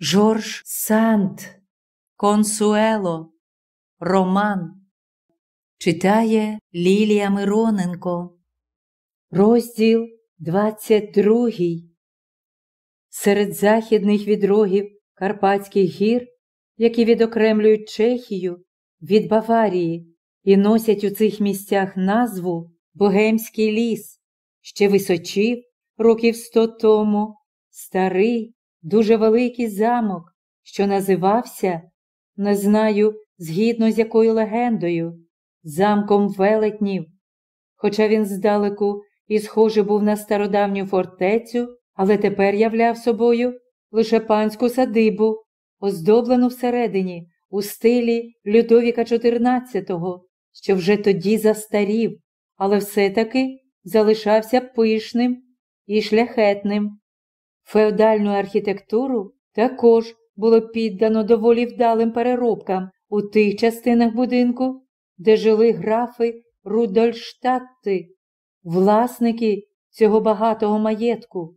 Жорж Санд, Консуело, Роман. Читає Лілія Мироненко. Розділ 22. Серед західних відрогів Карпатських гір, які відокремлюють Чехію від Баварії і носять у цих місцях назву Богемський ліс, ще височів років сто тому, старий, дуже великий замок, що називався, не знаю, згідно з якою легендою, замком велетнів. Хоча він здалеку і схожий був на стародавню фортецю, але тепер являв собою лише панську садибу, оздоблену всередині у стилі Людовіка XIV, що вже тоді застарів, але все-таки залишався пишним і шляхетним. Феодальну архітектуру також було піддано доволі вдалим переробкам у тих частинах будинку, де жили графи Рудольштатти, власники цього багатого маєтку.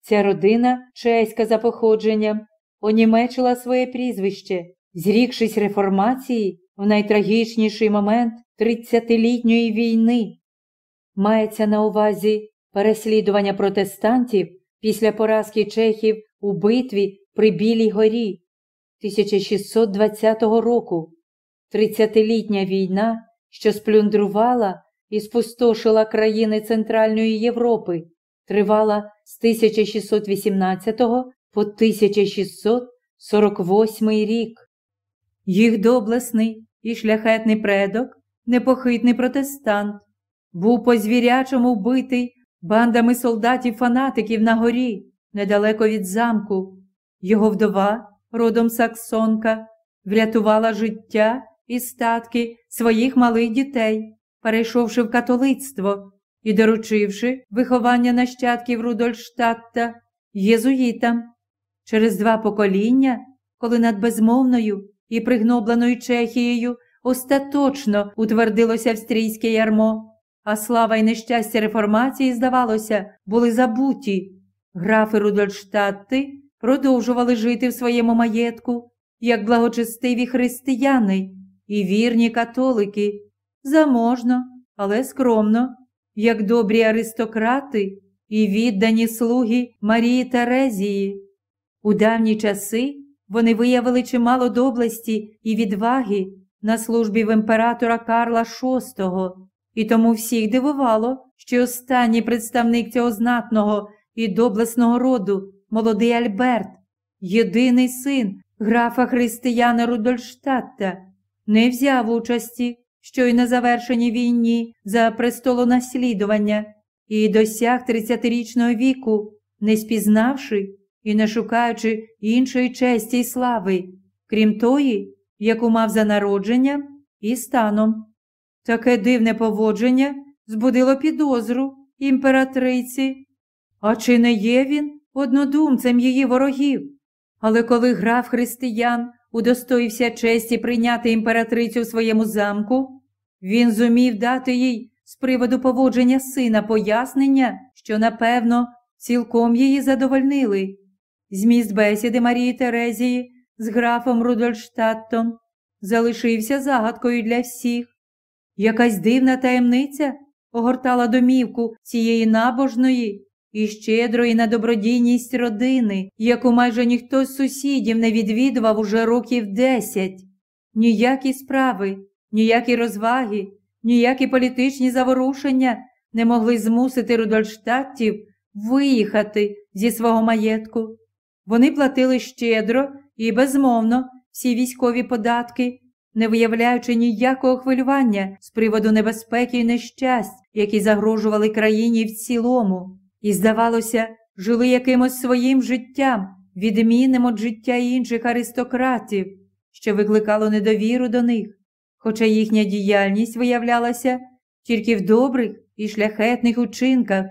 Ця родина, чеська за походженням, онімечила своє прізвище, зрікшись реформації в найтрагічніший момент тридцятилітньої війни. Мається на увазі переслідування протестантів після поразки чехів у битві при Білій горі 1620 року. Тридцятилітня війна, що сплюндрувала і спустошила країни Центральної Європи, тривала з 1618 по 1648 рік. Їх доблесний і шляхетний предок, непохитний протестант, був по звірячому вбитий бандами солдатів-фанатиків на горі, недалеко від замку. Його вдова, родом Саксонка, врятувала життя і статки своїх малих дітей, перейшовши в католицтво і доручивши виховання нащадків Рудольштадта єзуїтам. Через два покоління, коли над безмовною і пригнобленою Чехією остаточно утвердилося австрійське ярмо, а слава й нещастя реформації, здавалося, були забуті. Графи Рудольштадти продовжували жити в своєму маєтку, як благочестиві християни і вірні католики, заможно, але скромно, як добрі аристократи і віддані слуги Марії Терезії. У давні часи вони виявили чимало доблесті і відваги на службі в імператора Карла VI, і тому всіх дивувало, що останній представник цього знатного і доблесного роду, молодий Альберт, єдиний син графа Християна Рудольштадта, не взяв участі що й на завершеній війні за престолонаслідування і досяг 30-річного віку, не спізнавши і не шукаючи іншої честі й слави, крім тої, яку мав за народженням і станом. Таке дивне поводження збудило підозру імператриці. А чи не є він однодумцем її ворогів? Але коли граф християн удостоївся честі прийняти імператрицю в своєму замку, він зумів дати їй з приводу поводження сина пояснення, що, напевно, цілком її задовольнили. Зміст бесіди Марії Терезії з графом Рудольштаттом залишився загадкою для всіх. Якась дивна таємниця огортала домівку цієї набожної і щедрої на добродійність родини, яку майже ніхто з сусідів не відвідував уже років десять. Ніякі справи, ніякі розваги, ніякі політичні заворушення не могли змусити Рудольштаттів виїхати зі свого маєтку. Вони платили щедро і безмовно всі військові податки, не виявляючи ніякого хвилювання з приводу небезпеки і нещасть, які загрожували країні в цілому, і, здавалося, жили якимось своїм життям, відмінним від життя інших аристократів, що викликало недовіру до них, хоча їхня діяльність виявлялася тільки в добрих і шляхетних учинках,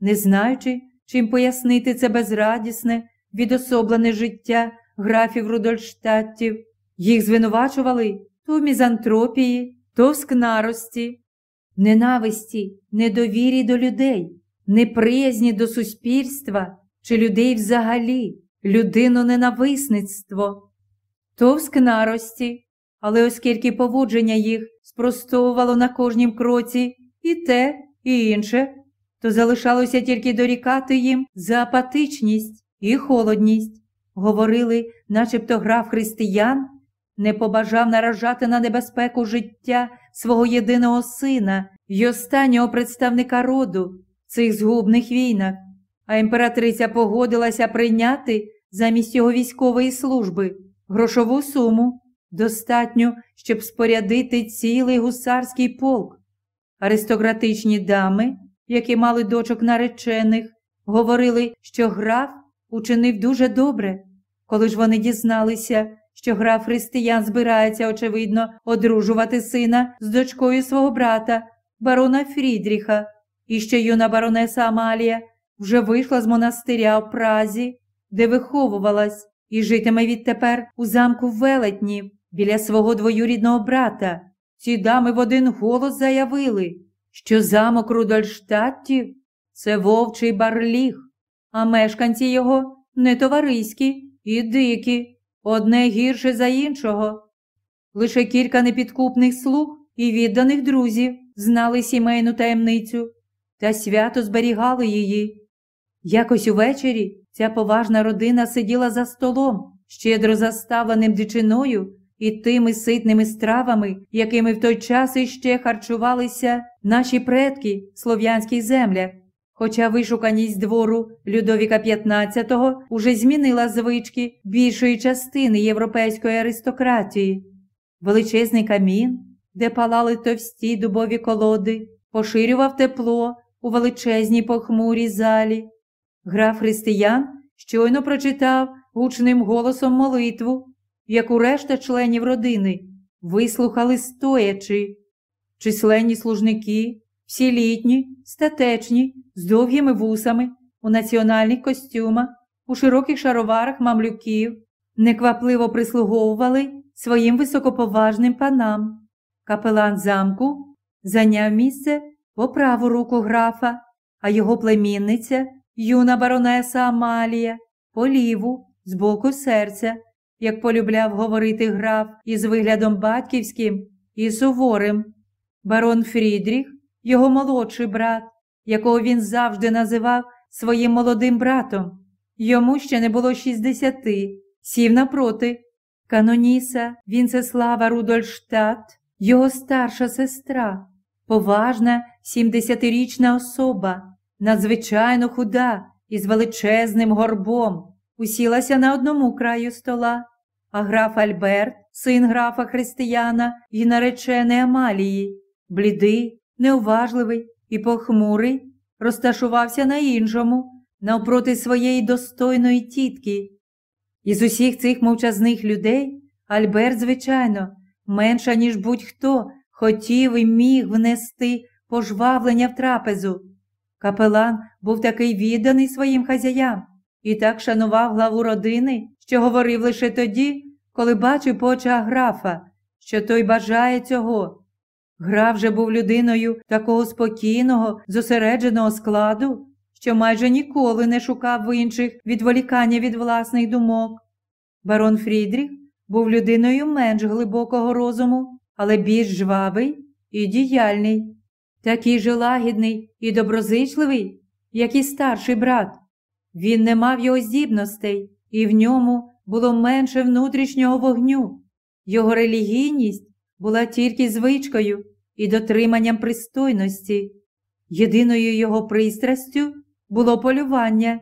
не знаючи, чим пояснити це безрадісне, відособлене життя графів Рудольштаттів, їх звинувачували то в мізантропії, то в скнарості, ненависті, недовірі до людей, неприязні до суспільства чи людей взагалі, людину-ненависництво, то в скнарості, але оскільки поводження їх спростовувало на кожнім кроці і те, і інше, то залишалося тільки дорікати їм за апатичність і холодність. Говорили, начебто граф християн не побажав наражати на небезпеку життя свого єдиного сина й останнього представника роду в цих згубних війнах, а імператриця погодилася прийняти замість його військової служби грошову суму, достатню, щоб спорядити цілий гусарський полк. Аристократичні дами, які мали дочок наречених, говорили, що граф учинив дуже добре. Коли ж вони дізналися, що граф християн збирається, очевидно, одружувати сина з дочкою свого брата, барона Фрідріха, і що юна баронеса Амалія вже вийшла з монастиря в Празі, де виховувалась, і житиме відтепер у замку велетнів біля свого двоюрідного брата. Ці дами в один голос заявили, що замок Рудольштаттів це вовчий барліг, а мешканці його не товариські і дикі, одне гірше за іншого. Лише кілька непідкупних слуг і відданих друзів знали сімейну таємницю та свято зберігали її. Якось увечері ця поважна родина сиділа за столом, щедро заставленим дичиною і тими ситними стравами, якими в той час іще харчувалися наші предки в слов'янських землях. Хоча вишуканість двору Людовіка XV уже змінила звички більшої частини європейської аристократії. Величезний камін, де палали товсті дубові колоди, поширював тепло у величезній похмурій залі. Граф християн щойно прочитав гучним голосом молитву, яку решта членів родини вислухали стоячи. Численні служники, всі літні, статечні, з довгими вусами, у національних костюмах, у широких шароварах мамлюків, неквапливо прислуговували своїм високоповажним панам. Капелан замку зайняв місце по праву руку графа, а його племінниця, юна баронеса Амалія, по ліву, з боку серця, як полюбляв говорити граф із виглядом батьківським і суворим. Барон Фрідріх, його молодший брат, якого він завжди називав своїм молодим братом. Йому ще не було шістдесяти, сів напроти. Каноніса Вінцеслава Рудольштадт, його старша сестра, поважна сімдесятирічна особа, надзвичайно худа із величезним горбом, усілася на одному краю стола, а граф Альберт, син графа Християна і наречений Амалії, блідий, неуважливий і похмурий, розташувався на іншому, навпроти своєї достойної тітки. Із усіх цих мовчазних людей Альберт, звичайно, менша, ніж будь-хто, хотів і міг внести пожвавлення в трапезу. Капелан був такий відданий своїм хазяям і так шанував главу родини, що говорив лише тоді, коли бачив по очах графа, що той бажає цього. Граф же був людиною такого спокійного, зосередженого складу, що майже ніколи не шукав в інших відволікання від власних думок. Барон Фрідріх був людиною менш глибокого розуму, але більш жвавий і діяльний, такий же лагідний і доброзичливий, як і старший брат. Він не мав його здібностей, і в ньому було менше внутрішнього вогню. Його релігійність була тільки звичкою і дотриманням пристойності. Єдиною його пристрастю було полювання.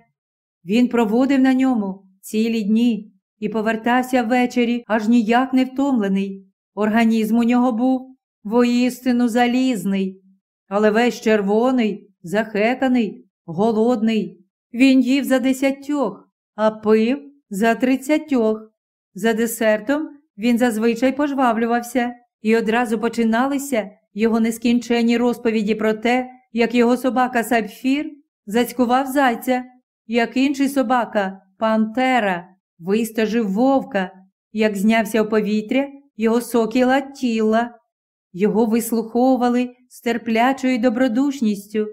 Він проводив на ньому цілі дні і повертався ввечері аж ніяк не втомлений. Організм у нього був воістину залізний, але весь червоний, захеканий, голодний. Він їв за десятьох, а пив за тридцятьох. За десертом він зазвичай пожвавлювався, і одразу починалися його нескінченні розповіді про те, як його собака Сапфір зацькував зайця, як інший собака Пантера вистажив вовка, як знявся в повітря його сокіла тіла. Його вислуховували з терплячою добродушністю,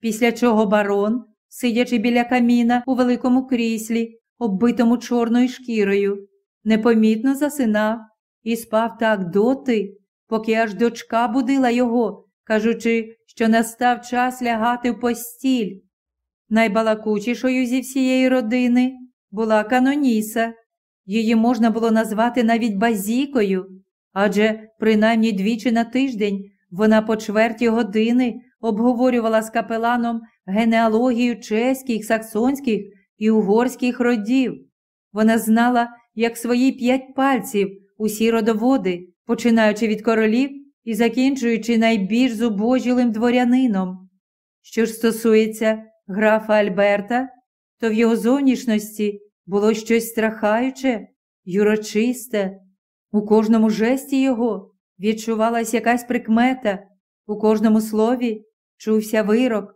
після чого барон, сидячи біля каміна у великому кріслі, оббитому чорною шкірою, непомітно засинав і спав так доти, поки аж дочка будила його, кажучи, що настав час лягати в постіль. Найбалакучішою зі всієї родини була Каноніса. Її можна було назвати навіть базікою, адже принаймні двічі на тиждень вона по чверті години обговорювала з капеланом генеалогію чеських, саксонських і угорських родів. Вона знала, як свої п'ять пальців усі родоводи, починаючи від королів і закінчуючи найбільш зубожілим дворянином. Що ж стосується графа Альберта, то в його зовнішності було щось страхаюче, юрочисте. У кожному жесті його відчувалась якась прикмета, у кожному слові чувся вирок.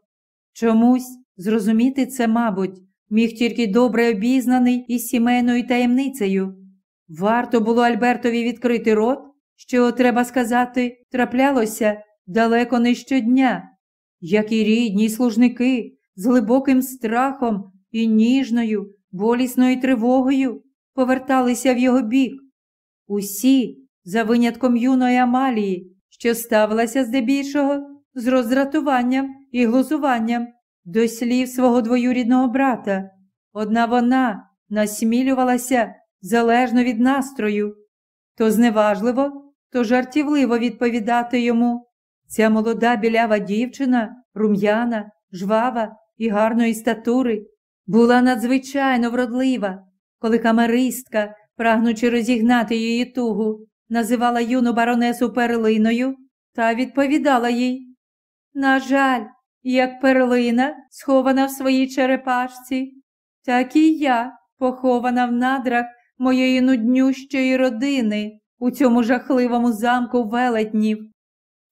Чомусь зрозуміти це, мабуть, міг тільки добре обізнаний із сімейною таємницею. Варто було Альбертові відкрити рот, що, треба сказати, траплялося далеко не щодня, як і рідні служники з глибоким страхом і ніжною, болісною тривогою поверталися в його бік. Усі, за винятком юної Амалії, що ставилася здебільшого з роздратуванням і глузуванням до слів свого двоюрідного брата. Одна вона насмілювалася залежно від настрою, то зневажливо, то жартівливо відповідати йому. Ця молода білява дівчина, рум'яна, жвава і гарної статури, була надзвичайно вродлива, коли камеристка, прагнучи розігнати її тугу, називала юну баронесу перлиною та відповідала їй. На жаль, як перлина, схована в своїй черепашці, так і я похована в надрах моєї нуднющої родини у цьому жахливому замку велетнів.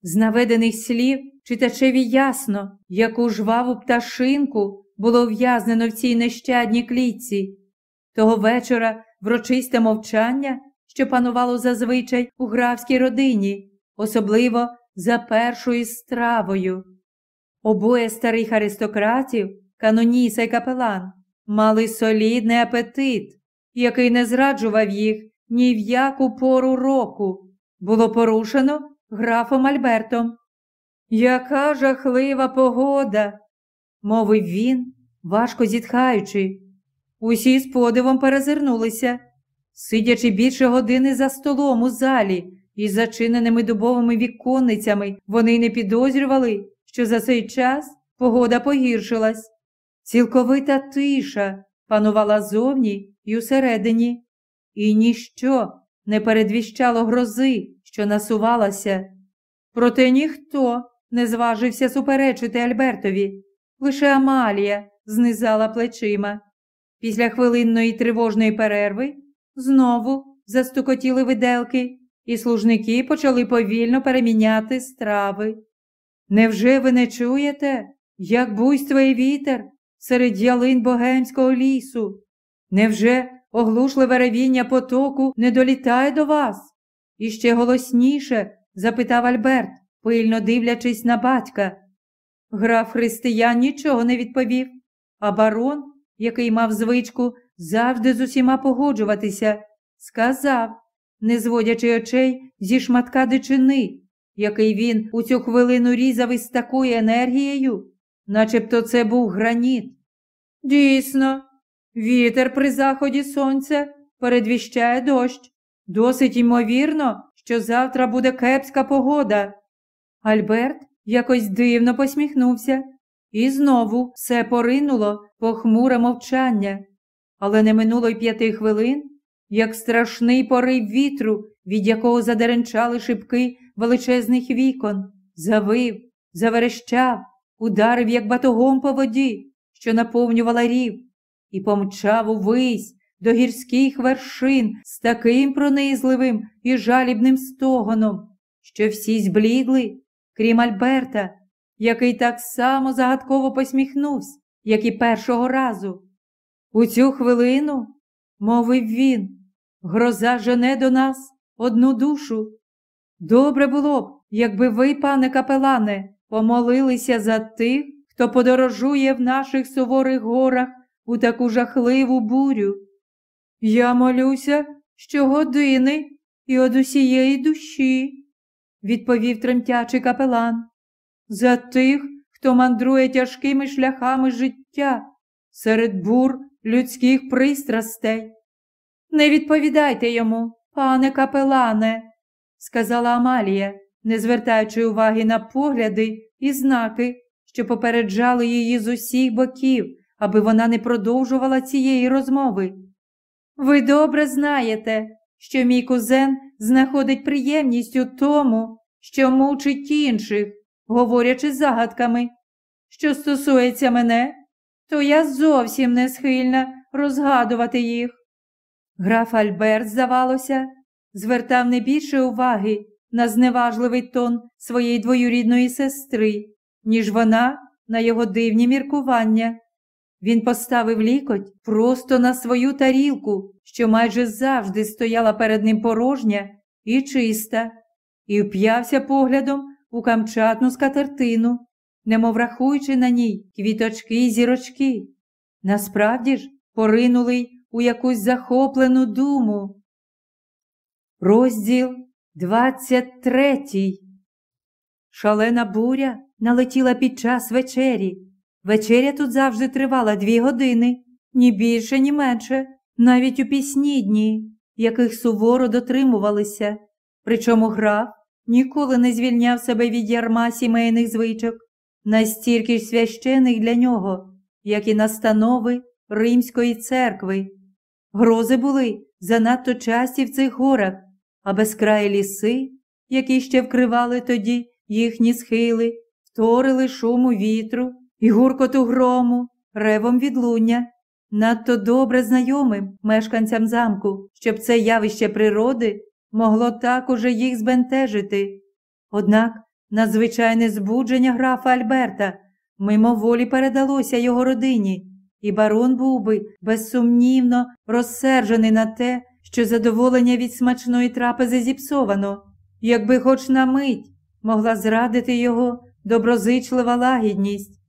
З наведених слів читачеві ясно, яку жваву пташинку було в'язнено в цій нещадній клітці. Того вечора врочисте мовчання, що панувало зазвичай у графській родині, особливо за першою стравою. Обоє старих аристократів, каноніса й капелан, мали солідний апетит, який не зраджував їх ні в яку пору року. Було порушено графом Альбертом. Яка жахлива погода, мовив він, важко зітхаючи. Усі з подивом перезирнулися, сидячи більше години за столом у залі із зачиненими дубовими віконницями, вони не підозрювали, що за цей час погода погіршилась. Цілковита тиша панувала зовні і усередині, і ніщо не передвіщало грози, що насувалася. Проте ніхто не зважився суперечити Альбертові, лише Амалія знизала плечима. Після хвилинної тривожної перерви знову застукотіли виделки, і служники почали повільно переміняти страви. Невже ви не чуєте, як буйствує вітер серед ялин богемського лісу? Невже оглушливе ревіння потоку не долітає до вас? І ще голосніше запитав Альберт, пильно дивлячись на батька. Граф християн нічого не відповів, а барон, який мав звичку завжди з усіма погоджуватися, сказав, не зводячи очей зі шматка дичини, який він у цю хвилину різав із такою енергією, начебто це був граніт. Дійсно, вітер при заході сонця передвіщає дощ. Досить ймовірно, що завтра буде кепська погода. Альберт якось дивно посміхнувся, і знову все поринуло похмуре мовчання, але не минуло й п'яти хвилин, як страшний порив вітру, від якого задеренчали шибки величезних вікон, завив, заверещав, ударив, як батогом по воді, що наповнювала рів, і помчав увись до гірських вершин з таким пронизливим і жалібним стогоном, що всі зблігли, крім Альберта, який так само загадково посміхнувся, як і першого разу. У цю хвилину, мовив він, гроза жене до нас одну душу. Добре було б, якби ви, пане капелане, помолилися за тих, хто подорожує в наших суворих горах у таку жахливу бурю? Я молюся щогодини і од усієї душі, відповів тремтячий капелан. За тих, хто мандрує тяжкими шляхами життя серед бур людських пристрастей. Не відповідайте йому, пане капелане, сказала Амалія, не звертаючи уваги на погляди і знаки, що попереджали її з усіх боків, аби вона не продовжувала цієї розмови. Ви добре знаєте, що мій кузен знаходить приємність у тому, що мучить інших, говорячи загадками. Що стосується мене, то я зовсім не схильна розгадувати їх. Граф Альберт, здавалося, звертав не більше уваги на зневажливий тон своєї двоюрідної сестри, ніж вона на його дивні міркування. Він поставив лікоть просто на свою тарілку, що майже завжди стояла перед ним порожня і чиста, і вп'явся поглядом у камчатну скатертину, немов рахуючи на ній квіточки й зірочки. Насправді ж поринули й у якусь захоплену думу. Розділ двадцять третій. Шалена буря налетіла під час вечері. Вечеря тут завжди тривала дві години, ні більше, ні менше, навіть у пісні дні, яких суворо дотримувалися. Причому граф ніколи не звільняв себе від ярма сімейних звичок, настільки ж священих для нього, як і настанови Римської церкви. Грози були занадто часті в цих горах, а безкраї ліси, які ще вкривали тоді їхні схили, вторили шуму вітру і гуркоту грому, ревом відлуння, надто добре знайомим мешканцям замку, щоб це явище природи могло так уже їх збентежити. Однак надзвичайне збудження графа Альберта мимоволі передалося його родині, і барон був би безсумнівно розсержений на те, що задоволення від смачної трапези зіпсовано, якби хоч на мить могла зрадити його доброзичлива лагідність.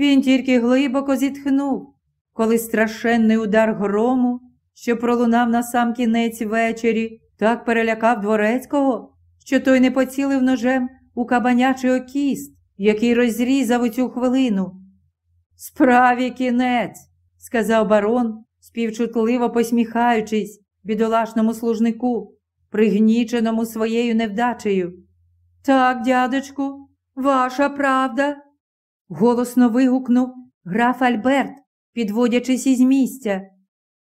Він тільки глибоко зітхнув, коли страшенний удар грому, що пролунав на сам кінець ввечері, так перелякав дворецького, що той не поцілив ножем у кабанячий окіст, який розрізав у цю хвилину. Справі кінець, сказав барон, співчутливо посміхаючись бідолашному служнику, пригніченому своєю невдачею. Так, дядечку, ваша правда. Голосно вигукнув граф Альберт, підводячись із місця.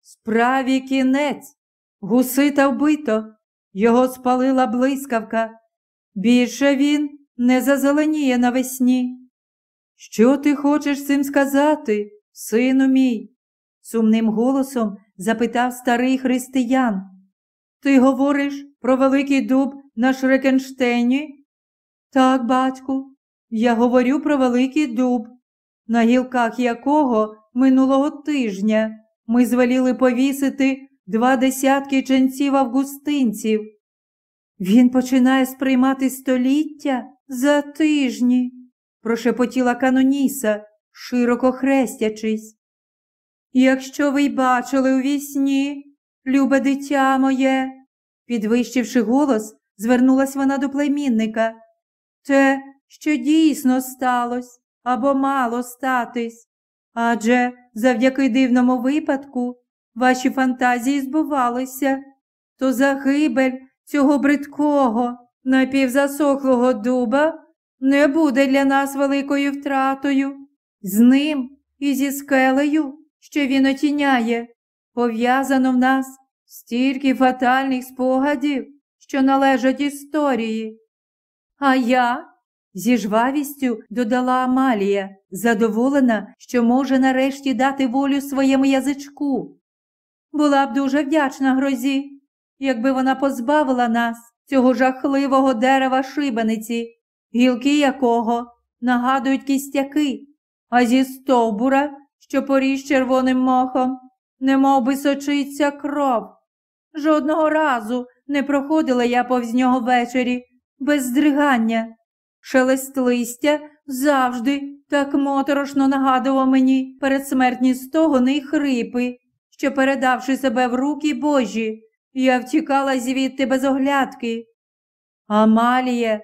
Справі кінець, гусита вбито, його спалила блискавка. Більше він не зазеленіє навесні. Що ти хочеш цим сказати, сину мій? сумним голосом запитав старий християн. Ти говориш про Великий дуб на Шрекенштейні? Так, батьку, я говорю про Великий дуб, на гілках якого минулого тижня ми звеліли повісити два десятки ченців августинців. Він починає сприймати століття за тижні, прошепотіла Каноніса, широко хрестячись. Якщо ви й бачили у вісні, любе дитя моє, підвищивши голос, звернулась вона до племінника. Те, що дійсно сталося або мало статись, адже завдяки дивному випадку ваші фантазії збувалися, то загибель цього бридкого, напівзасохлого дуба не буде для нас великою втратою. З ним і зі скелею що він отіняє, пов'язано в нас стільки фатальних спогадів, що належать історії. А я зі жвавістю додала Амалія, задоволена, що може нарешті дати волю своєму язичку. Була б дуже вдячна грозі, якби вона позбавила нас цього жахливого дерева шибениці, гілки якого нагадують кістяки, а зі стовбура що поріж червоним мохом, немов би сочиться кров. Жодного разу не проходила я повз нього ввечері, без здригання. Шелест листя завжди так моторошно нагадував мені передсмертні стогони й хрипи, що, передавши себе в руки Божі, я втікала звідти без оглядки. Амалія,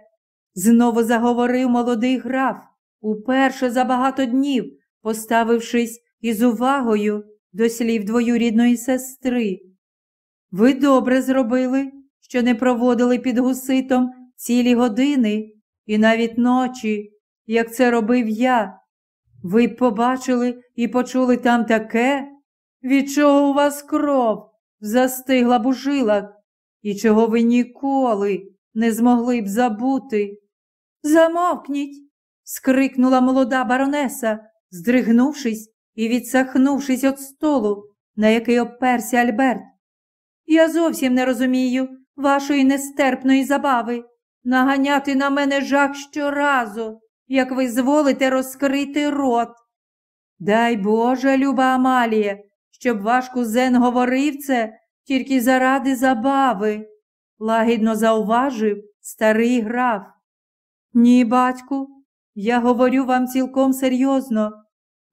знову заговорив молодий граф, уперше за багато днів, поставившись із увагою до слів двоюрідної сестри. Ви добре зробили, що не проводили під гуситом цілі години і навіть ночі, як це робив я. Ви б побачили і почули там таке, від чого у вас кров застигла б у жилах, і чого ви ніколи не змогли б забути. Замовкніть. скрикнула молода баронеса, здригнувшись і відсахнувшись від столу, на який оперся Альберт. Я зовсім не розумію вашої нестерпної забави наганяти на мене жах щоразу, як ви зволите розкрити рот. Дай Боже, люба Амалія, щоб ваш кузен говорив це тільки заради забави, лагідно зауважив старий граф. Ні, батьку, я говорю вам цілком серйозно.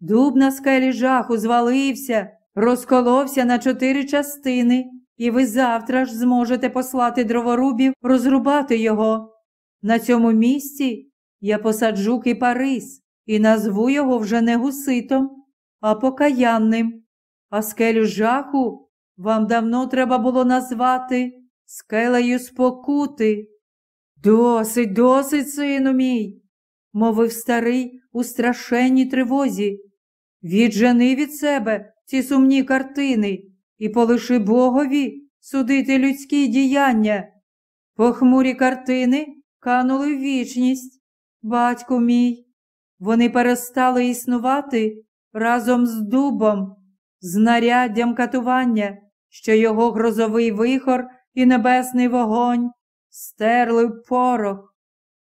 Дуб на скелі жаху звалився, розколовся на чотири частини, і ви завтра ж зможете послати дроворубів розрубати його. На цьому місці я посаджу кипарис і назву його вже не гуситом, а покаянним. А скелю жаху вам давно треба було назвати скелею спокути. Досить, досить, сину мій, мовив старий у страшенній тривозі. Віджени від себе ці сумні картини і полиши Богові судити людські діяння. Похмурі картини канули в вічність, батьку мій. Вони перестали існувати разом з дубом, знаряддям катування, що його грозовий вихор і небесний вогонь стерли в порох.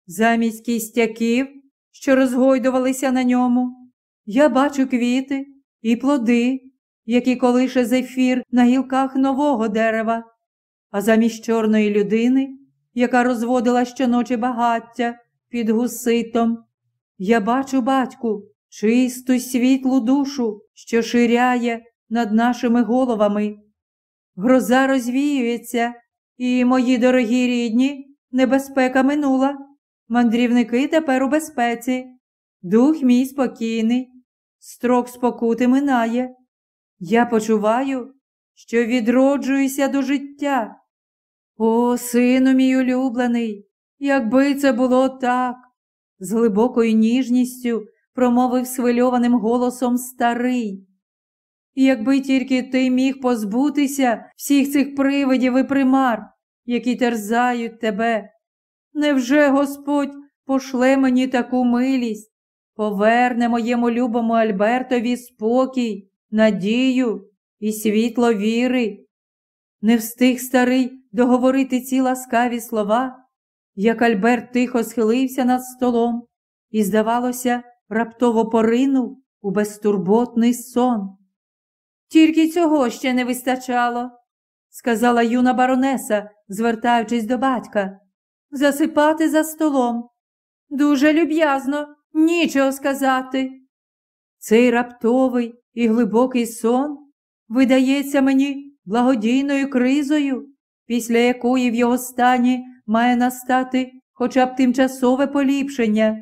Замість кістяків, що розгойдувалися на ньому, я бачу квіти і плоди, які колише зефір на гілках нового дерева, а замість чорної людини, яка розводила щоночі багаття під гуситом, я бачу батьку чисту світлу душу, що ширяє над нашими головами. Гроза розвіюється, і, мої дорогі рідні, небезпека минула. Мандрівники тепер у безпеці. Дух мій спокійний, строк спокути минає. Я почуваю, що відроджуюся до життя. О, сину мій улюблений, якби це було так, з глибокою ніжністю промовив свильованим голосом старий. Якби тільки ти міг позбутися всіх цих привидів і примар, які терзають тебе, невже Господь пошле мені таку милість, поверне моєму любому Альбертові спокій, надію і світло віри? Не встиг старий договорити ці ласкаві слова, як Альберт тихо схилився над столом і, здавалося, раптово поринув у безтурботний сон. Тільки цього ще не вистачало, сказала юна баронеса, звертаючись до батька, засипати за столом. Дуже люб'язно, нічого сказати. Цей раптовий і глибокий сон видається мені благодійною кризою, після якої в його стані має настати хоча б тимчасове поліпшення,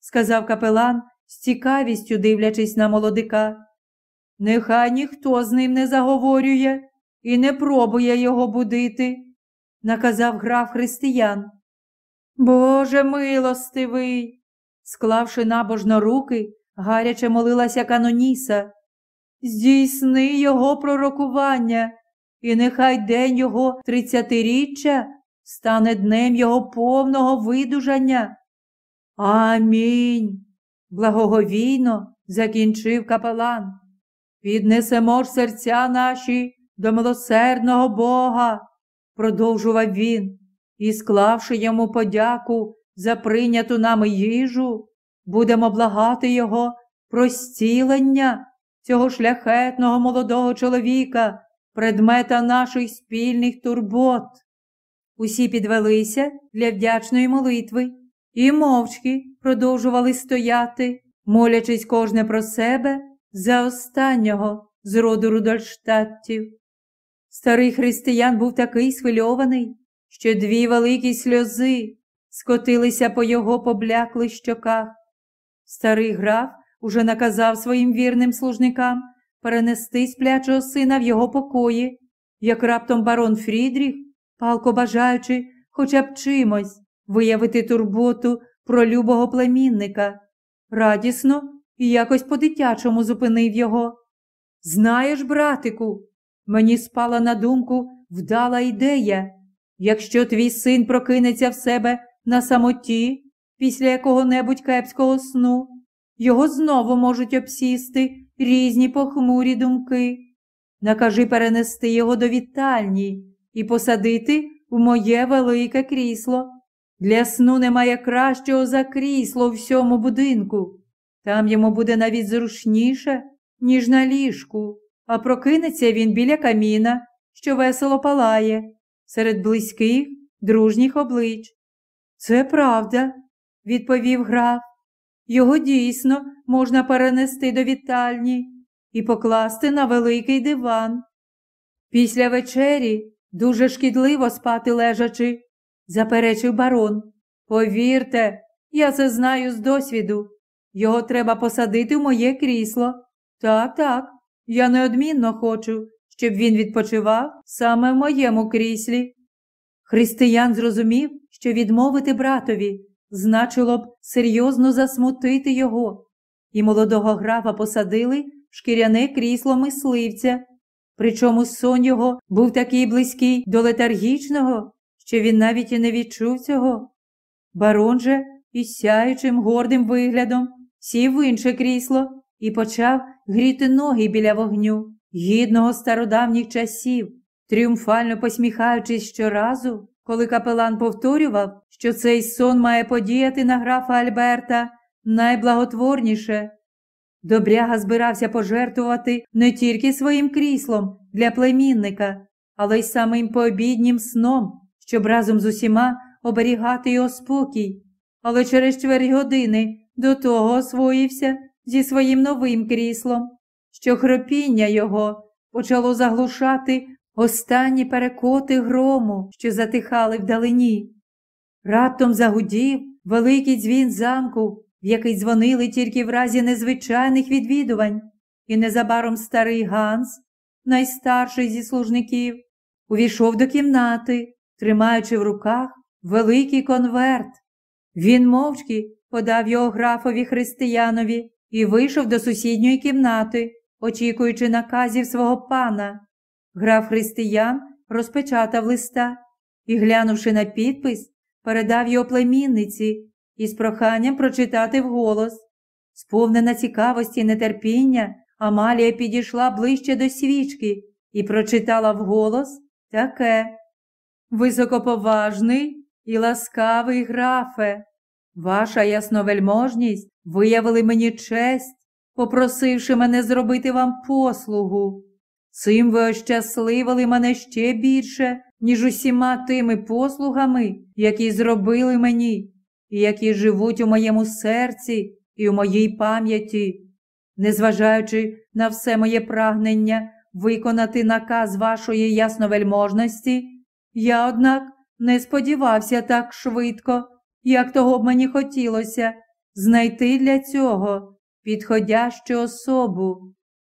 сказав капелан, з цікавістю дивлячись на молодика. Нехай ніхто з ним не заговорює і не пробує його будити, наказав граф християн. Боже милостивий, склавши набожно руки, гаряче молилася Каноніса. Здійсни його пророкування, і нехай день його тридцятиріччя стане днем його повного видужання. Амінь. Благоговійно закінчив капелан. Піднесемо ж серця наші до милосердного Бога, продовжував він, і, склавши йому подяку за прийняту нами їжу, будемо благати Його про зцілення цього шляхетного молодого чоловіка, предмета наших спільних турбот. Усі підвелися для вдячної молитви і мовчки продовжували стояти, молячись кожне про себе за останнього з роду Рудольштаттів. Старий християн був такий схвильований, що дві великі сльози скотилися по його побляклих щоках. Старий граф уже наказав своїм вірним служникам перенести сплячого сина в його покої, як раптом барон Фрідріх, палко бажаючи хоча б чимось виявити турботу про любого племінника, радісно і якось по-дитячому зупинив його. Знаєш, братику, мені спала на думку вдала ідея. Якщо твій син прокинеться в себе на самоті після якого-небудь кепського сну, його знову можуть обсісти різні похмурі думки. Накажи перенести його до вітальні і посадити в моє велике крісло. Для сну немає кращого за крісло у всьому будинку. Там йому буде навіть зручніше, ніж на ліжку, а прокинеться він біля каміна, що весело палає, серед близьких, дружніх облич. Це правда, відповів граф. Його дійсно можна перенести до вітальні і покласти на великий диван. Після вечері дуже шкідливо спати лежачи, заперечив барон. Повірте, я це знаю з досвіду. Його треба посадити в моє крісло. Так, так, я неодмінно хочу, щоб він відпочивав саме в моєму кріслі. Християн зрозумів, що відмовити братові значило б серйозно засмутити його, і молодого графа посадили в шкіряне крісло мисливця. Причому сон його був такий близький до летаргічного, що він навіть і не відчув цього. Барон же із сяючим гордим виглядом сів в інше крісло і почав гріти ноги біля вогню, гідного стародавніх часів, тріумфально посміхаючись щоразу, коли капелан повторював, що цей сон має подіяти на графа Альберта найблаготворніше. Добряга збирався пожертвувати не тільки своїм кріслом для племінника, але й самим пообіднім сном, щоб разом з усіма оберігати його спокій. Але через чверть години до того освоївся зі своїм новим кріслом, що хропіння його почало заглушати останні перекоти грому, що затихали вдалині. Раптом загудів великий дзвін замку, в який дзвонили тільки в разі незвичайних відвідувань, і незабаром старий Ганс, найстарший зі служників, увійшов до кімнати, тримаючи в руках великий конверт. Він мовчки подав його графові християнові і вийшов до сусідньої кімнати, очікуючи наказів свого пана. Граф християн розпечатав листа і, глянувши на підпис, передав його племінниці із проханням прочитати вголос. Сповнена цікавості і нетерпіння, Амалія підійшла ближче до свічки і прочитала вголос таке Високоповажний і ласкавий графе, ваша ясновельможність виявили мені честь, попросивши мене зробити вам послугу. Цим ви ощасливили мене ще більше, ніж усіма тими послугами, які зробили мені, і які живуть у моєму серці і у моїй пам'яті. Незважаючи на все моє прагнення виконати наказ вашої ясновельможності, я, однак, не сподівався так швидко, як того б мені хотілося, знайти для цього підходящу особу.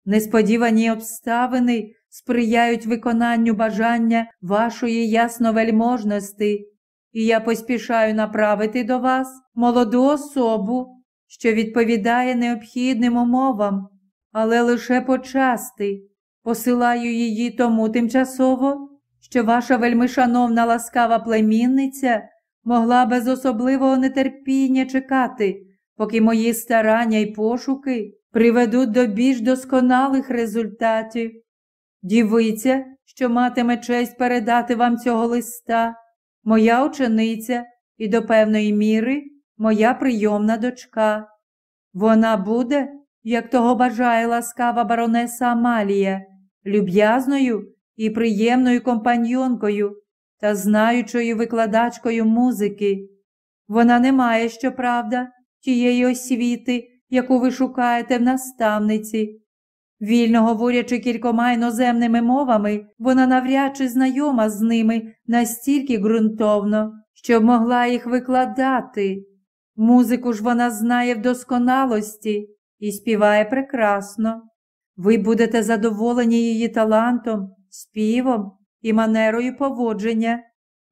Несподівані обставини сприяють виконанню бажання вашої ясновельможності, і я поспішаю направити до вас молоду особу, що відповідає необхідним умовам, але лише почасти. Посилаю її тому тимчасово, що ваша вельмишановна ласкава племінниця могла без особливого нетерпіння чекати, поки мої старання й пошуки приведуть до більш досконалих результатів. Дівиця, що матиме честь передати вам цього листа, моя учениця і до певної міри моя прийомна дочка. Вона буде, як того бажає ласкава баронеса Амалія, люб'язною і приємною компаньонкою та знаючою викладачкою музики. Вона не має, щоправда, тієї освіти, яку ви шукаєте в наставниці. Вільно говорячи кількома іноземними мовами, вона навряд чи знайома з ними настільки ґрунтовно, щоб могла їх викладати. Музику ж вона знає в досконалості і співає прекрасно. Ви будете задоволені її талантом, співом і манерою поводження.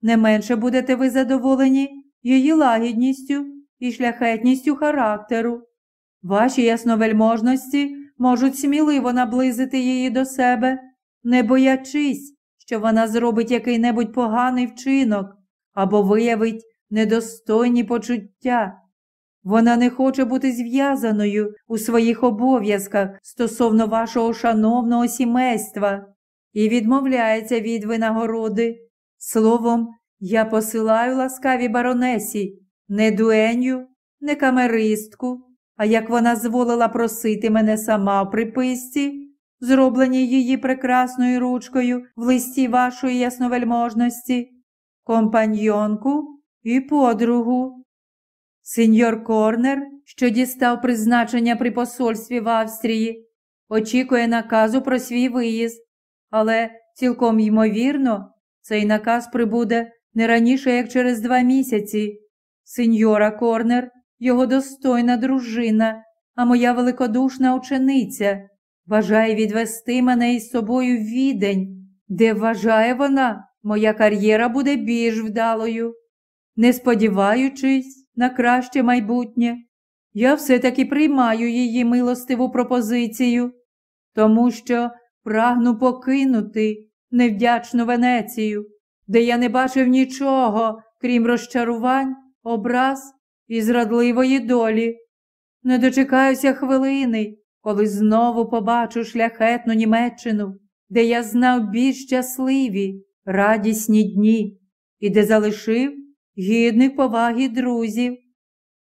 Не менше будете ви задоволені її лагідністю і шляхетністю характеру. Ваші ясновельможності можуть сміливо наблизити її до себе, не боячись, що вона зробить який-небудь поганий вчинок або виявить недостойні почуття. Вона не хоче бути зв'язаною у своїх обов'язках стосовно вашого шановного сімейства і відмовляється від винагороди. Словом, я посилаю ласкаві баронесі не дуеню, не камеристку, а як вона зволила просити мене сама в приписці, зробленій її прекрасною ручкою в листі вашої ясновельможності, компаньйонку і подругу. Сеньор Корнер, що дістав призначення при посольстві в Австрії, очікує наказу про свій виїзд, але цілком ймовірно, цей наказ прибуде не раніше, як через два місяці. Сеньора Корнер, його достойна дружина, а моя великодушна учениця, бажає відвести мене із собою в відень, де вважає вона, моя кар'єра буде більш вдалою. Не сподіваючись на краще майбутнє, я все-таки приймаю її милостиву пропозицію, тому що прагну покинути невдячну Венецію, де я не бачив нічого, крім розчарувань, образ і зрадливої долі. Не дочекаюся хвилини, коли знову побачу шляхетну Німеччину, де я знав більш щасливі, радісні дні і де залишив гідних поваги друзів.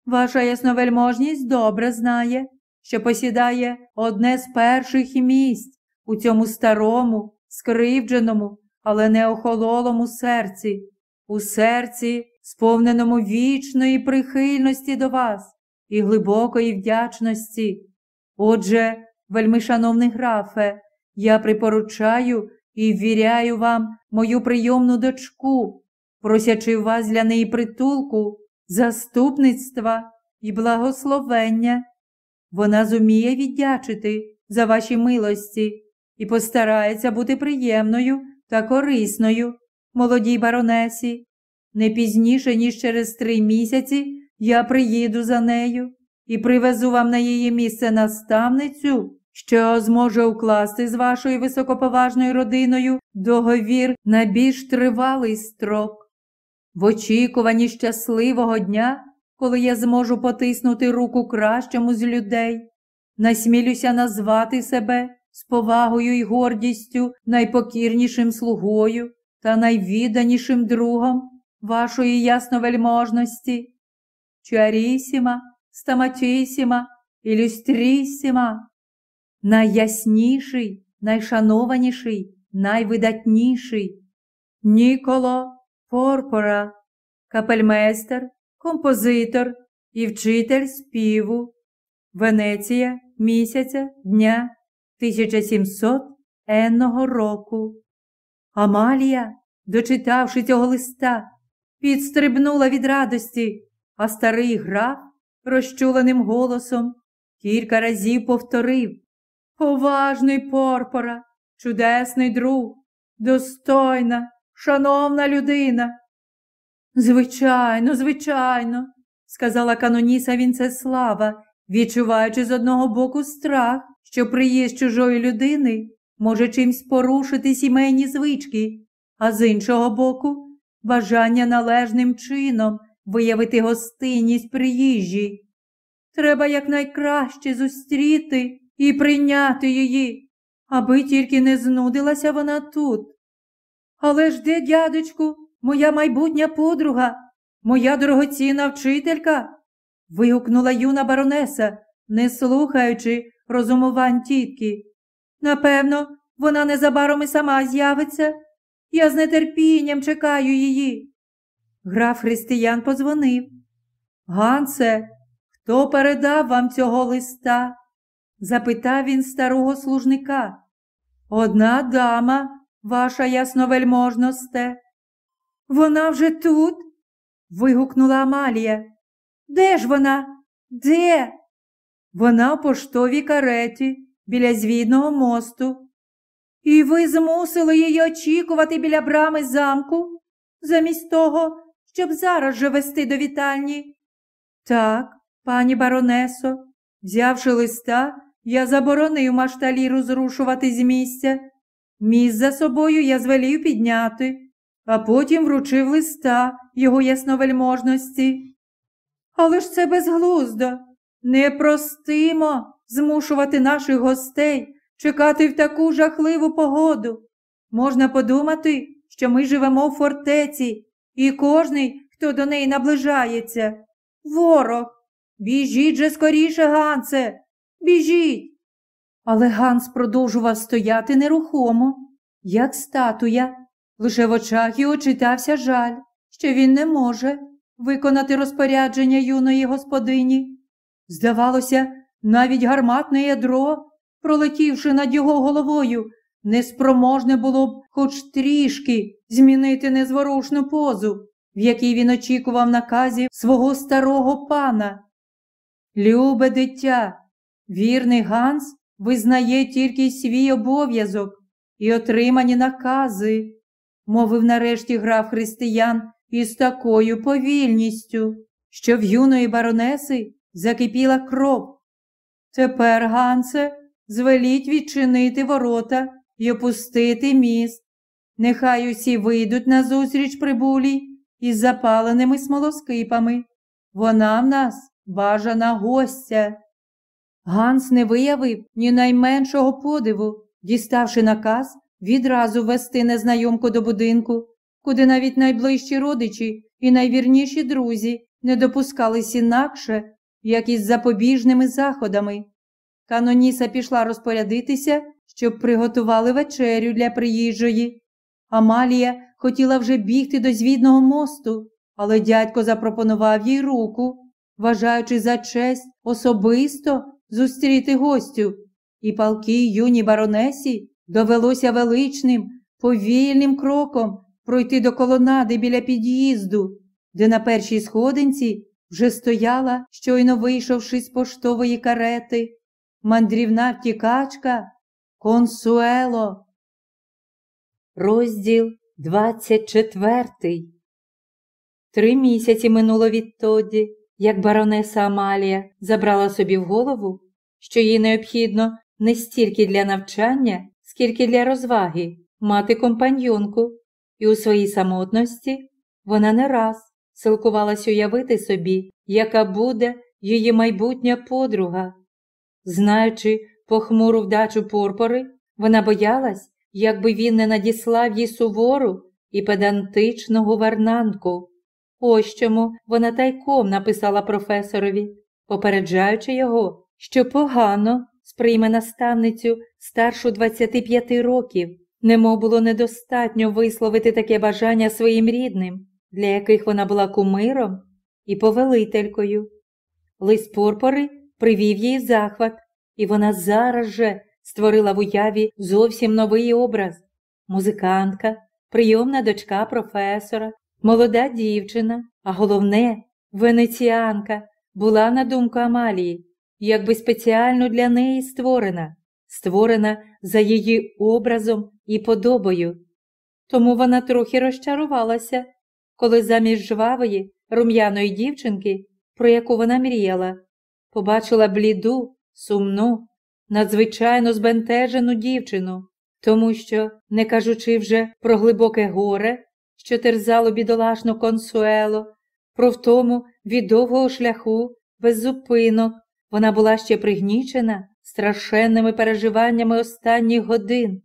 Ваша ясновельможність добре знає, що посідає одне з перших місць у цьому старому, скривдженому, але не охололому серці, у серці, сповненому вічної прихильності до вас і глибокої вдячності. Отже, вельми шановний графе, я припоручаю і ввіряю вам мою прийомну дочку, просячи вас для неї притулку, заступництва і благословення. Вона зуміє віддячити за ваші милості і постарається бути приємною та корисною, молодій баронесі. Не пізніше, ніж через три місяці я приїду за нею і привезу вам на її місце наставницю, що зможе укласти з вашою високоповажною родиною договір на більш тривалий строк. В очікуванні щасливого дня, коли я зможу потиснути руку кращому з людей, насмілюся назвати себе з повагою і гордістю найпокірнішим слугою та найвіданішим другом вашої ясновельможності. Чарісіма, стаматісіма, ілюстрісіма, найясніший, найшанованіший, найвидатніший Ніколо Порпора, капельмейстер, композитор і вчитель співу, Венеція місяця дня 1700 енного року. Амалія, дочитавши цього листа, підстрибнула від радості, а старий граф розчуленим голосом кілька разів повторив Поважний порпора, чудесний друг, достойна, шановна людина. Звичайно, звичайно, сказала каноніса Вінцеслава, відчуваючи з одного боку страх, що приїзд чужої людини може чимсь порушити сімейні звички, а з іншого боку, бажання належним чином виявити гостинність приїжджій. Треба якнайкраще зустріти і прийняти її, аби тільки не знудилася вона тут. Але ж де, дядечку, моя майбутня подруга, моя дорогоцінна вчителька? вигукнула юна баронеса, не слухаючи розумувань тітки. Напевно, вона незабаром і сама з'явиться. Я з нетерпінням чекаю її. Граф Християн подзвонив, Гансе, хто передав вам цього листа? запитав він старого служника. Одна дама, ваша ясновельможносте. Вона вже тут? вигукнула Амалія. Де ж вона? Де? Вона в поштовій кареті біля звідного мосту. І ви змусили її очікувати біля брами замку, замість того, щоб зараз же вести до вітальні. Так, пані баронесо, взявши листа, я заборонив машталіру зрушувати з місця. Міст за собою я звелів підняти, а потім вручив листа його ясновельможності. Але ж це безглуздо, непростимо змушувати наших гостей чекати в таку жахливу погоду. Можна подумати, що ми живемо в фортеці, і кожний, хто до неї наближається. Ворог. Біжіть же скоріше, Гансе, біжіть. Але Ганс продовжував стояти нерухомо, як статуя. Лише в очах його читався жаль, що він не може виконати розпорядження юної господині. Здавалося, навіть гарматне ядро, пролетівши над його головою, неспроможне було б хоч трішки змінити незворушну позу, в якій він очікував наказів свого старого пана. Любе дитя, вірний Ганс визнає тільки свій обов'язок і отримані накази, мовив нарешті граф християн із такою повільністю, що в юної баронеси закипіла кров. Тепер, Гансе, звеліть відчинити ворота і опустити міст. Нехай усі вийдуть назустріч прибулій із запаленими смолоскипами. Вона в нас бажана гостя. Ганс не виявив ні найменшого подиву, діставши наказ відразу вести незнайомку до будинку, куди навіть найближчі родичі і найвірніші друзі не допускались інакше, як із запобіжними заходами. Каноніса пішла розпорядитися, щоб приготували вечерю для приїжджої. Амалія хотіла вже бігти до звідного мосту, але дядько запропонував їй руку, вважаючи за честь особисто зустріти гостю, і палкій юній баронесі довелося величним, повільним кроком пройти до колонади біля під'їзду, де на першій сходинці вже стояла, щойно вийшовши з поштової карети, мандрівна втікачка Консуело. Розділ 24 Три місяці минуло відтоді, як баронеса Амалія забрала собі в голову, що їй необхідно не стільки для навчання, скільки для розваги мати компаньонку, і у своїй самотності вона не раз силкувалась уявити собі, яка буде її майбутня подруга. Знаючи похмуру вдачу порпори, вона боялась, якби він не надіслав їй сувору і педантичну гувернантку. Ось чому вона тайком написала професорові, попереджаючи його, що погано сприйме наставницю старшу 25 років, немов було недостатньо висловити таке бажання своїм рідним, для яких вона була кумиром і повелителькою. Лист Порпори привів їй захват, і вона зараз же створила в уяві зовсім новий образ музикантка, прийомна дочка професора, молода дівчина, а головне, венеціанка, була на думку Амалії, якби спеціально для неї створена, створена за її образом і подобою. Тому вона трохи розчарувалася, коли замість жвавої, рум'яної дівчинки, про яку вона мріяла, побачила бліду, сумну, надзвичайно збентежену дівчину, тому що, не кажучи вже про глибоке горе, що терзало бідолашну консуело, про втому від довгого шляху, без зупинок, вона була ще пригнічена страшенними переживаннями останніх годин.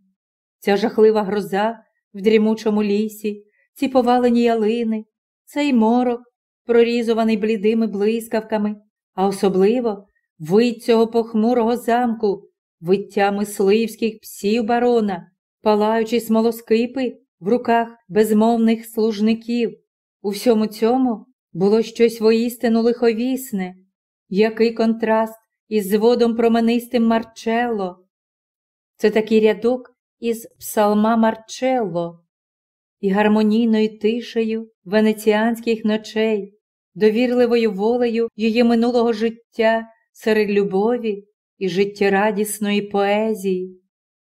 Ця жахлива гроза в дрімучому лісі, ці повалені ялини, цей морок, прорізуваний блідими блискавками, а особливо вить цього похмурого замку, виття мисливських псів барона, палаючі смолоскипи в руках безмовних служників. У всьому цьому було щось воістину лиховісне, який контраст із зводом променистим Марчелло. Це такий рядок із псалма Марчелло і гармонійною тишею венеціанських ночей, довірливою волею її минулого життя серед любові і життєрадісної поезії.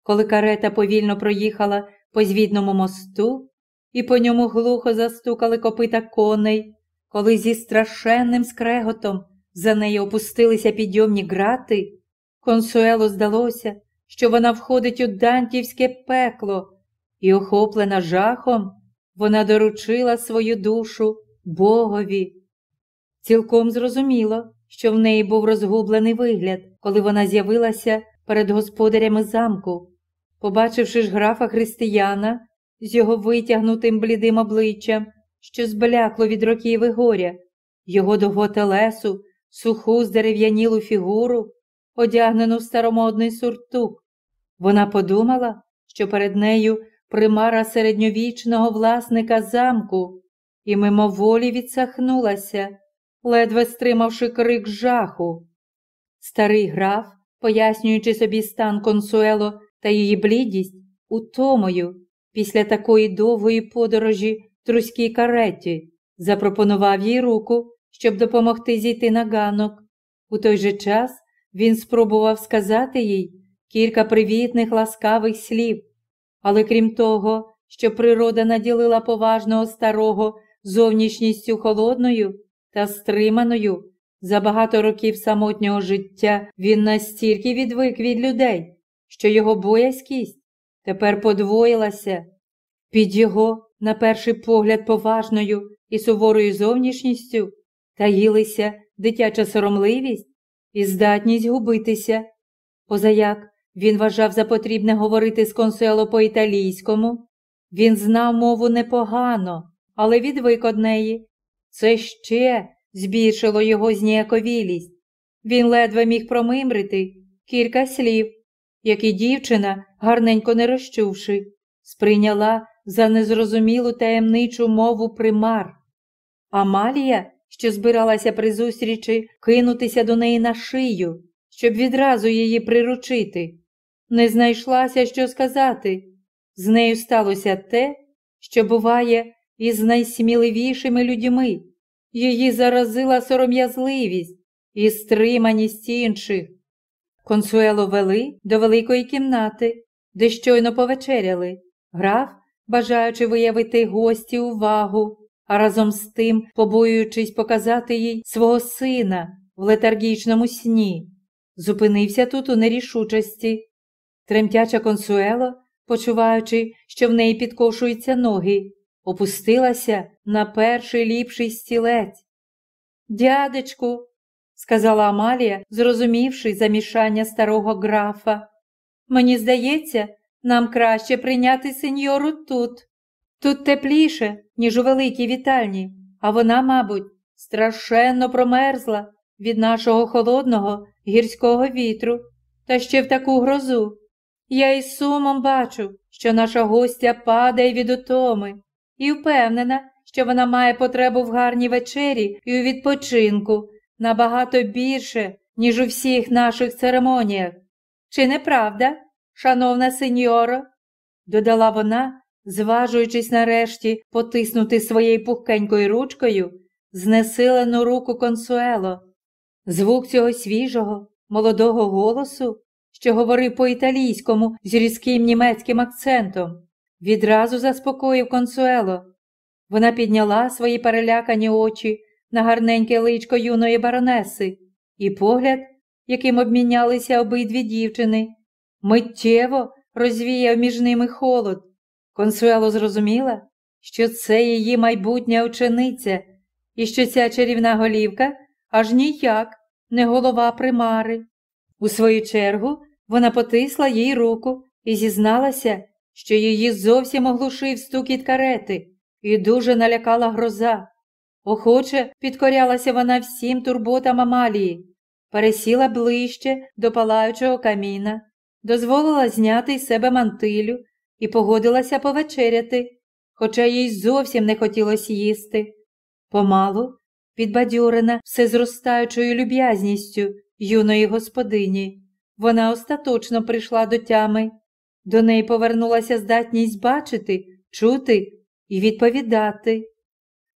Коли карета повільно проїхала по звідному мосту, і по ньому глухо застукали копита коней, коли зі страшенним скреготом за нею опустилися підйомні грати, консуело здалося, що вона входить у дантівське пекло, і, охоплена жахом, вона доручила свою душу Богові. Цілком зрозуміло, що в неї був розгублений вигляд, коли вона з'явилася перед господарями замку. Побачивши ж графа християна з його витягнутим блідим обличчям, що зблякло від років і горя, його довго телесу, суху здерев'янілу фігуру, одягнену в старомодний суртук, вона подумала, що перед нею примара середньовічного власника замку, і мимоволі відсахнулася, ледве стримавши крик жаху. Старий граф, пояснюючи собі стан консуело та її блідість, утомою після такої довгої подорожі труській кареті, запропонував їй руку, щоб допомогти зійти на ганок. У той же час він спробував сказати їй кілька привітних ласкавих слів, але крім того, що природа наділила поважного старого зовнішністю холодною та стриманою, за багато років самотнього життя він настільки відвик від людей, що його боязкість тепер подвоїлася. Під його, на перший погляд, поважною і суворою зовнішністю таїлися дитяча соромливість і здатність губитися. Позаяк він вважав за потрібне говорити з консуело по-італійському. Він знав мову непогано, але відвик од неї. Це ще збільшило його зніяковілість. Він ледве міг промимрити кілька слів, які дівчина, гарненько не розчувши, сприйняла за незрозумілу таємничу мову примар. Амалія, що збиралася при зустрічі кинутися до неї на шию, щоб відразу її приручити, не знайшлася, що сказати. З нею сталося те, що буває із найсміливішими людьми. Її заразила сором'язливість і стриманість інших. Консуело вели до великої кімнати, де щойно повечеряли. Граф, бажаючи виявити гості увагу, а разом з тим, побоюючись показати їй свого сина в летаргічному сні, зупинився тут у нерішучості. Тремтяча консуело, почуваючи, що в неї підкошуються ноги, опустилася на перший ліпший стілець. Дядечку, сказала Амалія, зрозумівши замішання старого графа, мені здається, нам краще прийняти сеньору тут. Тут тепліше, ніж у великій вітальні, а вона, мабуть, страшенно промерзла від нашого холодного гірського вітру, та ще в таку грозу. Я із сумом бачу, що наша гостя падає від утоми, і впевнена, що вона має потребу в гарній вечері і у відпочинку набагато більше, ніж у всіх наших церемоніях. Чи не правда, шановна сеньоро? додала вона, зважуючись нарешті потиснути своєю пухкенькою ручкою знесилену руку консуело. Звук цього свіжого, молодого голосу, що говорив по-італійському з різким німецьким акцентом, відразу заспокоїв консуело. Вона підняла свої перелякані очі на гарненьке личко юної баронеси, і погляд, яким обмінялися обидві дівчини, миттєво розвіяв між ними холод. Консуело зрозуміла, що це її майбутня учениця, і що ця чарівна голівка аж ніяк не голова примари. У свою чергу вона потисла їй руку і зізналася, що її зовсім оглушив стукіт карети і дуже налякала гроза. Охоче підкорялася вона всім турботам Амалії, пересіла ближче до палаючого каміна, дозволила зняти із себе мантилю і погодилася повечеряти, хоча їй зовсім не хотілося їсти. Помалу підбадьорена всезростаючою люб'язністю юної господині. Вона остаточно прийшла до тями. До неї повернулася здатність бачити, чути і відповідати.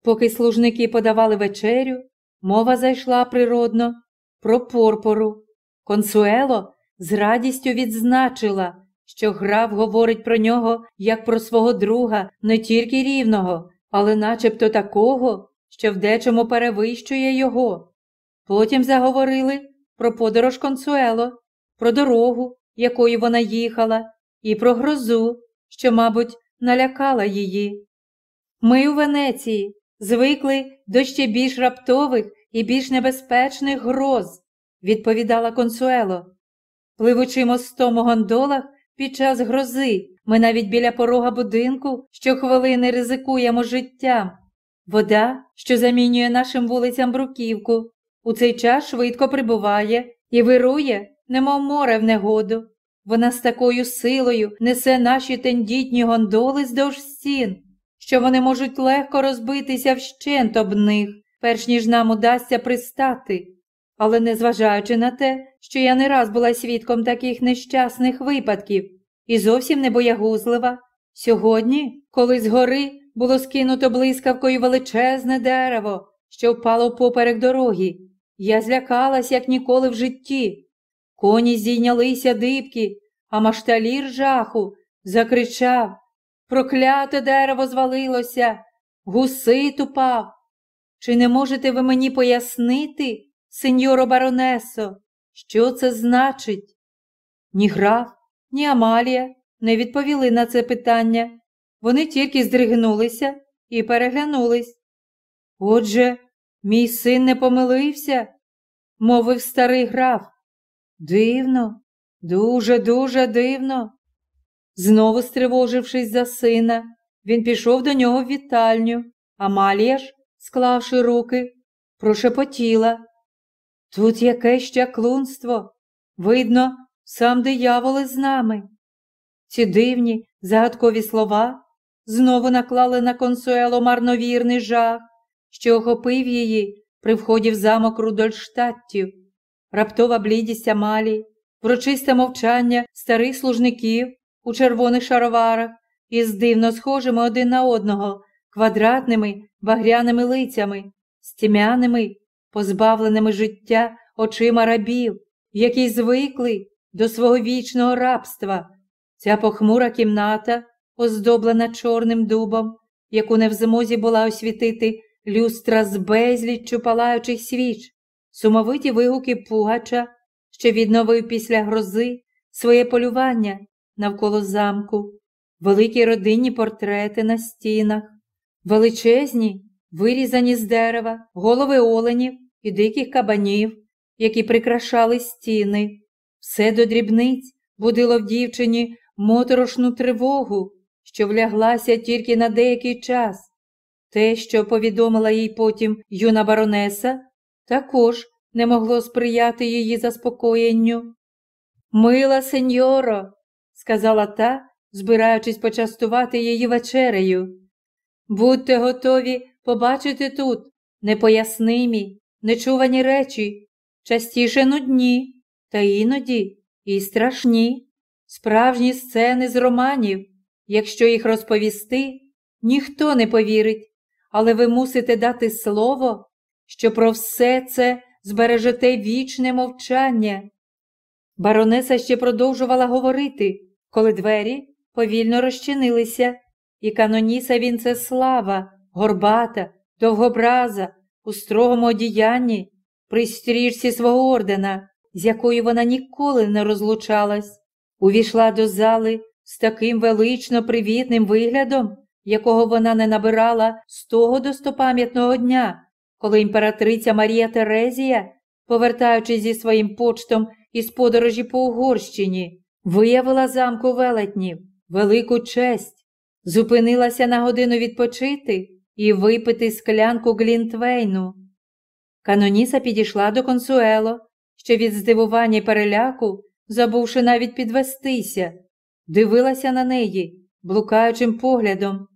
Поки служники подавали вечерю, мова зайшла природно про порпору. Консуело з радістю відзначила, що граф говорить про нього як про свого друга, не тільки рівного, але начебто такого, що в дечому перевищує його. Потім заговорили про подорож консуело, про дорогу, якою вона їхала, і про грозу, що, мабуть, налякала її. Ми у Венеції звикли до ще більш раптових і більш небезпечних гроз, відповідала консуело. Пливучи мостом у гондолах під час грози, ми навіть біля порога будинку щохвилини ризикуємо життям. Вода, що замінює нашим вулицям бруківку, у цей час швидко прибуває і вирує, немов море в негоду. Вона з такою силою несе наші тендітні гондоли здовж стін, що вони можуть легко розбитися вщент об них, перш ніж нам удасться пристати. Але незважаючи на те, що я не раз була свідком таких нещасних випадків і зовсім не боягузлива, сьогодні, коли згори було скинуто блискавкою величезне дерево, що впало поперек дороги, я злякалась, як ніколи в житті. Коні здійнялися дибки, а машталір жаху закричав Прокляте дерево звалилося, гусит упав. Чи не можете ви мені пояснити, сеньоро баронесо, що це значить? Ні граф, ні Амалія не відповіли на це питання. Вони тільки здригнулися і переглянулись. Отже, мій син не помилився, мовив старий граф. Дивно, дуже, дуже дивно. Знову стривожившись за сина, він пішов до нього в вітальню, Амалія ж, склавши руки, прошепотіла. Тут якесь чаклунство. Видно, сам диявол із нами. Ці дивні, загадкові слова знову наклали на консуело марновірний жах, що охопив її при вході в замок Рудольштаттів, раптова блідість Амалії, врочисте мовчання старих служників у червоних шароварах із дивно схожими один на одного квадратними багряними лицями, стім'яними, позбавленими життя очима рабів, які звикли до свого вічного рабства. Ця похмура кімната, оздоблена чорним дубом, яку не в змозі була освітити люстра з безліччю палаючих свіч, сумовиті вигуки Пугача, що відновив після грози своє полювання навколо замку, великі родинні портрети на стінах, величезні, вирізані з дерева, голови оленів і диких кабанів, які прикрашали стіни, все до дрібниць будило в дівчині моторошну тривогу, що вляглася тільки на деякий час. Те, що повідомила їй потім юна баронеса, також не могло сприяти її заспокоєнню. Мила сеньоро, сказала та, збираючись почастувати її вечерею. Будьте готові побачити тут непояснимі, нечувані речі, частіше нудні, та іноді і страшні, справжні сцени з романів. Якщо їх розповісти, ніхто не повірить, але ви мусите дати слово, що про все це збережете вічне мовчання. Баронеса ще продовжувала говорити, коли двері повільно розчинилися, і каноніса Вінцеслава, горбата, довгобраза, у строгому одіянні, при стрічці свого ордена, з якою вона ніколи не розлучалась, увійшла до зали з таким велично привітним виглядом, якого вона не набирала з того достопам'ятного дня, коли імператриця Марія Терезія, повертаючись зі своїм почтом із подорожі по Угорщині, виявила замку велетнів велику честь, зупинилася на годину відпочити і випити склянку Глінтвейну. Каноніса підійшла до консуело, що від здивування й переляку, забувши навіть підвестися, дивилася на неї, блукаючим поглядом,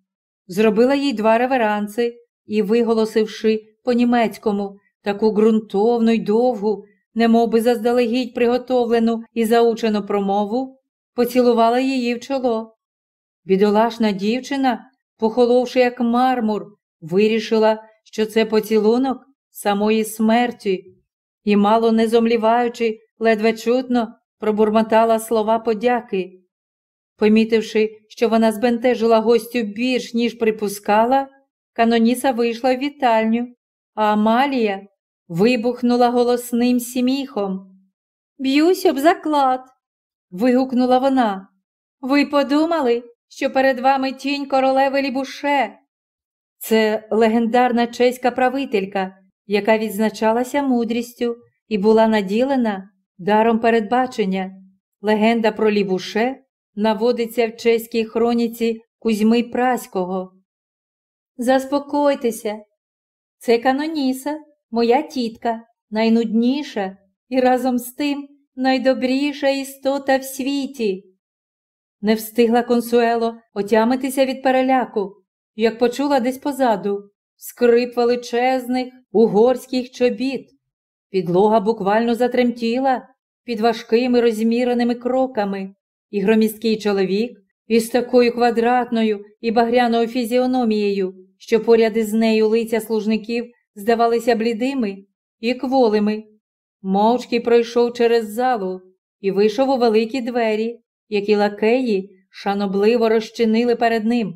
зробила їй два реверанси і, виголосивши по-німецькому, таку ґрунтовну й довгу, немов би заздалегідь приготовлену і заучену промову, поцілувала її в чоло. Бідолашна дівчина, похоловши як мармур, вирішила, що це поцілунок самої смерті, і, мало не зомліваючи, ледве чутно пробурмотала слова подяки. Помітивши, що вона збентежила гостю більш, ніж припускала, Каноніса вийшла в вітальню, Амалія вибухнула голосним сміхом. Б'юсь об заклад. вигукнула вона. Ви подумали, що перед вами тінь королеви Лібуше? Це легендарна чеська правителька, яка відзначалася мудрістю і була наділена даром передбачення. Легенда про Лібуше наводиться в чеській хроніці Кузьми Праського. Заспокойтеся, це Каноніса, моя тітка, найнудніша і разом з тим найдобріша істота в світі. Не встигла консуело отямитися від переляку, як почула десь позаду скрип величезних угорських чобіт. Підлога буквально затремтіла під важкими розміреними кроками, і громісткий чоловік із такою квадратною і багряною фізіономією, що поряд із нею лиця служників здавалися блідими і кволими, мовчки пройшов через залу і вийшов у великі двері, які лакеї шанобливо розчинили перед ним.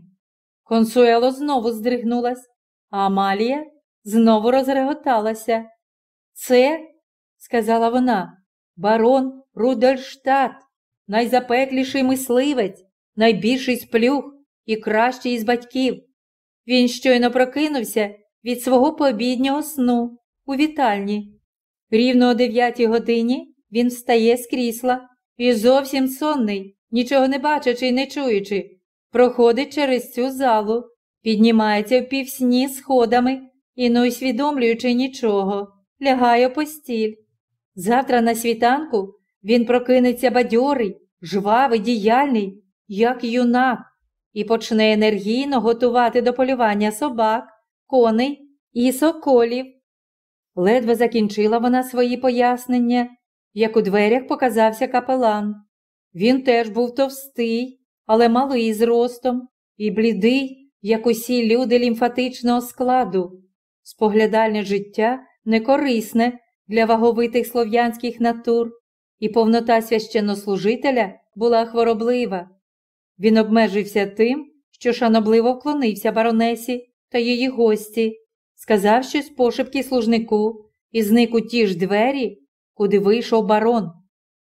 Консуело знову здригнулась, а Амалія знову розреготалася. Це, сказала вона, барон Рудольштадт, найзапекліший мисливець, найбільший сплюх і кращий із батьків. Він щойно прокинувся від свого пообіднього сну у вітальні. Рівно о дев'ятій годині він встає з крісла і зовсім сонний, нічого не бачачи й не чуючи, проходить через цю залу, піднімається в півсні сходами і, не усвідомлюючи нічого, лягає постіль. Завтра на світанку він прокинеться бадьорий, жвавий, діяльний, як юнак, і почне енергійно готувати до полювання собак, коней і соколів. Ледве закінчила вона свої пояснення, як у дверях показався капелан. Він теж був товстий, але малий зростом, і блідий, як усі люди лімфатичного складу. Споглядальне життя некорисне для ваговитих слов'янських натур, і повнота священнослужителя була хвороблива. Він обмежився тим, що шанобливо вклонився баронесі та її гості, сказав щось пошепки служнику і зник у ті ж двері, куди вийшов барон.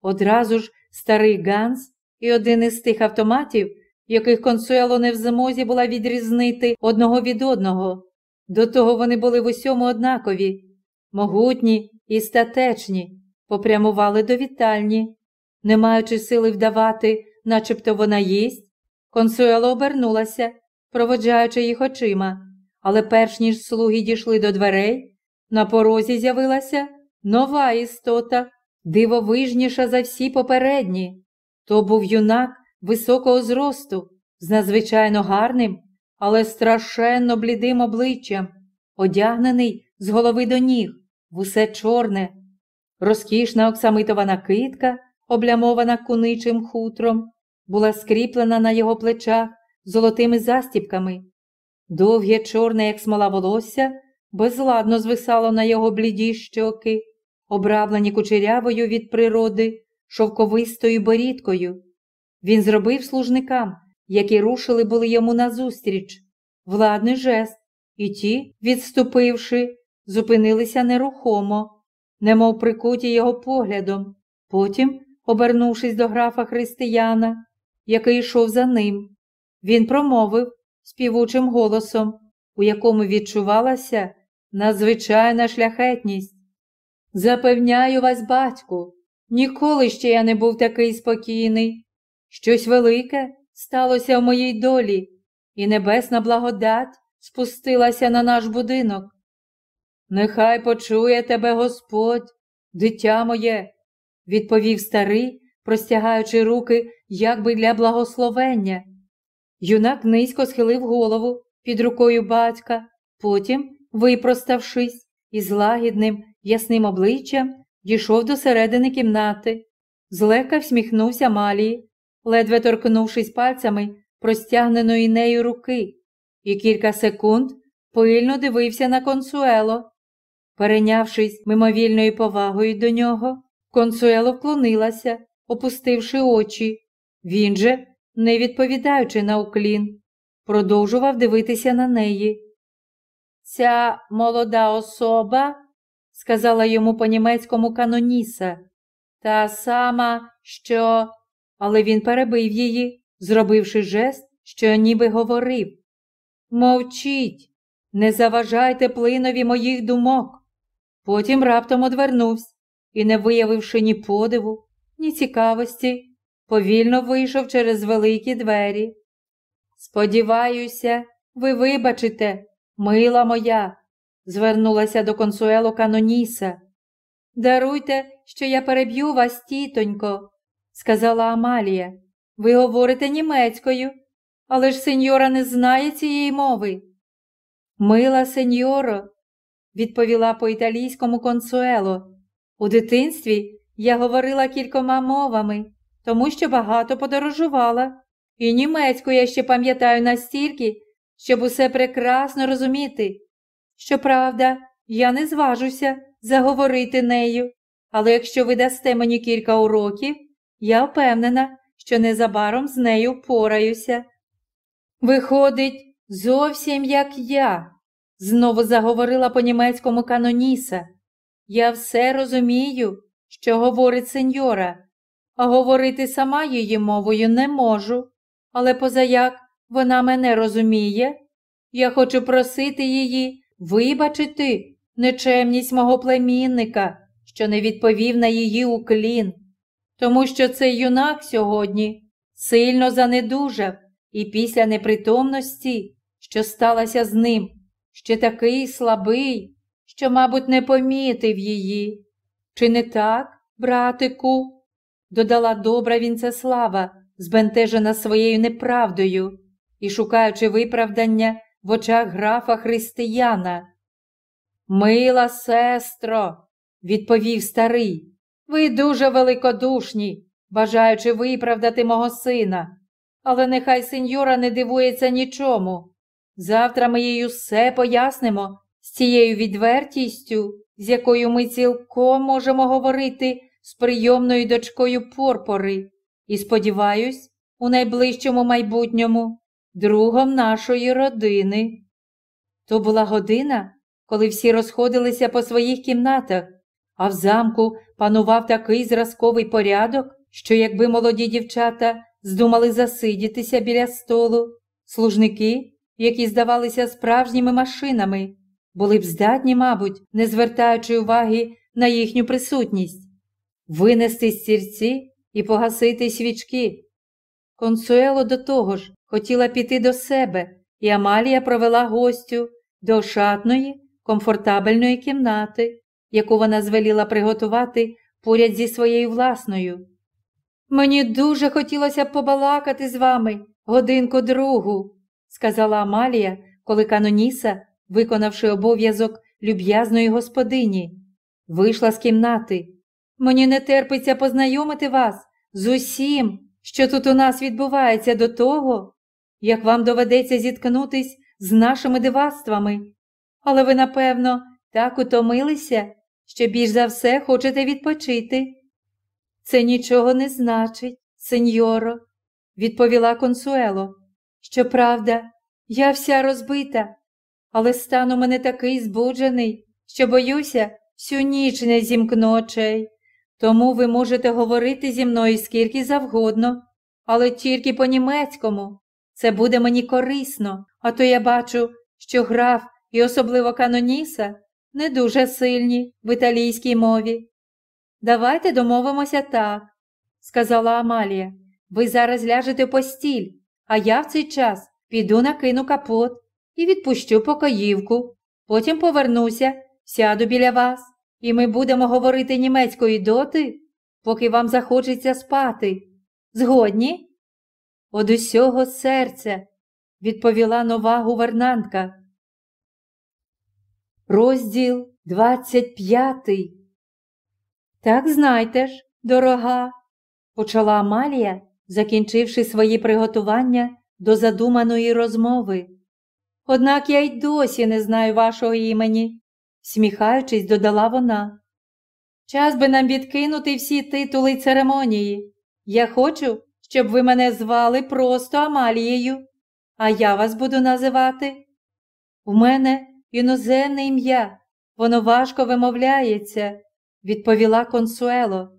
Одразу ж старий Ганс і один із тих автоматів, яких консуело не в змозі була відрізнити одного від одного. До того вони були в усьому однакові, могутні і статечні, попрямували до вітальні, не маючи сили вдавати, начебто вона їсть, консуело обернулася, проводжаючи їх очима, але перш ніж слуги дійшли до дверей, на порозі з'явилася нова істота, дивовижніша за всі попередні. То був юнак високого зросту, з надзвичайно гарним, але страшенно блідим обличчям, одягнений з голови до ніг, в усе чорне, розкішна оксамитова накидка, облямована куничим хутром, була скріплена на його плечах золотими застіпками. Довге чорне, як смола волосся, безладно звисало на його бліді щоки, обраблені кучерявою від природи, шовковистою борідкою. Він зробив служникам, які рушили були йому назустріч, владний жест, і ті, відступивши, зупинилися нерухомо, немов прикуті його поглядом, потім, обернувшись до графа християна, який йшов за ним, він промовив співучим голосом, у якому відчувалася надзвичайна шляхетність. Запевняю вас, батьку, ніколи ще я не був такий спокійний. Щось велике сталося в моїй долі, і небесна благодать спустилася на наш будинок. Нехай почує тебе Господь, дитя моє, відповів старий, простягаючи руки, якби для благословення. Юнак низько схилив голову під рукою батька, потім випроставшись із лагідним ясним обличчям, дійшов до середини кімнати, злегка всміхнувся Малії, ледве торкнувшись пальцями простягненої нею руки, і кілька секунд пильно дивився на консуело. Перейнявшись мимовільною повагою до нього, консуело вклонилася, опустивши очі. Він же, не відповідаючи на уклін, продовжував дивитися на неї. Ця молода особа, сказала йому по німецькому каноніса, та сама, що. Але він перебив її, зробивши жест, що ніби говорив. Мовчіть, не заважайте плинові моїх думок. Потім раптом одвернувся і, не виявивши ні подиву, ні цікавості, повільно вийшов через великі двері. Сподіваюся, ви вибачите, мила моя, звернулася до консуело Каноніса. Даруйте, що я переб'ю вас, тітонько, сказала Амалія. Ви говорите німецькою, але ж сеньора не знає цієї мови. Мила сеньоро, відповіла по італійському консуело. У дитинстві я говорила кількома мовами, тому що багато подорожувала, і німецьку я ще пам'ятаю настільки, щоб усе прекрасно розуміти. Щоправда, я не зважуся заговорити нею, але якщо ви дасте мені кілька уроків, я впевнена, що незабаром з нею впораюся. Виходить, зовсім як я, знову заговорила по німецькому каноніса. Я все розумію, що говорить сеньора, а говорити сама її мовою не можу, але позаяк вона мене розуміє. Я хочу просити її вибачити нечемність мого племінника, що не відповів на її уклін, тому що цей юнак сьогодні сильно занедужав і після непритомності, що сталося з ним, ще такий слабий, що, мабуть, не помітив її. Чи не так, братику? додала добра Вінцеслава, збентежена своєю неправдою і шукаючи виправдання в очах графа християна. Мила сестро, відповів старий, ви дуже великодушні, бажаючи виправдати мого сина. Але нехай сеньора не дивується нічому. Завтра ми їй усе пояснимо з цією відвертістю, з якою ми цілком можемо говорити з прийомною дочкою Порпори, і, сподіваюсь, у найближчому майбутньому другом нашої родини. То була година, коли всі розходилися по своїх кімнатах, а в замку панував такий зразковий порядок, що якби молоді дівчата здумали засидітися біля столу, служники, які здавалися справжніми машинами, були б здатні, мабуть, не звертаючи уваги на їхню присутність, винести стільці і погасити свічки. Консуело до того ж хотіла піти до себе, і Амалія провела гостю до шатної, комфортабельної кімнати, яку вона звеліла приготувати поряд зі своєю власною. Мені дуже хотілося побалакати з вами годинку другу, сказала Амалія, коли Каноніса, виконавши обов'язок люб'язної господині, вийшла з кімнати. Мені не терпиться познайомити вас з усім, що тут у нас відбувається до того, як вам доведеться зіткнутись з нашими дивацтвами. Але ви, напевно, так утомилися, що більш за все хочете відпочити. Це нічого не значить, сеньоро, відповіла консуело. Щоправда, я вся розбита, але стан у мене такий збуджений, що боюся всю ніч не зімкну очей. Тому ви можете говорити зі мною скільки завгодно, але тільки по-німецькому. Це буде мені корисно, а то я бачу, що граф і особливо каноніса не дуже сильні в італійській мові. Давайте домовимося так, сказала Амалія. Ви зараз ляжете в постіль, а я в цей час піду накину капот і відпущу покоївку. Потім повернуся, сяду біля вас, і ми будемо говорити німецькою доти, поки вам захочеться спати. Згодні? Од усього серця, відповіла нова гувернантка. Розділ 25. Так знайте ж, дорога, почала Амалія, закінчивши свої приготування до задуманої розмови. Однак я й досі не знаю вашого імені, сміхаючись, додала вона. Час би нам відкинути всі титули й церемонії. Я хочу, щоб ви мене звали просто Амалією, а я вас буду називати. У мене іноземне ім'я, воно важко вимовляється, відповіла консуело.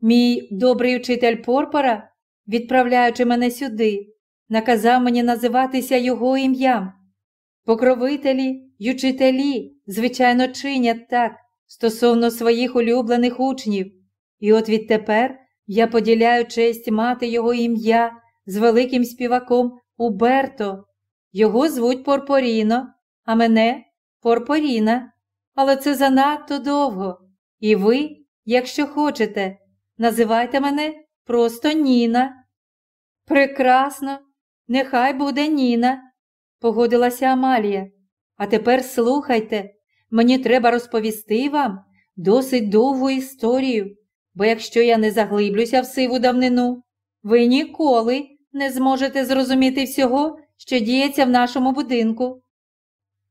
Мій добрий вчитель Порпора, відправляючи мене сюди, наказав мені називатися його ім'ям. Покровителі й учителі, звичайно, чинять так стосовно своїх улюблених учнів, і от відтепер я поділяю честь мати його ім'я з великим співаком Уберто. Його звуть Порпоріно, а мене Порпоріна. Але це занадто довго. І ви, якщо хочете, називайте мене просто Ніна. Прекрасно, нехай буде Ніна, погодилася Амалія. А тепер слухайте, мені треба розповісти вам досить довгу історію, бо якщо я не заглиблюся в сиву давнину, ви ніколи не зможете зрозуміти всього, що діється в нашому будинку.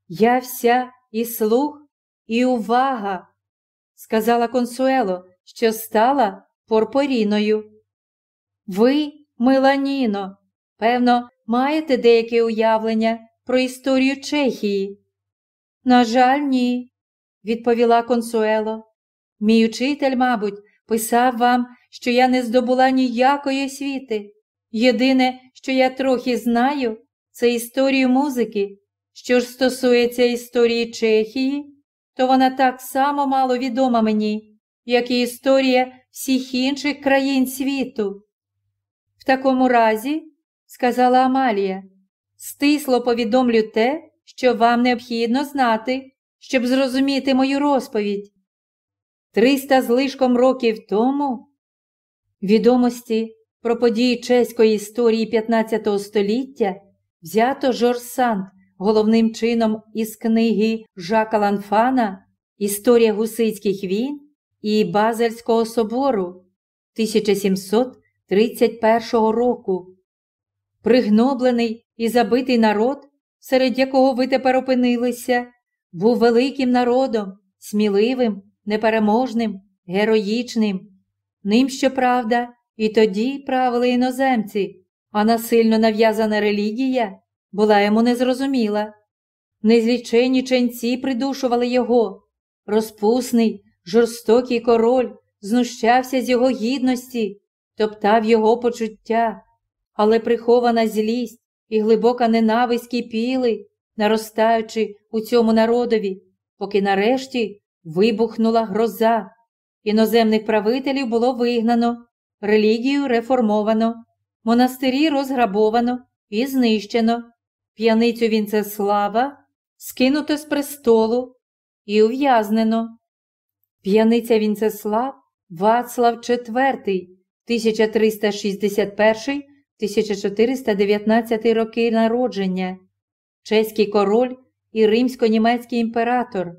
Я вся і слух, і увага, сказала консуело, що стала порпоріною. Ви, мила Ніно, певно, маєте деяке уявлення про історію Чехії? На жаль, ні, відповіла консуело. Мій учитель, мабуть, писав вам, що я не здобула ніякої освіти. Єдине, що я трохи знаю, це історію музики. Що ж стосується історії Чехії, то вона так само мало відома мені, як і історія всіх інших країн світу. В такому разі, сказала Амалія, стисло повідомлю те, що вам необхідно знати, щоб зрозуміти мою розповідь. Триста з лишком років тому відомості про події чеської історії 15 століття взято Жорж Санд головним чином із книги Жака Ланфана Історія гусицьких війн і Базельського собору 1731 року. Пригноблений і забитий народ, серед якого ви тепер опинилися, був великим народом, сміливим, непереможним, героїчним. Ним, щоправда, і тоді правили іноземці, а насильно нав'язана релігія була йому незрозуміла. Незлічені ченці придушували його. Розпусний, жорстокий король знущався з його гідності, топтав його почуття, але прихована злість і глибока ненависть кипіли, наростаючи у цьому народові, поки нарешті вибухнула гроза. Іноземних правителів було вигнано, релігію реформовано, монастирі розграбовано і знищено, п'яницю Вінцеслава скинуто з престолу і ув'язнено. П'яниця Вінцеслав Вацлав IV, 1361-1419 роки народження, чеський король і римсько-німецький імператор,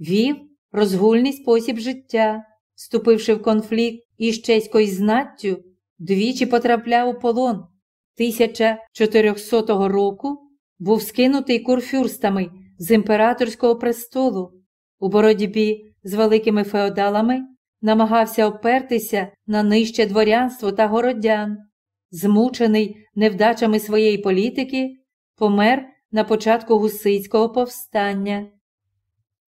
вів розгульний спосіб життя, вступивши в конфлікт із чеською знаттю, двічі потрапляв у полон. 1400 року був скинутий курфюрстами з імператорського престолу. У боротьбі з великими феодалами намагався опертися на нижче дворянство та городян. Змучений невдачами своєї політики, помер на початку гусицького повстання.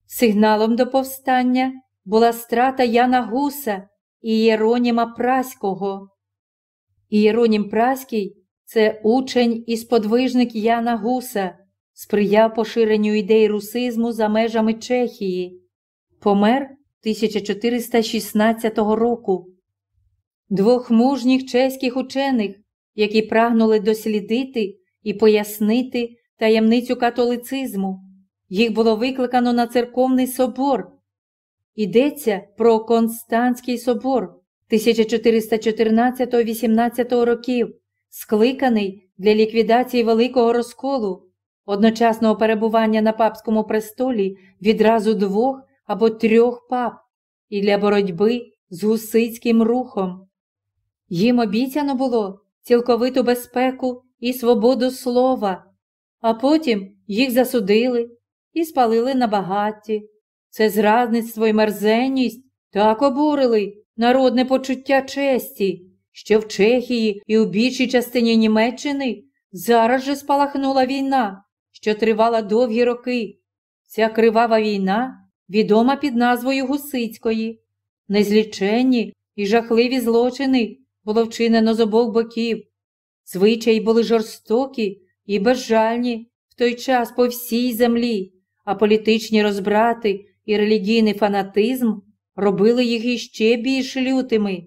Сигналом до повстання була страта Яна Гуса і Єроніма Праського. Ієронім Праський це учень і сподвижник Яна Гуса, сприяв поширенню ідей русизму за межами Чехії, помер 1416 року. Двох мужніх чеських учених, які прагнули дослідити і пояснити таємницю католицизму. Їх було викликано на церковний собор. Йдеться про Константський собор 1414 18 років, скликаний для ліквідації великого розколу, одночасного перебування на папському престолі відразу двох або трьох пап і для боротьби з гусицьким рухом. Їм обіцяно було цілковиту безпеку і свободу слова, а потім їх засудили і спалили на багатті. Це зрадництво і мерзенність так обурили народне почуття честі, що в Чехії і у більшій частині Німеччини зараз же спалахнула війна, що тривала довгі роки. Ця кривава війна відома під назвою Гусицької. Незліченні і жахливі злочини було вчинено з обох боків. Звичаї були жорстокі і безжальні в той час по всій землі, а політичні розбрати і релігійний фанатизм робили їх іще більш лютими.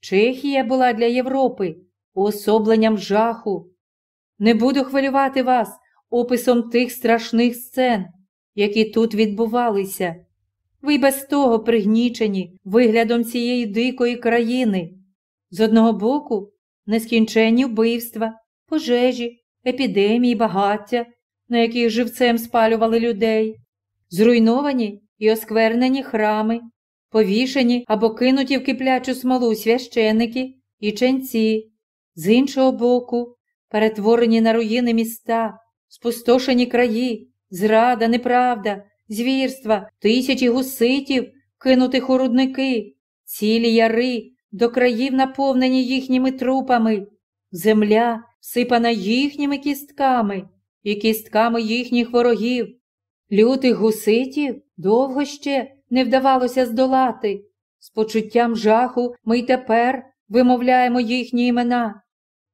Чехія була для Європи уособленням жаху. Не буду хвилювати вас описом тих страшних сцен, які тут відбувалися. Ви без того пригнічені виглядом цієї дикої країни. З одного боку, нескінченні вбивства, пожежі, епідемії, багаття, на яких живцем спалювали людей, зруйновані і осквернені храми, повішені або кинуті в киплячу смолу священики і ченці, з іншого боку, перетворені на руїни міста, спустошені краї, зрада, неправда, звірства, тисячі гуситів, кинутих у рудники, цілі яри, до країв наповнені їхніми трупами, земля всипана їхніми кістками і кістками їхніх ворогів. Лютих гуситів довго ще не вдавалося здолати. З почуттям жаху ми й тепер вимовляємо їхні імена,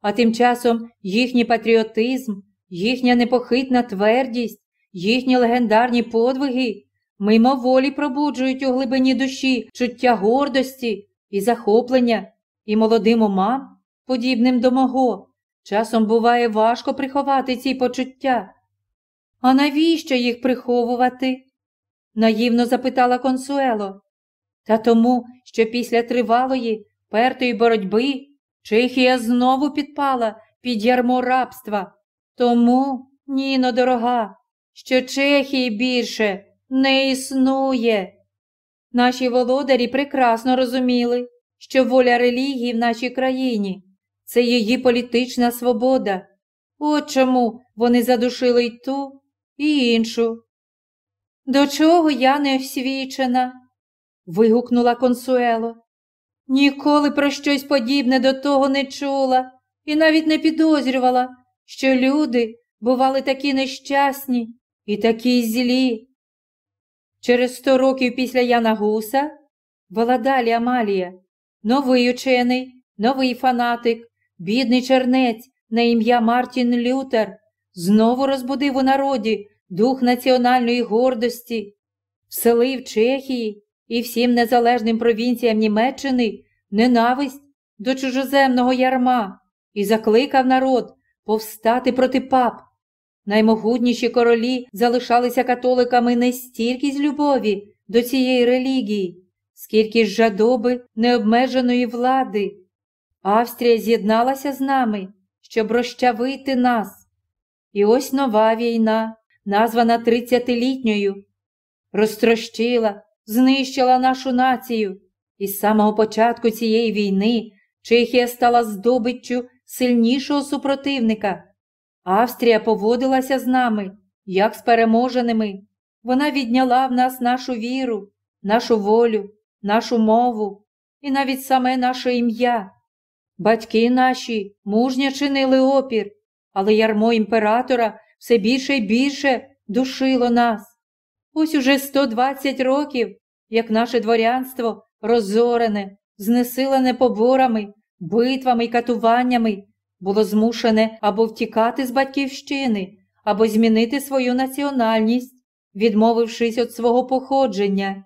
а тим часом їхній патріотизм, їхня непохитна твердість, їхні легендарні подвиги мимоволі пробуджують у глибині душі чуття гордості і захоплення, і молодим умам, подібним до мого, часом буває важко приховати ці почуття. А навіщо їх приховувати? наївно запитала консуело. Та тому, що після тривалої, пертої боротьби Чехія знову підпала під ярмо рабства. Тому, Ніно дорога, що Чехії більше не існує. Наші володарі прекрасно розуміли, що воля релігії в нашій країні це її політична свобода. От чому вони задушили й ту, і іншу. До чого я не освічена? вигукнула консуело. Ніколи про щось подібне до того не чула і навіть не підозрювала, що люди бували такі нещасні і такі злі. Через сто років після Яна Гуса вела далі Амалія, новий учений, новий фанатик, бідний чернець на ім'я Мартін Лютер, знову розбудив у народі дух національної гордості, вселив Чехії і всім незалежним провінціям Німеччини ненависть до чужоземного ярма і закликав народ повстати проти пап. Наймогутніші королі залишалися католиками не стільки з любові до цієї релігії, скільки з жадоби необмеженої влади. Австрія з'єдналася з нами, щоб розчавити нас. І ось нова війна, названа тридцятилітньою, розтрощила, знищила нашу націю. І з самого початку цієї війни Чехія стала здобиччю сильнішого супротивника. Австрія поводилася з нами, як з переможеними. Вона відняла в нас нашу віру, нашу волю, нашу мову і навіть саме наше ім'я. Батьки наші мужньо чинили опір, але ярмо імператора все більше і більше душило нас. Ось уже 120 років, як наше дворянство розорене, знесилене поборами, битвами й катуваннями, було змушене або втікати з батьківщини, або змінити свою національність, відмовившись від свого походження,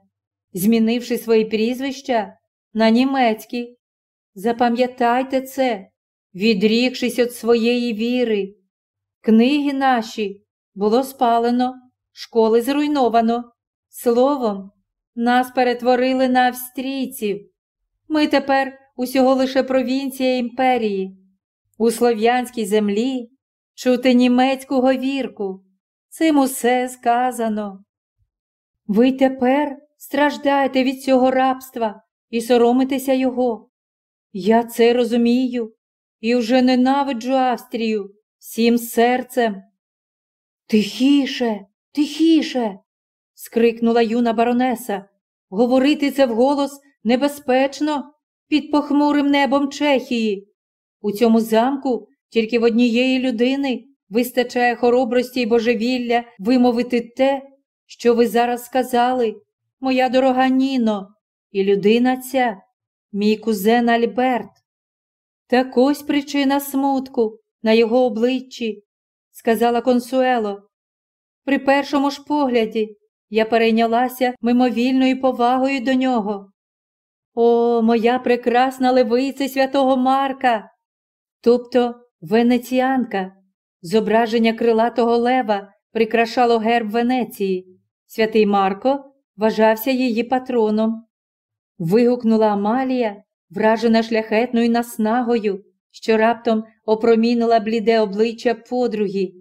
змінивши свої прізвища на німецькі. Запам'ятайте це, відрікшись від своєї віри. Книги наші було спалено, школи зруйновано. Словом, нас перетворили на австрійців. Ми тепер усього лише провінція імперії. У слов'янській землі чути німецьку говірку. Цим усе сказано. Ви тепер страждаєте від цього рабства і соромитеся його. Я це розумію і вже ненавиджу Австрію всім серцем. Тихіше, тихіше. скрикнула юна баронеса. Говорити це вголос небезпечно під похмурим небом Чехії. У цьому замку тільки в однієї людини вистачає хоробрості й божевілля вимовити те, що ви зараз сказали, моя дорога Ніно, і людина ця, мій кузен Альберт. Так ось причина смутку на його обличчі, сказала консуело. При першому ж погляді я перейнялася мимовільною повагою до нього. О, моя прекрасна левиця святого Марка, тобто венеціанка. Зображення крилатого лева прикрашало герб Венеції. Святий Марко вважався її патроном. Вигукнула Амалія, вражена шляхетною наснагою, що раптом опромінила бліде обличчя подруги.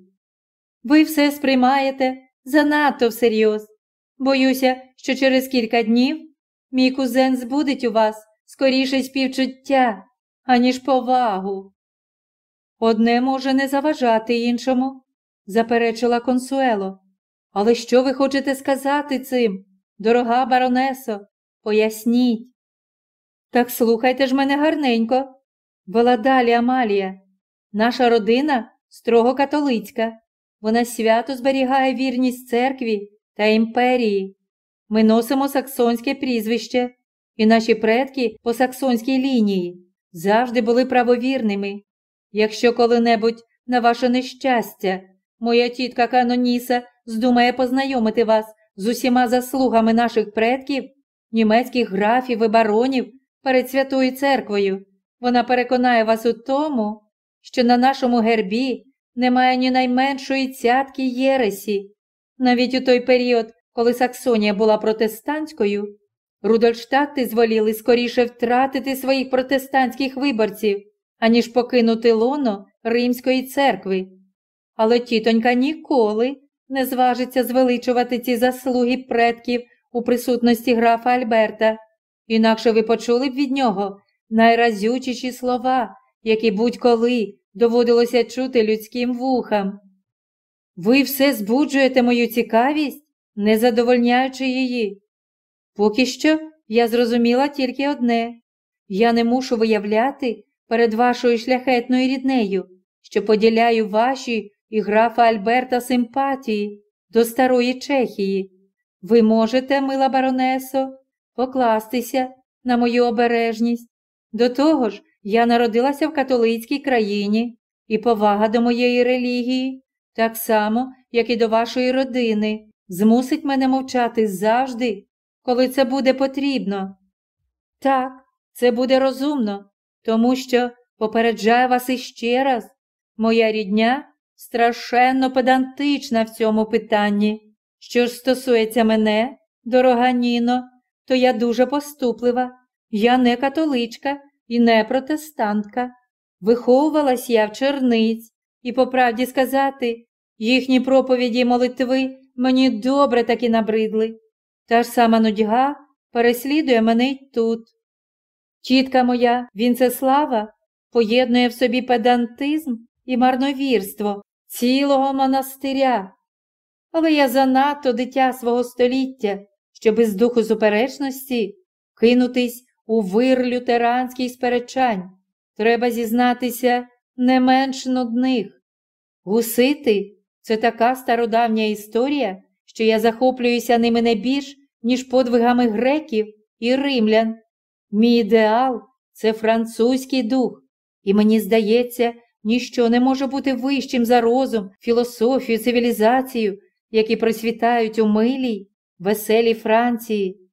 Ви все сприймаєте занадто всерйоз. Боюся, що через кілька днів мій кузен збудить у вас скоріше співчуття, аніж повагу. Одне може не заважати іншому, заперечила консуело. Але що ви хочете сказати цим, дорога баронесо? Поясніть. Так слухайте ж мене гарненько, вела далі Амалія. Наша родина строго католицька. Вона свято зберігає вірність церкві та імперії. Ми носимо саксонське прізвище, і наші предки по саксонській лінії завжди були правовірними. Якщо коли-небудь на ваше нещастя, моя тітка Каноніса здумає познайомити вас з усіма заслугами наших предків, німецьких графів і баронів перед Святою Церквою, вона переконає вас у тому, що на нашому гербі немає ні найменшої цятки Єресі. Навіть у той період, коли Саксонія була протестантською, Рудольштати зволіли скоріше втратити своїх протестантських виборців, аніж покинути лоно Римської церкви. Але тітонька ніколи не зважиться звеличувати ці заслуги предків у присутності графа Альберта, інакше ви почули б від нього найразючіші слова, які будь-коли доводилося чути людським вухам. Ви все збуджуєте мою цікавість, не задовольняючи її. Поки що я зрозуміла тільки одне я не мушу виявляти перед вашою шляхетною ріднею, що поділяю ваші і графа Альберта симпатії до старої Чехії. Ви можете, мила баронесо, покластися на мою обережність. До того ж, я народилася в католицькій країні, і повага до моєї релігії, так само, як і до вашої родини, змусить мене мовчати завжди, коли це буде потрібно. Так, це буде розумно, тому що попереджаю вас іще раз, моя рідня страшенно педантична в цьому питанні. Що ж стосується мене, дорога Ніно, то я дуже поступлива. Я не католичка і не протестантка. Виховувалась я в черниць, і, по правді сказати, їхні проповіді й молитви мені добре таки набридли. Та ж сама нудьга переслідує мене й тут. Тітка моя, Вінцеслава, поєднує в собі педантизм і марновірство цілого монастиря. Але я занадто дитя свого століття, що без духу суперечності кинутись у вир лютеранських сперечань. Треба зізнатися не менш нудних. Гусити це така стародавня історія, що я захоплююся ними не більш, ніж подвигами греків і римлян. Мій ідеал це французький дух, і мені здається, ніщо не може бути вищим за розум, філософію, цивілізацію, які процвітають у милій, веселій Франції.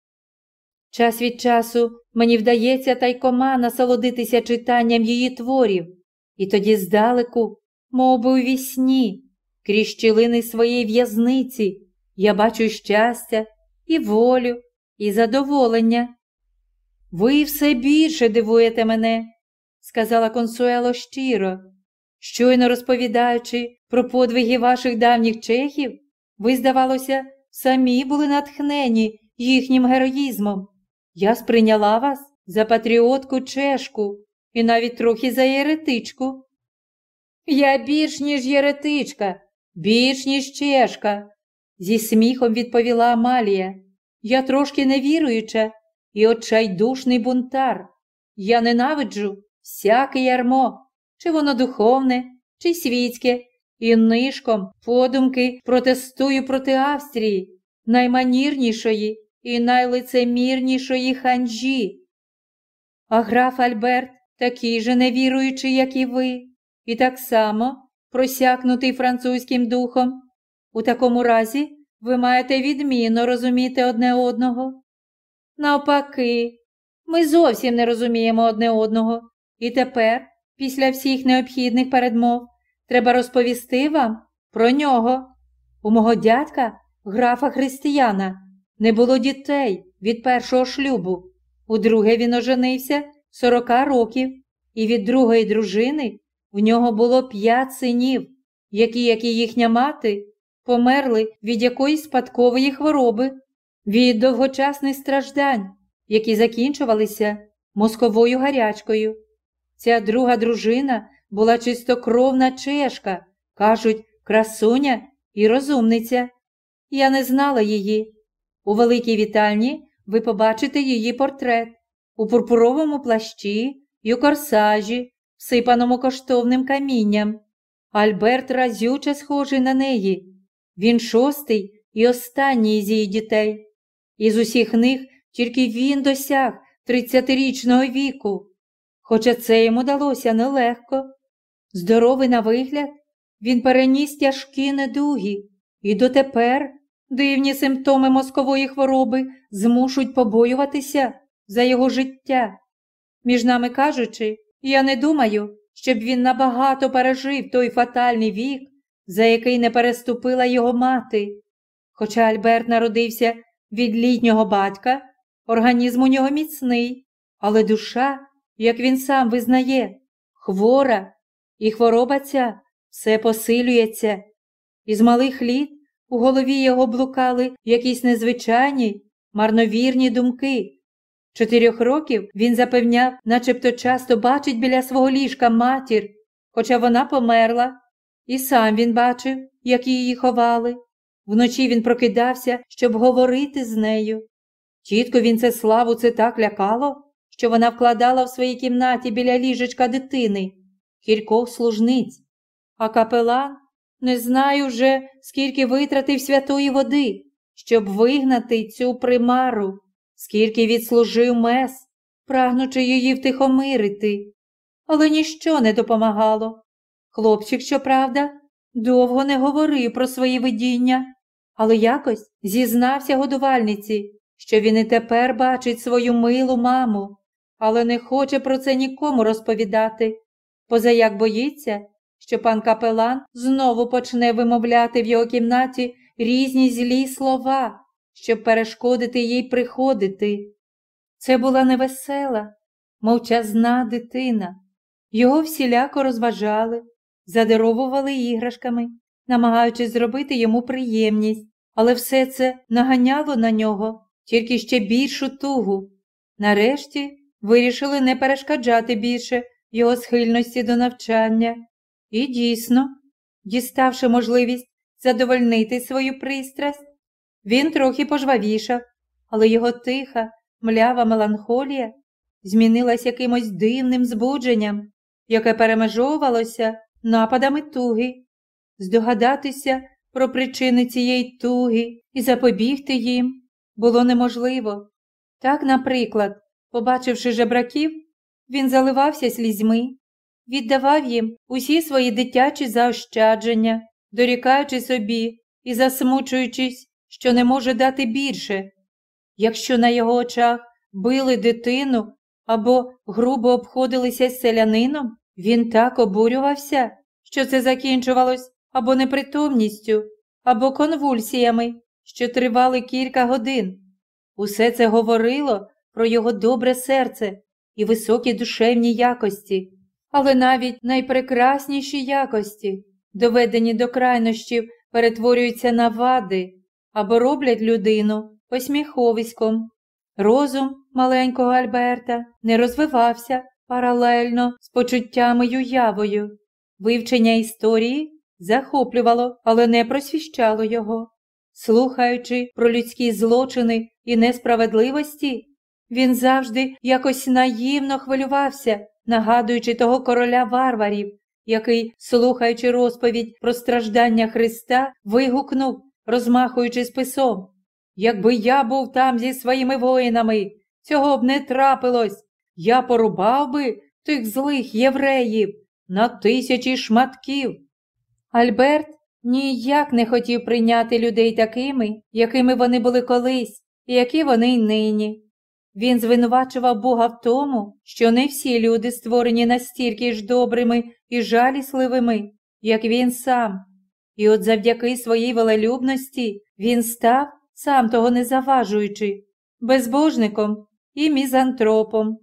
Час від часу мені вдається тайкома насолодитися читанням її творів, і тоді здалеку, мов би у вісні, крізь щілини своєї в'язниці, я бачу щастя і волю, і задоволення. Ви все більше дивуєте мене, сказала консуело щиро. Щойно розповідаючи про подвиги ваших давніх чехів, ви, здавалося, самі були натхнені їхнім героїзмом. Я сприйняла вас за патріотку чешку і навіть трохи за єретичку. Я більш ніж єретичка, більш ніж чешка, зі сміхом відповіла Амалія. Я трошки невіруюча і отчайдушний бунтар. Я ненавиджу всяке ярмо, чи воно духовне, чи світське, і нишком подумки протестую проти Австрії, найманірнішої і найлицемірнішої ханжі. А граф Альберт такий же невіруючий, як і ви, і так само просякнутий французьким духом. У такому разі ви маєте відмінно розуміти одне одного. Навпаки, ми зовсім не розуміємо одне одного, і тепер, після всіх необхідних передмов, треба розповісти вам про нього. У мого дядька, графа Християна, не було дітей від першого шлюбу. Удруге він оженився 40 років, і від другої дружини в нього було п'ять синів, які, як і їхня мати, померли від якоїсь спадкової хвороби, від довгочасних страждань, які закінчувалися мозковою гарячкою. Ця друга дружина була чистокровна чешка, кажуть, красуня і розумниця. Я не знала її. У великій вітальні ви побачите її портрет у пурпуровому плащі і у корсажі, всипаному коштовним камінням. Альберт разюче схожий на неї. Він шостий і останній з її дітей. Із усіх них тільки він досяг тридцятирічного віку. Хоча це йому далося нелегко. Здоровий на вигляд, він переніс тяжкі недуги, і дотепер дивні симптоми мозкової хвороби змушують побоюватися за його життя. Між нами кажучи, я не думаю, щоб він набагато пережив той фатальний вік, за який не переступила його мати. Хоча Альберт народився від літнього батька, організм у нього міцний, але душа, як він сам визнає, хвора, і хвороба ця все посилюється. Із малих літ у голові його блукали якісь незвичайні, марновірні думки. Чотирьох років він запевняв, начебто часто бачить біля свого ліжка матір, хоча вона померла, і сам він бачив, як її ховали. Вночі він прокидався, щоб говорити з нею. Тітко він це славу це так лякало, що вона вкладала в своїй кімнаті біля ліжечка дитини кількох служниць, а капелан не знаю вже, скільки витратив святої води, щоб вигнати цю примару, скільки відслужив мес, прагнучи її втихомирити. Але ніщо не допомагало. Хлопчик, щоправда, довго не говорив про свої видіння, але якось зізнався годувальниці, що він і тепер бачить свою милу маму, але не хоче про це нікому розповідати, позаяк боїться, що пан капелан знову почне вимовляти в його кімнаті різні злі слова, щоб перешкодити їй приходити. Це була невесела, мовчазна дитина. Його всіляко розважали, задаровували іграшками, намагаючись зробити йому приємність, але все це наганяло на нього тільки ще більшу тугу. Нарешті вирішили не перешкоджати більше його схильності до навчання. І дійсно, діставши можливість задовольнити свою пристрасть, він трохи пожвавішав, але його тиха, млява меланхолія змінилась якимось дивним збудженням, яке перемежовувалося нападами туги, здогадатися про причини цієї туги і запобігти їм було неможливо. Так, наприклад, побачивши жебраків, він заливався слізьми, віддавав їм усі свої дитячі заощадження, дорікаючи собі і засмучуючись, що не може дати більше. Якщо на його очах били дитину або грубо обходилися з селянином, він так обурювався, що це закінчувалось або непритомністю, або конвульсіями, що тривали кілька годин. Усе це говорило про його добре серце і високі душевні якості. але навіть найпрекрасніші якості, доведені до крайнощів, перетворюються на вади або роблять людину посміховиськом. Розум маленького Альберта не розвивався паралельно з почуттями й уявою. Вивчення історії захоплювало, але не просвіщало його. Слухаючи про людські злочини і несправедливості, він завжди якось наївно хвилювався, нагадуючи того короля варварів, який, слухаючи розповідь про страждання Христа, вигукнув, розмахуючи списом. Якби я був там зі своїми воїнами, цього б не трапилось. Я порубав би тих злих євреїв на тисячі шматків. Альберт ніяк не хотів прийняти людей такими, якими вони були колись, і які вони й нині. Він звинувачував Бога в тому, що не всі люди створені настільки ж добрими і жалісливими, як він сам. І от завдяки своїй велелюбності він став, сам того не заважуючи, безбожником і мізантропом,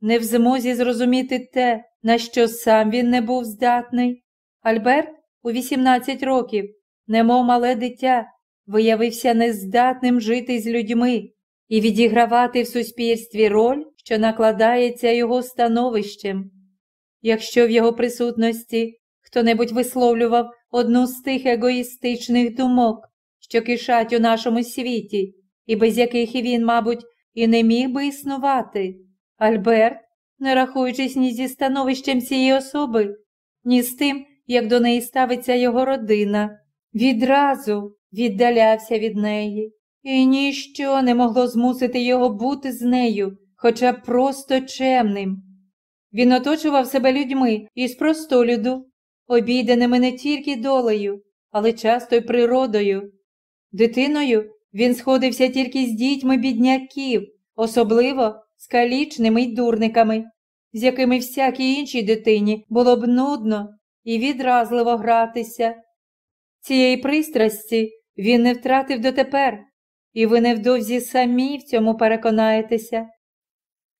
не в змозі зрозуміти те, на що сам він не був здатний. Альберт у 18 років, немов мале дитя, виявився нездатним жити з людьми і відігравати в суспільстві роль, що накладається його становищем. Якщо в його присутності хто-небудь висловлював одну з тих егоїстичних думок, що кишать у нашому світі, і без яких і він, мабуть, і не міг би існувати, Альберт, не рахуючись ні зі становищем цієї особи, ні з тим, як до неї ставиться його родина, відразу віддалявся від неї, і ніщо не могло змусити його бути з нею, хоча б просто чемним. Він оточував себе людьми із простолюду, обійденими не тільки долею, але часто й природою. Дитиною він сходився тільки з дітьми бідняків, особливо з калічними й дурниками, з якими всякій іншій дитині було б нудно і відразливо гратися. Цієї пристрасті він не втратив дотепер, і ви невдовзі самі в цьому переконаєтеся.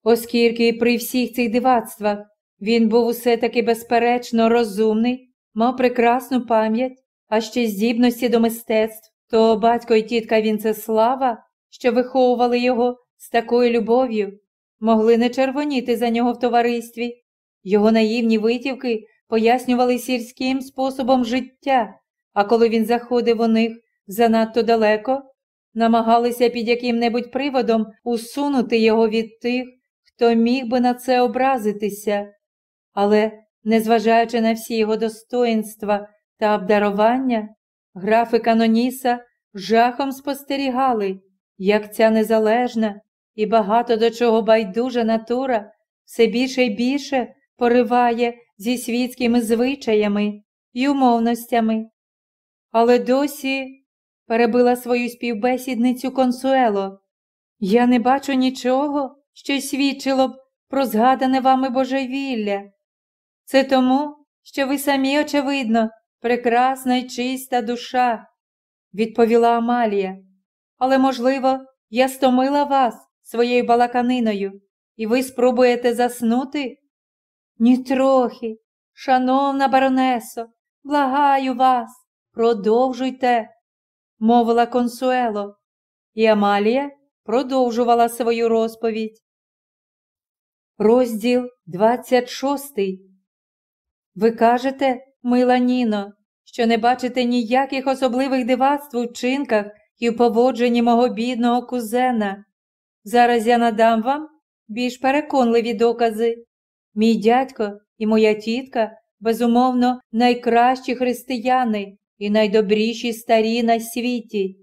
Оскільки при всіх цих дивацтвах він був усе таки безперечно розумний, мав прекрасну пам'ять, а ще здібності до мистецтв, то батько і тітка Вінцеслава, що виховували його з такою любов'ю, могли не червоніти за нього в товаристві. Його наївні витівки пояснювали сільським способом життя, а коли він заходив у них занадто далеко, намагалися під яким-небудь приводом усунути його від тих, хто міг би на це образитися. Але, незважаючи на всі його достоїнства та обдарування, графи Каноніса жахом спостерігали, як ця незалежна і багато до чого байдужа натура все більше і більше пориває зі світськими звичаями й умовностями. Але досі перебила свою співбесідницю консуело. Я не бачу нічого, що свідчило б про згадане вами божевілля. Це тому, що ви самі, очевидно, прекрасна й чиста душа, відповіла Амалія. Але, можливо, я стомила вас своєю балаканиною, і ви спробуєте заснути? Нітрохи, шановна баронесо, благаю вас, продовжуйте, мовила консуело, і Амалія продовжувала свою розповідь. Розділ 26 Ви кажете, мила Ніно, що не бачите ніяких особливих дивацтв у вчинках і в поводженні мого бідного кузена. Зараз я надам вам більш переконливі докази. Мій дядько і моя тітка, безумовно, найкращі християни і найдобріші старі на світі.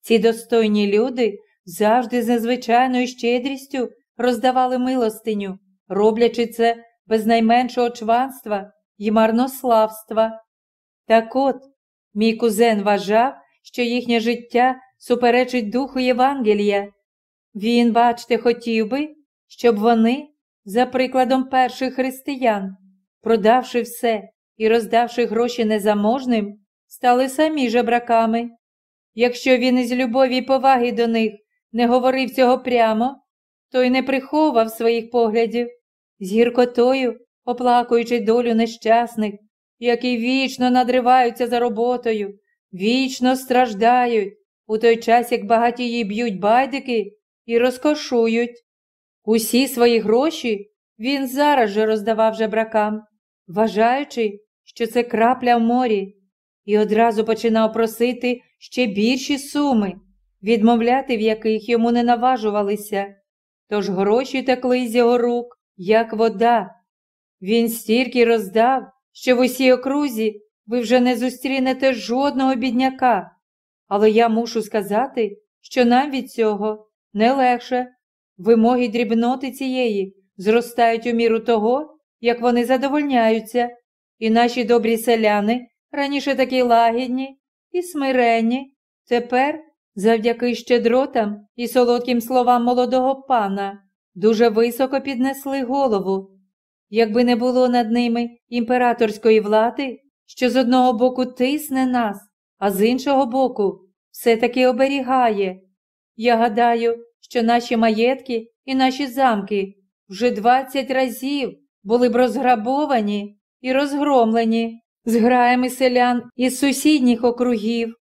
Ці достойні люди завжди з незвичайною щедрістю роздавали милостиню, роблячи це без найменшого чванства і марнославства. Так от, мій кузен вважав, що їхнє життя суперечить духу Євангелія. Він, бачте, хотів би, щоб вони, за прикладом перших християн, продавши все і роздавши гроші незаможним, стали самі жебраками. Якщо він із любові й поваги до них не говорив цього прямо, то й не приховував своїх поглядів, з гіркотою оплакуючи долю нещасних, які вічно надриваються за роботою, вічно страждають, у той час як багатії б'ють байдики і розкошують. Усі свої гроші він зараз же роздавав жебракам, вважаючи, що це крапля в морі, і одразу починав просити ще більші суми, відмовляти в яких йому не наважувалися. Тож гроші текли з його рук, як вода. Він стільки роздав, що в усій окрузі ви вже не зустрінете жодного бідняка. Але я мушу сказати, що нам від цього не легше. Вимоги дрібноти цієї зростають у міру того, як вони задовольняються, і наші добрі селяни, раніше такі лагідні і смиренні, тепер, завдяки щедротам і солодким словам молодого пана, дуже високо піднесли голову. Якби не було над ними імператорської влади, що з одного боку тисне нас, а з іншого боку все-таки оберігає. Я гадаю, що наші маєтки і наші замки вже двадцять разів були б розграбовані і розгромлені зграями селян із сусідніх округів.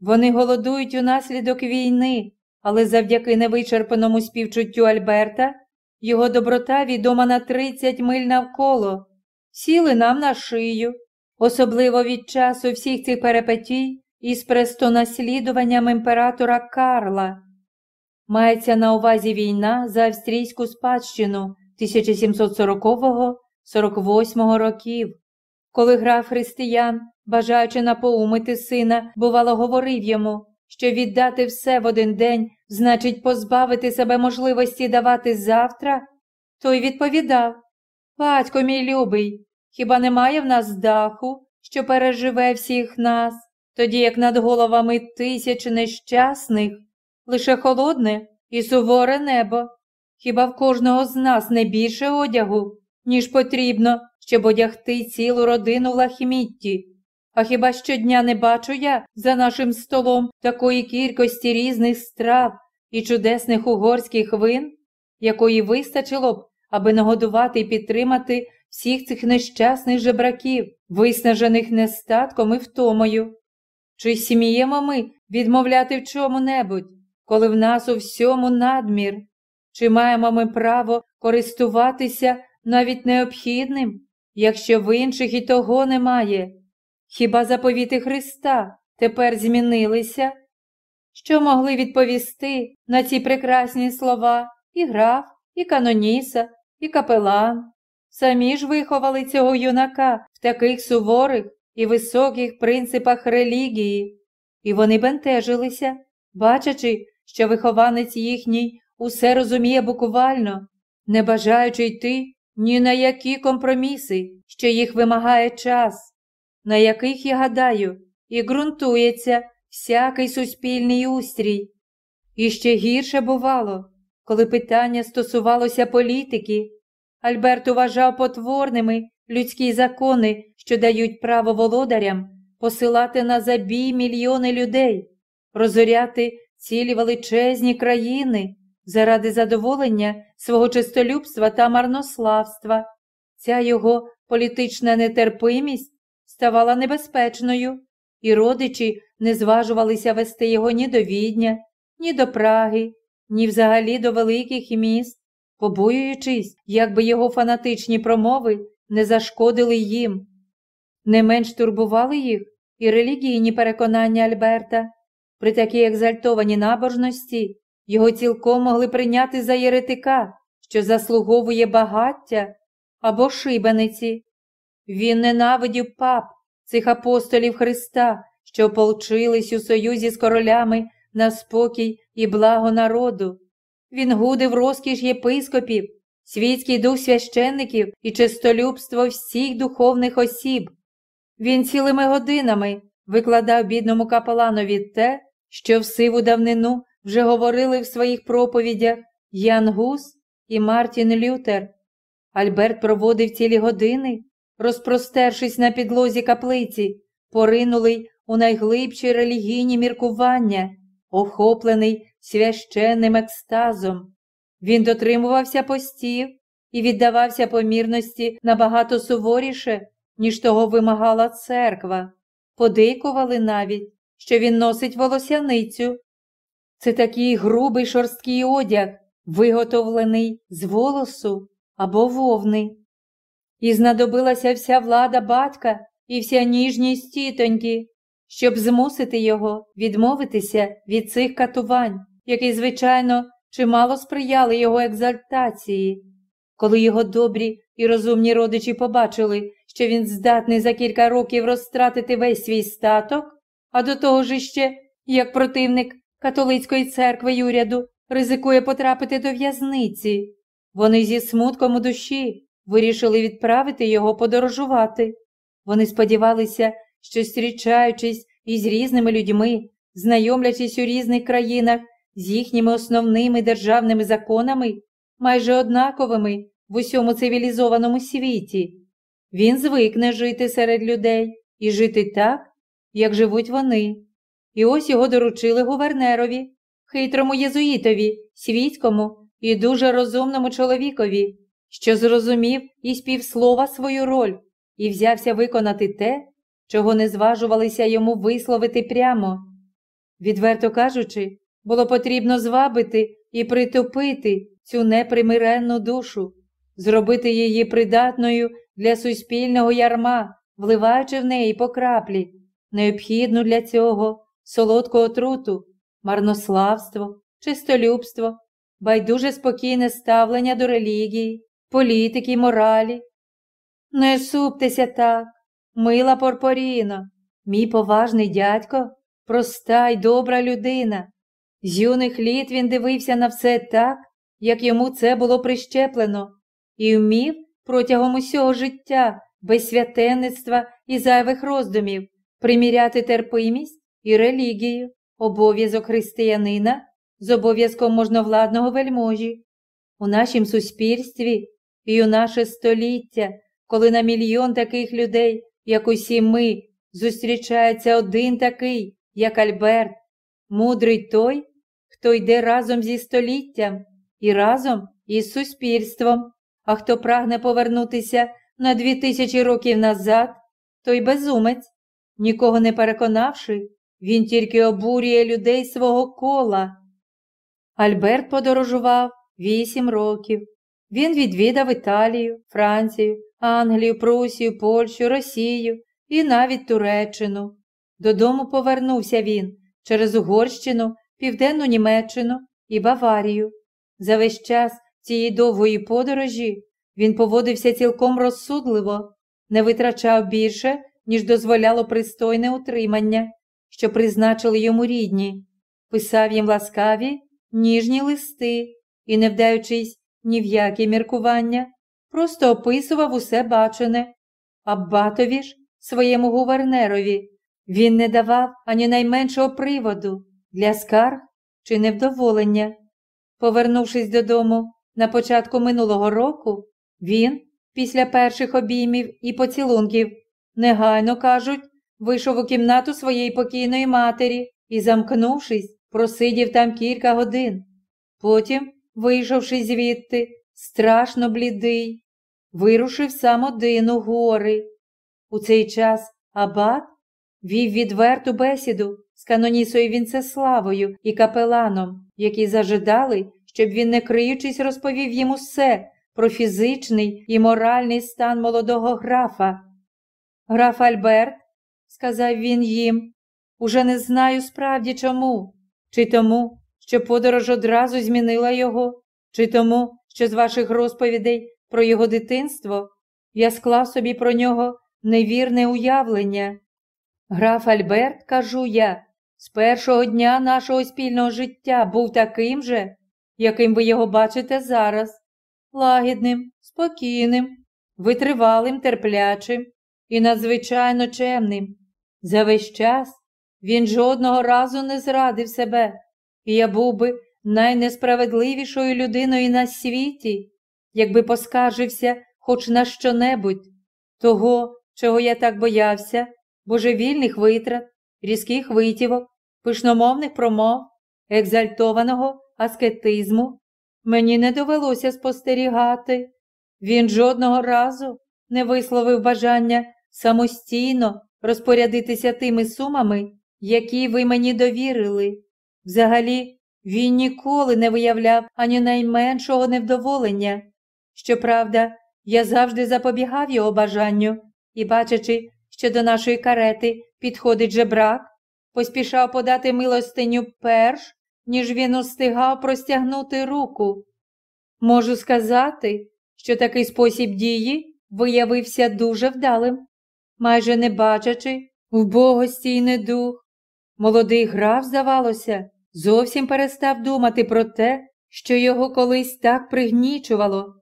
Вони голодують унаслідок війни, але завдяки невичерпаному співчуттю Альберта його доброта відома на тридцять миль навколо, сіли нам на шию, особливо від часу всіх цих перепетій із престонаслідуванням імператора Карла. Мається на увазі війна за австрійську спадщину 1740-48 років, коли граф християн, бажаючи напоумити сина, бувало, говорив йому, що віддати все в один день значить позбавити себе можливості давати завтра, той відповідав Батько мій любий, хіба немає в нас даху, що переживе всіх нас, тоді як над головами тисяч нещасних? Лише холодне і суворе небо. Хіба в кожного з нас не більше одягу, ніж потрібно, щоб одягти цілу родину в лахмітті? А хіба щодня не бачу я за нашим столом такої кількості різних страв і чудесних угорських вин, якої вистачило б, аби нагодувати і підтримати всіх цих нещасних жебраків, виснажених нестатком і втомою? Чи сміємо ми відмовляти в чому-небудь? Коли в нас у всьому надмір, чи маємо ми право користуватися навіть необхідним, якщо в інших і того немає? Хіба заповіти Христа тепер змінилися? Що могли відповісти на ці прекрасні слова і граф, і каноніса, і капелан? Самі ж виховали цього юнака в таких суворих і високих принципах релігії, і вони бентежилися, бачачи, що вихованець їхній усе розуміє буквально, не бажаючи йти ні на які компроміси, що їх вимагає час, на яких, я гадаю, і ґрунтується всякий суспільний устрій. І ще гірше бувало, коли питання стосувалося політики. Альберт вважав потворними людські закони, що дають право володарям посилати на забій мільйони людей, розоряти цілі величезні країни заради задоволення свого чистолюбства та марнославства. Ця його політична нетерпимість ставала небезпечною, і родичі не зважувалися вести його ні до Відня, ні до Праги, ні взагалі до великих міст, побоюючись, якби його фанатичні промови не зашкодили їм. Не менш турбували їх і релігійні переконання Альберта. При такій екзальтованій набожності його цілком могли прийняти за єретика, що заслуговує багаття або шибениці. Він ненавидів пап, цих апостолів Христа, що ополчились у союзі з королями на спокій і благо народу. Він гудив розкіш єпископів, світський дух священників і чистолюбство всіх духовних осіб. Він цілими годинами викладав бідному капеланові те, що в сиву давнину вже говорили в своїх проповідях Ян Гус і Мартін Лютер. Альберт проводив цілі години, розпростершись на підлозі каплиці, поринулий у найглибші релігійні міркування, охоплений священним екстазом. Він дотримувався постів, і віддавався помірності набагато суворіше, ніж того вимагала церква. Подейкували навіть, що він носить волосяницю. Це такий грубий шорсткий одяг, виготовлений з волосу або вовни. І знадобилася вся влада батька і вся ніжність тітоньки, щоб змусити його відмовитися від цих катувань, які, звичайно, чимало сприяли його екзальтації. Коли його добрі і розумні родичі побачили, що він здатний за кілька років розтратити весь свій статок, а до того ж іще, як противник католицької церкви й уряду, ризикує потрапити до в'язниці, вони зі смутком у душі вирішили відправити його подорожувати. Вони сподівалися, що, зустрічаючись із різними людьми, знайомлячись у різних країнах з їхніми основними державними законами, майже однаковими в усьому цивілізованому світі, він звикне жити серед людей і жити так, як живуть вони. І ось його доручили гувернерові, хитрому єзуїтові, світському і дуже розумному чоловікові, що зрозумів і співслова свою роль і взявся виконати те, чого не зважувалися йому висловити прямо. Відверто кажучи, було потрібно звабити і притопити цю непримиренну душу, зробити її придатною для суспільного ярма, вливаючи в неї по краплі, необхідну для цього солодку отруту, марнославство, чистолюбство, байдуже спокійне ставлення до релігії, політики, моралі. Не суптеся так, мила Порпоріно, мій поважний дядько, проста й добра людина. З юних літ він дивився на все так, як йому це було прищеплено, і вмів протягом усього життя, без святенництва і зайвих роздумів, приміряти терпимість і релігію, обов'язок християнина з обов'язком можновладного вельможі. У нашім суспільстві і у наше століття, коли на мільйон таких людей, як усі ми, зустрічається один такий, як Альберт, мудрий той, хто йде разом зі століттям і разом із суспільством, а хто прагне повернутися на дві тисячі років назад, той безумець, нікого не переконавши, він тільки обурює людей свого кола. Альберт подорожував вісім років. Він відвідав Італію, Францію, Англію, Прусію, Польщу, Росію і навіть Туреччину. Додому повернувся він через Угорщину, Південну Німеччину і Баварію. За весь час цієї довгої подорожі він поводився цілком розсудливо, не витрачав більше, ніж дозволяло пристойне утримання, що призначили йому рідні, писав їм ласкаві, ніжні листи і, не вдаючись ні в які міркування, просто описував усе бачене. Аббатові ж, своєму гувернерові, він не давав ані найменшого приводу для скарг чи невдоволення. Повернувшись додому на початку минулого року, він, після перших обіймів і поцілунків, негайно кажуть, вийшов у кімнату своєї покійної матері і, замкнувшись, просидів там кілька годин. Потім, вийшовши звідти, страшно блідий, вирушив сам один у гори. У цей час абат вів відверту бесіду з канонісою Вінцеславою і капеланом, які зажидали, щоб він, не криючись, розповів їм усе про фізичний і моральний стан молодого графа. Граф Альберт, сказав він їм, уже не знаю справді чому, чи тому, що подорож одразу змінила його, чи тому, що з ваших розповідей про його дитинство я склав собі про нього невірне уявлення. Граф Альберт, кажу я, з першого дня нашого спільного життя був таким же, яким ви його бачите зараз, лагідним, спокійним, витривалим, терплячим і надзвичайно чемним. За весь час він жодного разу не зрадив себе, і я був би найнесправедливішою людиною на світі, якби поскаржився хоч на що-небудь, того, чого я так боявся, божевільних витрат, різких витівок, пишномовних промов, екзальтованого аскетизму, мені не довелося спостерігати. Він жодного разу не висловив бажання самостійно розпорядитися тими сумами, які ви мені довірили. Взагалі, він ніколи не виявляв ані найменшого невдоволення. Щоправда, я завжди запобігав його бажанню і, бачачи, що до нашої карети підходить жебрак, поспішав подати милостиню перш, ніж він устигав простягнути руку. Можу сказати, що такий спосіб дії виявився дуже вдалим, майже не бачачи вбогості й недух. Молодий граф, здавалося, зовсім перестав думати про те, що його колись так пригнічувало.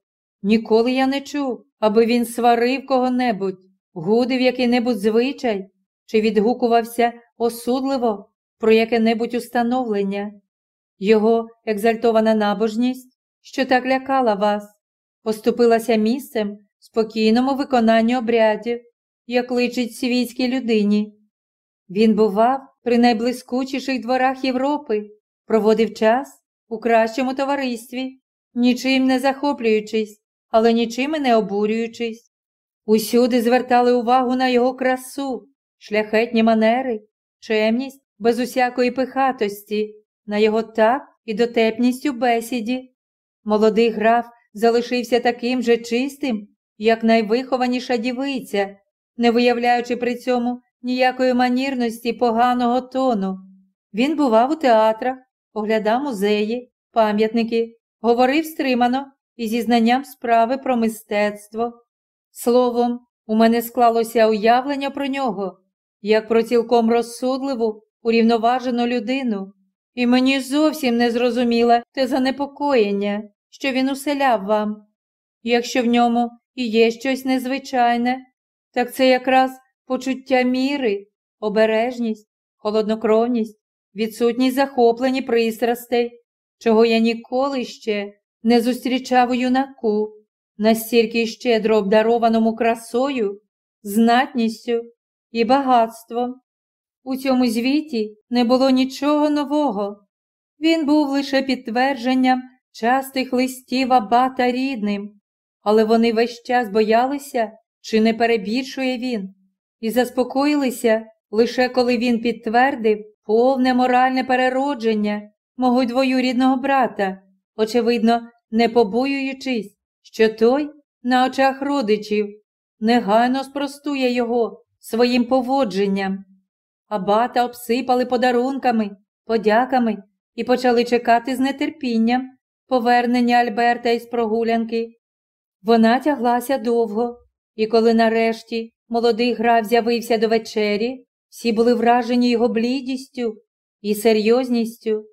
Ніколи я не чув, аби він сварив кого-небудь, гудив який-небудь звичай чи відгукувався осудливо про яке-небудь установлення. Його екзальтована набожність, що так лякала вас, поступилася місцем спокійному виконанню обрядів, як личить світській людині. Він бував при найблискучіших дворах Європи, проводив час у кращому товаристві, нічим не захоплюючись, але нічим і не обурюючись. Усюди звертали увагу на його красу, шляхетні манери, чемність без усякої пихатості, на його так і дотепність у бесіді. Молодий граф залишився таким же чистим, як найвихованіша дівиця, не виявляючи при цьому ніякої манірності поганого тону. Він бував у театрах, оглядав музеї, пам'ятники, говорив стримано і зі знанням справи про мистецтво. Словом, у мене склалося уявлення про нього, як про цілком розсудливу, урівноважену людину, і мені зовсім не зрозуміло те занепокоєння, що він уселяв вам. Якщо в ньому і є щось незвичайне, так це якраз почуття міри, обережність, холоднокровність, відсутність захоплені пристрастей, чого я ніколи ще не зустрічав у юнаку, настільки щедро обдарованому красою, знатністю і багатством. У цьому звіті не було нічого нового. Він був лише підтвердженням частих листів абата рідним, але вони весь час боялися, чи не перебільшує він, і заспокоїлися лише коли він підтвердив повне моральне переродження мого двоюрідного брата, очевидно, не побоюючись, що той на очах родичів негайно спростує його своїм поводженням. Абата обсипали подарунками, подяками і почали чекати з нетерпінням повернення Альберта із прогулянки. Вона тяглася довго, і коли нарешті молодий граф з'явився до вечері, всі були вражені його блідістю і серйозністю.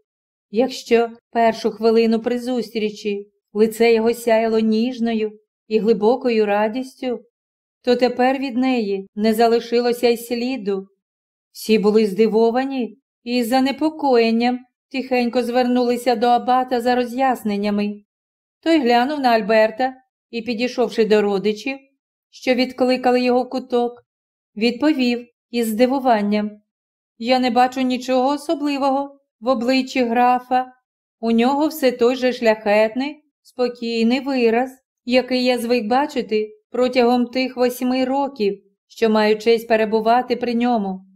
Якщо першу хвилину при зустрічі лице його сяяло ніжною і глибокою радістю, то тепер від неї не залишилося й сліду. Всі були здивовані і з занепокоєнням тихенько звернулися до абата за роз'ясненнями. Той глянув на Альберта і, підійшовши до родичів, що відкликали його куток, відповів із здивуванням Я не бачу нічого особливого в обличчі графа. У нього все той же шляхетний, спокійний вираз, який я звик бачити протягом тих восьми років, що маю честь перебувати при ньому.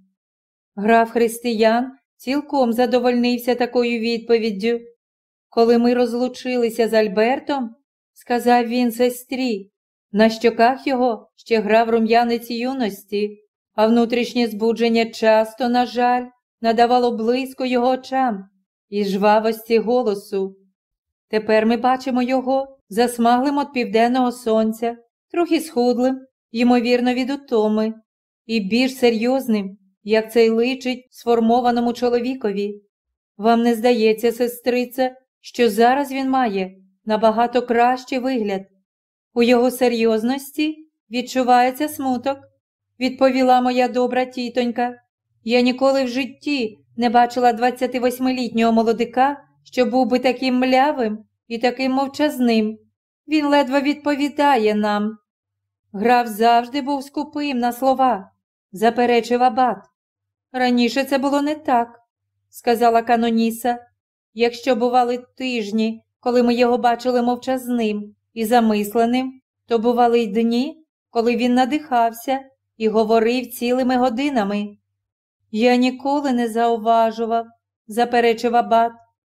Граф християн цілком задовольнився такою відповіддю. Коли ми розлучилися з Альбертом, сказав він сестрі, на щоках його ще грав рум'янець юності, а внутрішнє збудження часто, на жаль, надавало близько його очам і жвавості голосу. Тепер ми бачимо його засмаглим від південного сонця, трохи схудлим, ймовірно, від утоми, і більш серйозним, як цей личить сформованому чоловікові. Вам не здається, сестриця, що зараз він має набагато кращий вигляд. У його серйозності відчувається смуток, відповіла моя добра тітонька. Я ніколи в житті не бачила 28-літнього молодика, що був би таким млявим і таким мовчазним. Він ледве відповідає нам. Граф завжди був скупим на слова, заперечив абат. Раніше це було не так, сказала Каноніса. Якщо бували тижні, коли ми його бачили мовчазним і замисленим, то бували й дні, коли він надихався і говорив цілими годинами. Я ніколи не зауважував, заперечив абат,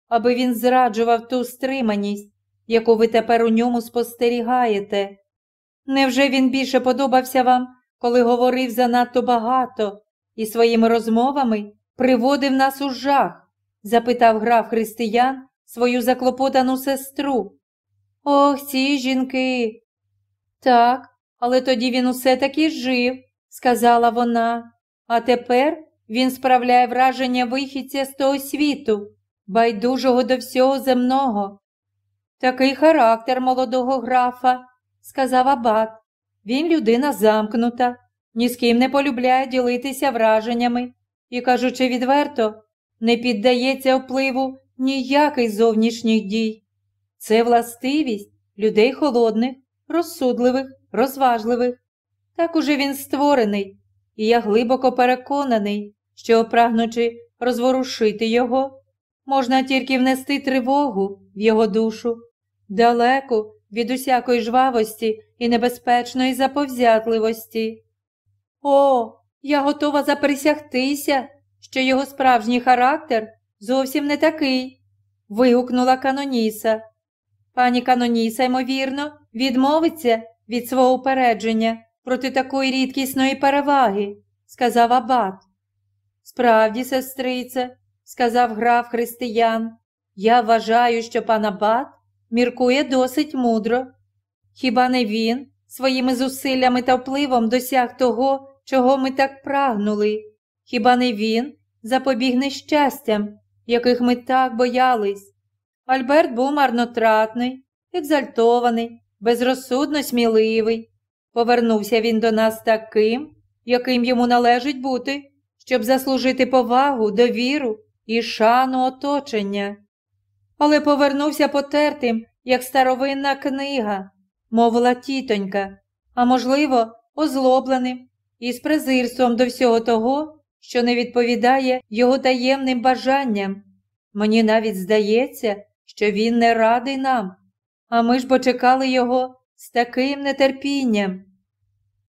аби він зраджував ту стриманість, яку ви тепер у ньому спостерігаєте. Невже він більше подобався вам, коли говорив занадто багато і своїми розмовами приводив нас у жах? запитав граф християн свою заклопотану сестру. Ох, ці жінки. Так, але тоді він усе таки жив, сказала вона. А тепер він справляє враження вихідця з того світу, байдужого до всього земного. Такий характер молодого графа, сказав Абат. Він людина замкнута, ні з ким не полюбляє ділитися враженнями і, кажучи відверто, не піддається впливу ніяких зовнішніх дій. Це властивість людей холодних, розсудливих, розважливих. Так уже він створений, і я глибоко переконаний, що, прагнучи розворушити його, можна тільки внести тривогу в його душу, далеку від усякої жвавості і небезпечної заповзятливості. О, я готова заприсягтися, що його справжній характер зовсім не такий, вигукнула Каноніса. Пані Каноніса, ймовірно, відмовиться від свого упередження проти такої рідкісної переваги, сказав Абат. Справді, сестрице, сказав граф християн, я вважаю, що пан Абат міркує досить мудро. Хіба не він своїми зусиллями та впливом досяг того, чого ми так прагнули? Хіба не він запобіг нещастям, яких ми так боялись? Альберт був марнотратний, екзальтований, безрозсудно сміливий. Повернувся він до нас таким, яким йому належить бути, щоб заслужити повагу, довіру і шану оточення. Але повернувся потертим, як старовинна книга, мовила тітонька, а можливо, озлобленим і з презирством до всього того, що не відповідає його таємним бажанням. Мені навіть здається, що він не радий нам, а ми ж почекали його з таким нетерпінням.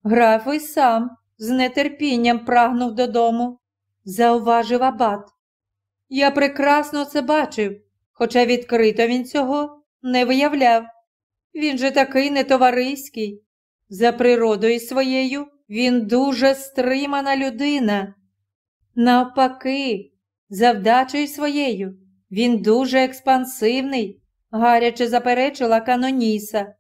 Граф і сам з нетерпінням прагнув додому, зауважив абат. Я прекрасно це бачив, хоча відкрито він цього не виявляв. Він же такий нетовариський. За природою своєю він дуже стримана людина. Навпаки, за вдачею своєю, він дуже експансивний, гаряче заперечила Каноніса.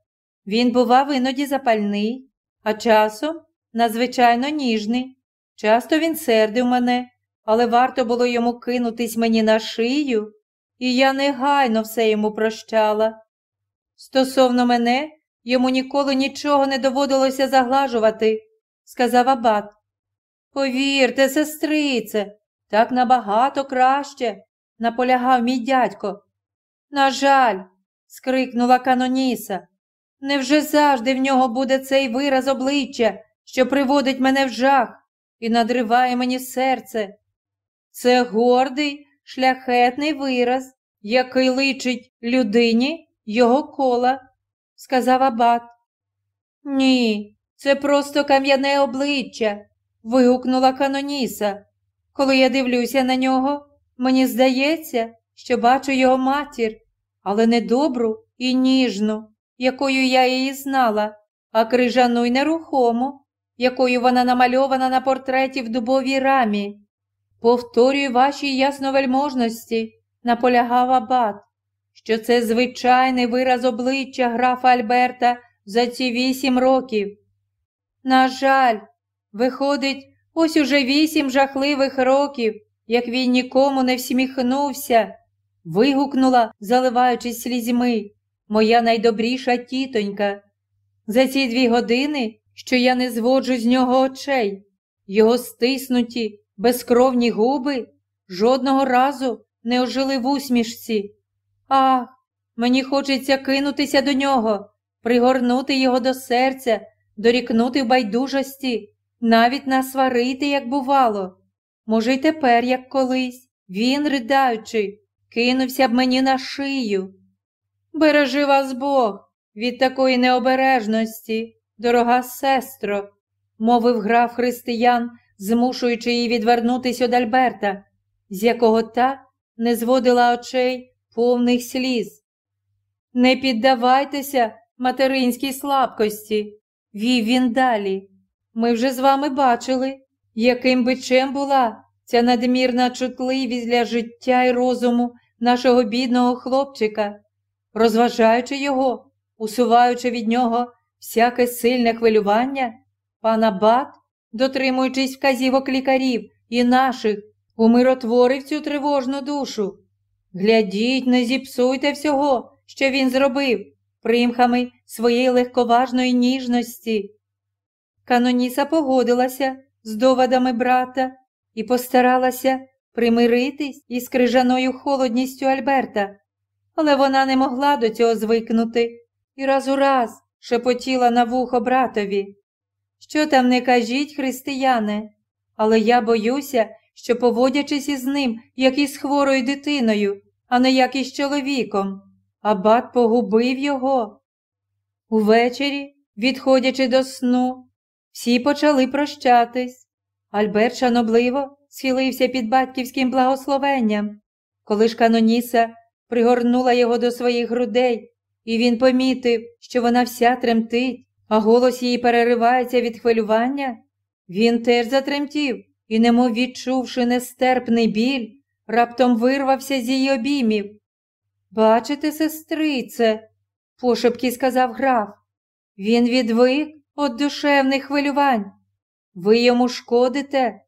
Він бував іноді запальний, а часом надзвичайно ніжний. Часто він сердив мене, але варто було йому кинутись мені на шию, і я негайно все йому прощала. Стосовно мене, йому ніколи нічого не доводилося заглажувати, сказав Абат. Повірте, сестрице, так набагато краще, наполягав мій дядько. На жаль, скрикнула Каноніса, невже завжди в нього буде цей вираз обличчя, що приводить мене в жах і надриває мені серце? Це гордий, шляхетний вираз, який личить людині його кола, сказав Абат. Ні, це просто кам'яне обличчя, вигукнула Каноніса. Коли я дивлюся на нього, мені здається, що бачу його матір, але не добру і ніжну, якою я її знала, а крижану й нерухому, якою вона намальована на портреті в дубовій рамі. Повторюю вашій ясновельможності, наполягав абат, що це звичайний вираз обличчя графа Альберта за ці вісім років. На жаль, виходить, ось уже вісім жахливих років, як він нікому не всміхнувся, вигукнула, заливаючись слізьми, моя найдобріша тітонька. За ці дві години, що я не зводжу з нього очей, його стиснуті, безкровні губи жодного разу не ожили в усмішці. Ах, мені хочеться кинутися до нього, пригорнути його до серця, дорікнути байдужості, навіть насварити, як бувало. Може, й тепер, як колись, він, ридаючи, кинувся б мені на шию. Бережи вас Бог, від такої необережності, дорога сестро, мовив граф християн, змушуючи її відвернутися від Альберта, з якого та не зводила очей повних сліз. Не піддавайтеся материнській слабкості, вів він далі. Ми вже з вами бачили, яким бичем була ця надмірна чутливість для життя і розуму нашого бідного хлопчика, розважаючи його, усуваючи від нього всяке сильне хвилювання, пан Абат, дотримуючись вказівок лікарів і наших, умиротворив цю тривожну душу. Глядіть, не зіпсуйте всього, що він зробив, примхами своєї легковажної ніжності. Каноніса погодилася з доводами брата і постаралася примиритись із крижаною холодністю Альберта, але вона не могла до цього звикнути і раз у раз шепотіла на вухо братові. Що там не кажіть, християне, але я боюся, що, поводячись із ним, як із хворою дитиною, а не як із чоловіком, абат погубив його. Увечері, відходячи до сну, всі почали прощатись. Альберт шанобливо схилився під батьківським благословенням. Коли ж каноніса пригорнула його до своїх грудей, і він помітив, що вона вся тремтить, а голос її переривається від хвилювання, він теж затремтів і, немов відчувши нестерпний біль, раптом вирвався з її обіймів. Бачите, сестрице, пошепки сказав граф, він відвик від душевних хвилювань. Ви йому шкодите.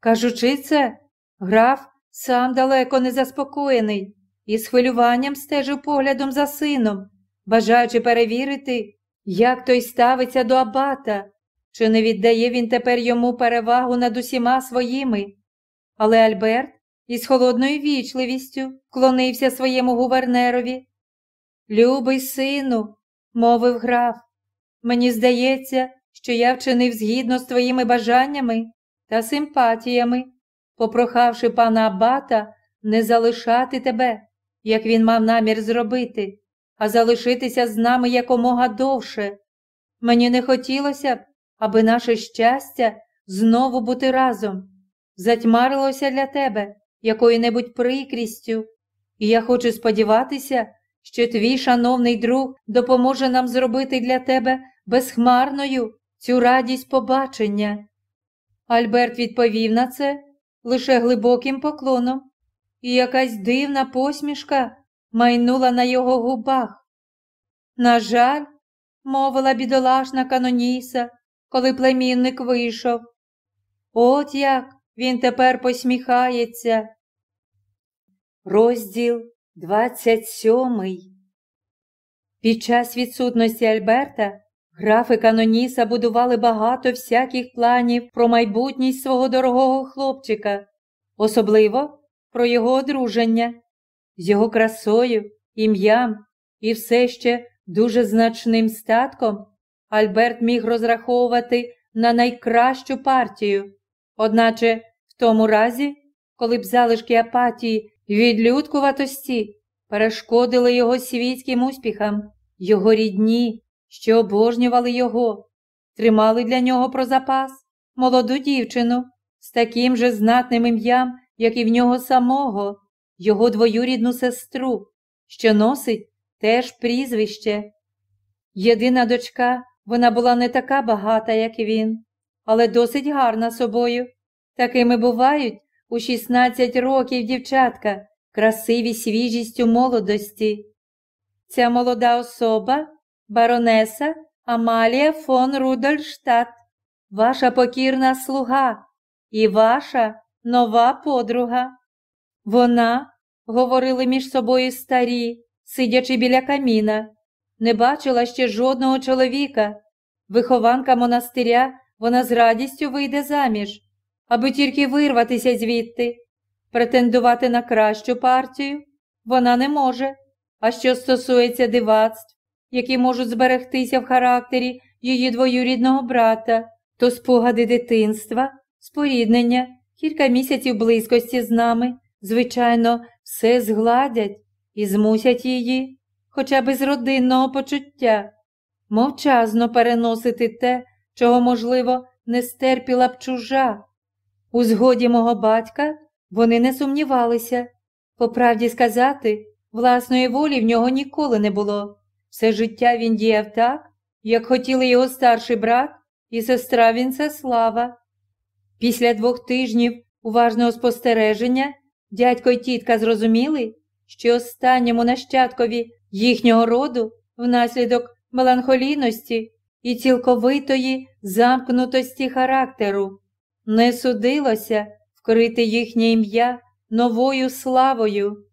Кажучи це, граф сам далеко не заспокоєний і з хвилюванням стежив поглядом за сином, бажаючи перевірити, як той ставиться до абата, чи не віддає він тепер йому перевагу над усіма своїми. Але Альберт із холодною вічливістю клонився своєму гувернерові. Любий сину, мовив граф, мені здається, що я вчинив згідно з твоїми бажаннями та симпатіями, попрохавши пана Абата не залишати тебе, як він мав намір зробити, а залишитися з нами якомога довше. Мені не хотілося б, аби наше щастя знову бути разом, затьмарилося для тебе якою-небудь прикрістю, і я хочу сподіватися, що твій шановний друг допоможе нам зробити для тебе безхмарною цю радість побачення. Альберт відповів на це лише глибоким поклоном, і якась дивна посмішка майнула на його губах. На жаль, мовила бідолашна каноніса, коли племінник вийшов. От як він тепер посміхається. Розділ 27 Під час відсутності Альберта графи Каноніса будували багато всяких планів про майбутність свого дорогого хлопчика, особливо про його одруження, з його красою, ім'ям і все ще дуже значним статком Альберт міг розраховувати на найкращу партію, одначе в тому разі, коли б залишки апатії відлюдкуватості перешкодили його світським успіхам, його рідні, що обожнювали його, тримали для нього про запас молоду дівчину з таким же знатним ім'ям, як і в нього самого, його двоюрідну сестру, що носить теж прізвище. Єдина дочка, вона була не така багата, як він, але досить гарна собою. Такими бувають у 16 років дівчатка, красиві свіжістю молодості. Ця молода особа, баронеса Амалія фон Рудольштадт, ваша покірна слуга і ваша нова подруга. Вона, говорили між собою старі, сидячи біля каміна, не бачила ще жодного чоловіка. Вихованка монастиря вона з радістю вийде заміж, аби тільки вирватися звідти. Претендувати на кращу партію вона не може. А що стосується дивацтв, які можуть зберегтися в характері її двоюрідного брата, то спогади дитинства, споріднення, кілька місяців близькості з нами, звичайно, все згладять і змусять її, хоча б з родинного почуття, мовчазно переносити те, чого, можливо, не стерпіла б чужа. У згоді мого батька вони не сумнівалися. По правді сказати, власної волі в нього ніколи не було. Все життя він діяв так, як хотіли його старший брат і сестра Вінцеслава. Після двох тижнів уважного спостереження дядько й тітка зрозуміли, що останньому нащадкові їхнього роду внаслідок меланхолійності і цілковитої замкнутості характеру не судилося вкрити їхнє ім'я новою славою.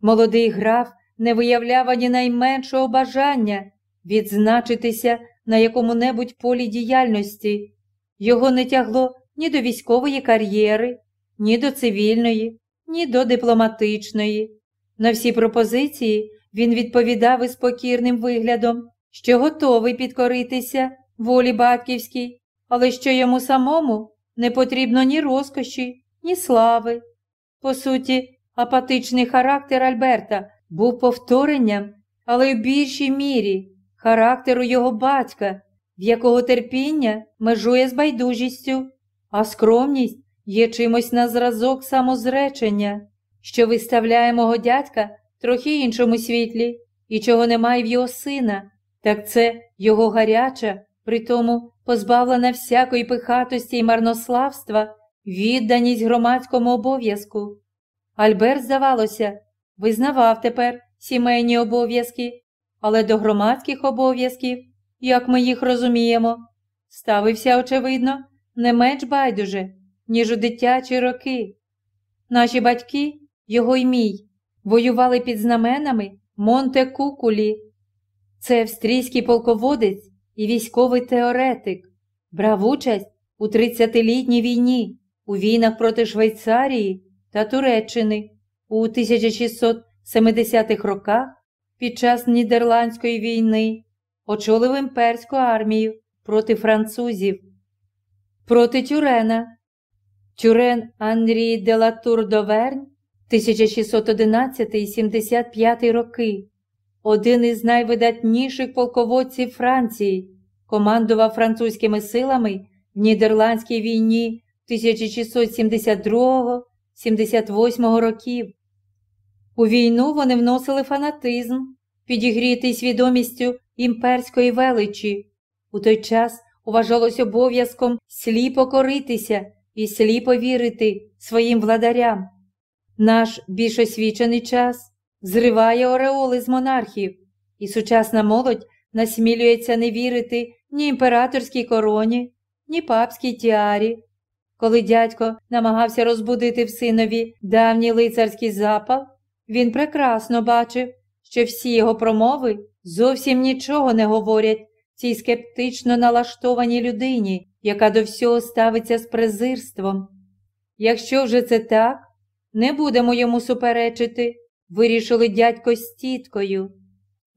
Молодий граф не виявляв ані найменшого бажання відзначитися на якому-небудь полі діяльності. Його не тягло ні до військової кар'єри, ні до цивільної, ні до дипломатичної. На всі пропозиції він відповідав із покірним виглядом, що готовий підкоритися волі батьківській, але що йому самому не потрібно ні розкоші, ні слави. По суті, апатичний характер Альберта був повторенням, але в більшій мірі характеру його батька, в якого терпіння межує з байдужістю, а скромність є чимось на зразок самозречення, що виставляє мого дядька трохи іншому світлі і чого немає в його сина, так це його гаряча, притому позбавлена всякої пихатості і марнославства, відданість громадському обов'язку. Альберт, здавалося, визнавав тепер сімейні обов'язки, але до громадських обов'язків, як ми їх розуміємо, ставився, очевидно, не менш байдуже, ніж у дитячі роки. Наші батьки, його й мій, воювали під знаменами Монте Кукулі. Це австрійський полководець і військовий теоретик, брав участь у 30-літній війні, у війнах проти Швейцарії та Туреччини у 1670-х роках під час Нідерландської війни, очолив імперську армію проти французів, проти Тюрена. Тюрен Анрі де Латур Довернь 1611-75 роки, один із найвидатніших полководців Франції, командував французькими силами в Нідерландській війні 1672-78 років. У війну вони вносили фанатизм, підігрітий свідомістю імперської величі. У той час вважалось обов'язком сліпо коритися і сліпо вірити своїм владарям. Наш більш освічений час зриває ореоли з монархів, і сучасна молодь насмілюється не вірити ні імператорській короні, ні папській тіарі. Коли дядько намагався розбудити в синові давній лицарський запал, він прекрасно бачив, що всі його промови зовсім нічого не говорять цій скептично налаштованій людині, яка до всього ставиться з презирством. Якщо вже це так, не будемо йому суперечити, вирішили дядько з тіткою.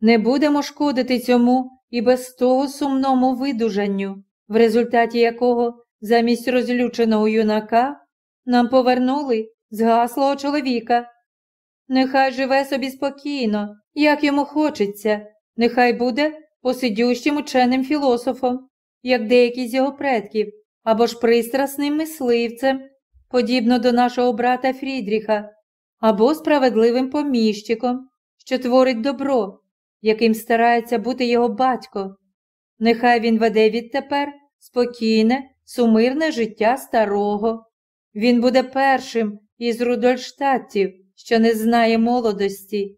Не будемо шкодити цьому і без того сумному видужанню, в результаті якого замість розлюченого юнака нам повернули згаслого чоловіка. Нехай живе собі спокійно, як йому хочеться, нехай буде посидющим ученим філософом, як деякі з його предків, або ж пристрасним мисливцем, подібно до нашого брата Фрідріха, або справедливим поміщиком, що творить добро, яким старається бути його батько. Нехай він веде відтепер спокійне, сумирне життя старого. Він буде першим із Рудольштатів, що не знає молодості,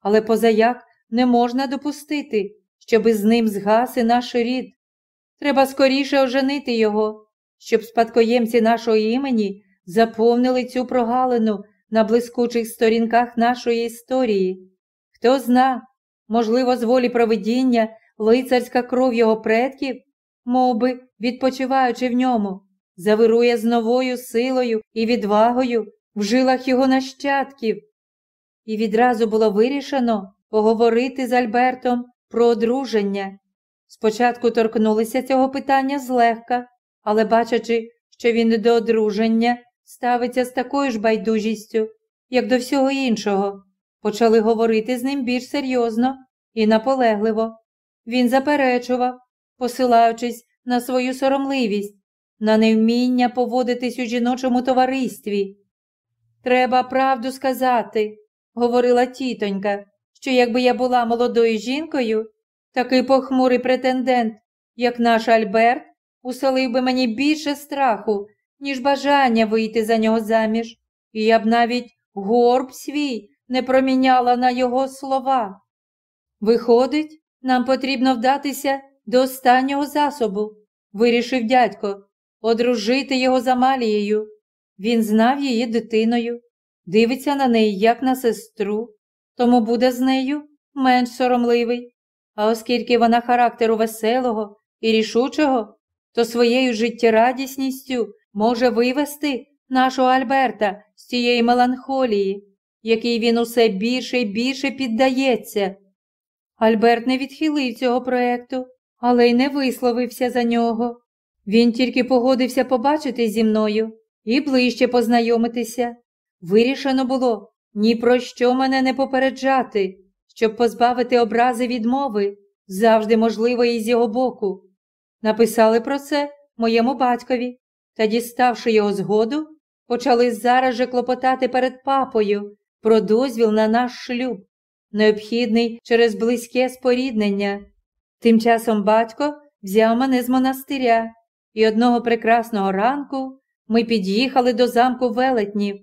але позаяк не можна допустити, щоби з ним згас і наш рід. Треба скоріше оженити його, щоб спадкоємці нашого імені заповнили цю прогалину на блискучих сторінках нашої історії. Хто зна, можливо, з волі провидіння лицарська кров його предків, мов би, відпочиваючи в ньому, завирує з новою силою і відвагою в жилах його нащадків. І відразу було вирішено поговорити з Альбертом про одруження. Спочатку торкнулися цього питання злегка, але бачачи, що він до одруження ставиться з такою ж байдужістю, як до всього іншого, почали говорити з ним більш серйозно і наполегливо. Він заперечував, посилаючись на свою соромливість, на невміння поводитись у жіночому товаристві. Треба правду сказати, говорила тітонька, що якби я була молодою жінкою, такий похмурий претендент, як наш Альберт, уселив би мені більше страху, ніж бажання вийти за нього заміж, і я б навіть горб свій не проміняла на його слова. Виходить, нам потрібно вдатися до останнього засобу, вирішив дядько, одружити його з Амалією. Він знав її дитиною, дивиться на неї, як на сестру, тому буде з нею менш соромливий. А оскільки вона характеру веселого і рішучого, то своєю життєрадісністю може вивести нашого Альберта з тієї меланхолії, якій він усе більше і більше піддається. Альберт не відхилив цього проекту, але й не висловився за нього. Він тільки погодився побачити зі мною і ближче познайомитися. Вирішено було ні про що мене не попереджати, щоб позбавити образи відмови, завжди можливої з його боку. Написали про це моєму батькові та, діставши його згоду, почали зараз же клопотати перед папою про дозвіл на наш шлюб, необхідний через близьке споріднення. Тим часом батько взяв мене з монастиря, і одного прекрасного ранку ми під'їхали до замку велетнів.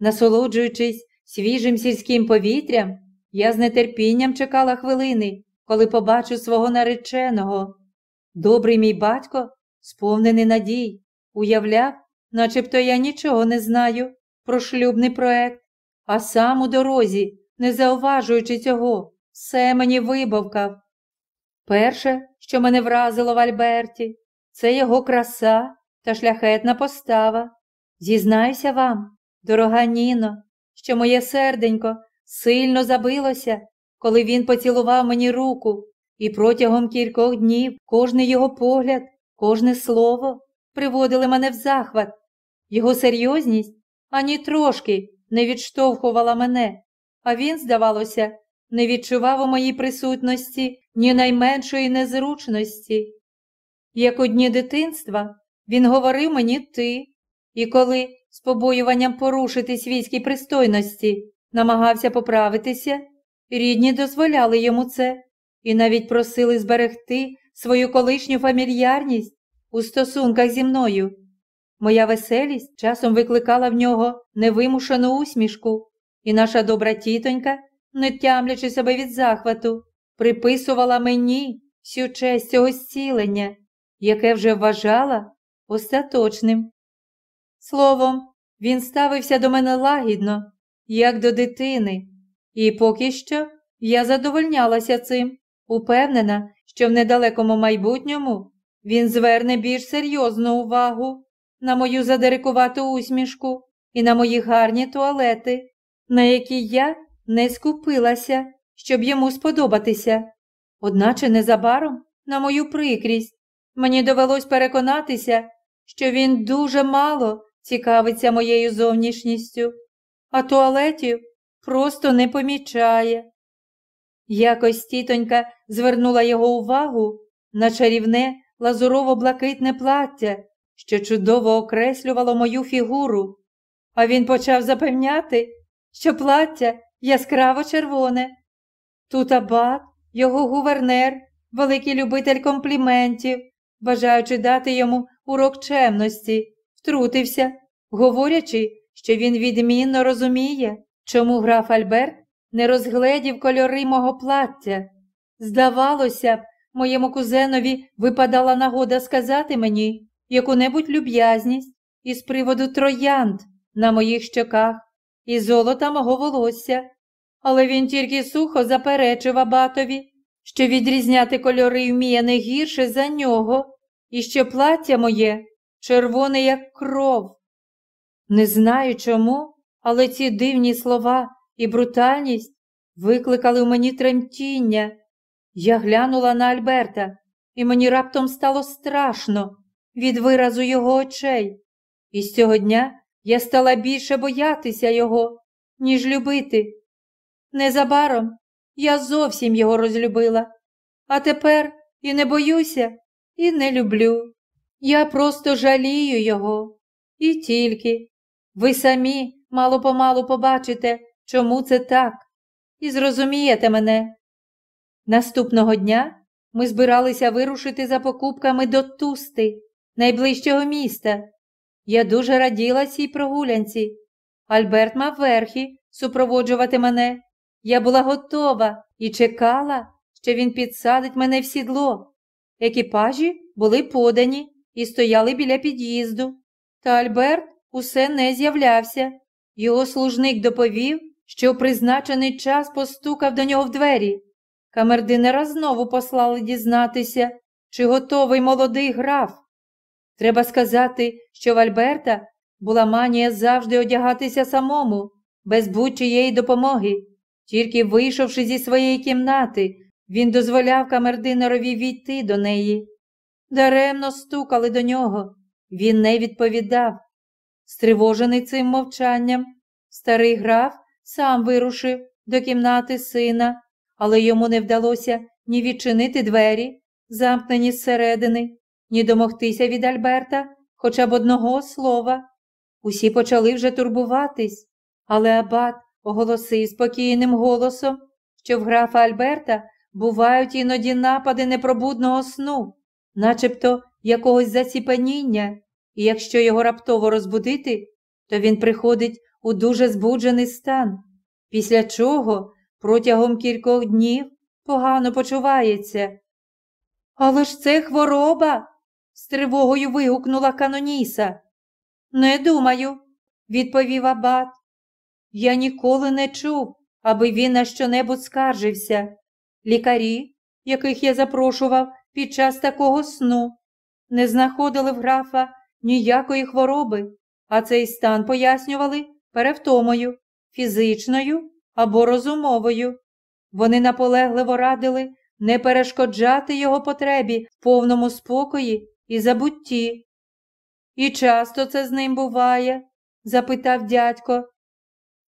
Насолоджуючись свіжим сільським повітрям, я з нетерпінням чекала хвилини, коли побачу свого нареченого. Добрий мій батько, сповнений надій, уявляв, начебто я нічого не знаю про шлюбний проект, а сам у дорозі, не зауважуючи цього, все мені вибавкав. Перше, що мене вразило в Альберті, це його краса та шляхетна постава. Зізнаюся вам, дорога Ніно, що моє серденько сильно забилося, коли він поцілував мені руку, і протягом кількох днів кожний його погляд, кожне слово приводили мене в захват. Його серйозність ані трошки не відштовхувала мене, а він, здавалося, не відчував у моїй присутності ні найменшої незручності. Як у дні дитинства він говорив мені ти, і коли, з побоюванням порушити свійській пристойності, намагався поправитися, рідні дозволяли йому це і навіть просили зберегти свою колишню фамільярність у стосунках зі мною. Моя веселість часом викликала в нього невимушену усмішку, і наша добра тітонька, не тямлячи себе від захвату, приписувала мені всю честь цього зцілення, яке вже вважала остаточним. Словом, він ставився до мене лагідно, як до дитини, і поки що я задовольнялася цим, упевнена, що в недалекому майбутньому він зверне більш серйозну увагу на мою задерикувату усмішку і на мої гарні туалети, на які я не скупилася, щоб йому сподобатися. Одначе незабаром, на мою прикрість, мені довелось переконатися, що він дуже мало цікавиться моєю зовнішністю, а туалетів просто не помічає. Якось тітонька звернула його увагу на чарівне лазурово-блакитне плаття, що чудово окреслювало мою фігуру, а він почав запевняти, що плаття яскраво червоне. Тут абат, його гувернер, великий любитель компліментів, бажаючи дати йому урок чемності, втрутився, говорячи, що він відмінно розуміє, чому граф Альберт не розгледів кольори мого плаття. Здавалося б, моєму кузенові випадала нагода сказати мені яку-небудь люб'язність із приводу троянд на моїх щоках і золота мого волосся, але він тільки сухо заперечив абатові, що відрізняти кольори вміє не гірше за нього, і що плаття моє червоне, як кров. Не знаю чому, але ці дивні слова і брутальність викликали в мені тремтіння. Я глянула на Альберта, і мені раптом стало страшно від виразу його очей. І з цього дня я стала більше боятися його, ніж любити. Незабаром я зовсім його розлюбила, а тепер і не боюся, і не люблю. Я просто жалію його. І тільки ви самі мало помалу побачите, чому це так, і зрозумієте мене. Наступного дня ми збиралися вирушити за покупками до Тусти, найближчого міста. Я дуже раділа цій прогулянці. Альберт мав верхи супроводжувати мене. Я була готова і чекала, що він підсадить мене в сідло. Екіпажі були подані і стояли біля під'їзду. Та Альберт усе не з'являвся. Його служник доповів, що в призначений час постукав до нього в двері. Камердинера знову послали дізнатися, чи готовий молодий граф. Треба сказати, що в Альберта була манія завжди одягатися самому, без будь-чиєї допомоги. Тільки вийшовши зі своєї кімнати, він дозволяв камердинерові війти до неї. Даремно стукали до нього. Він не відповідав. Стривожений цим мовчанням, старий граф сам вирушив до кімнати сина, але йому не вдалося ні відчинити двері, замкнені зсередини, ні домогтися від Альберта хоча б одного слова. Усі почали вже турбуватись, але Абат оголосив спокійним голосом, що в графа Альберта бувають іноді напади непробудного сну, начебто якогось заціпаніння, і якщо його раптово розбудити, то він приходить у дуже збуджений стан, після чого протягом кількох днів погано почувається. Але ж це хвороба, з тривогою вигукнула Каноніса. Не думаю, відповів Абат. Я ніколи не чув, аби він на щонебудь скаржився. Лікарі, яких я запрошував під час такого сну, не знаходили в графа ніякої хвороби, а цей стан пояснювали перевтомою, фізичною або розумовою. Вони наполегливо радили не перешкоджати його потребі в повному спокої і забутті. І часто це з ним буває? запитав дядько.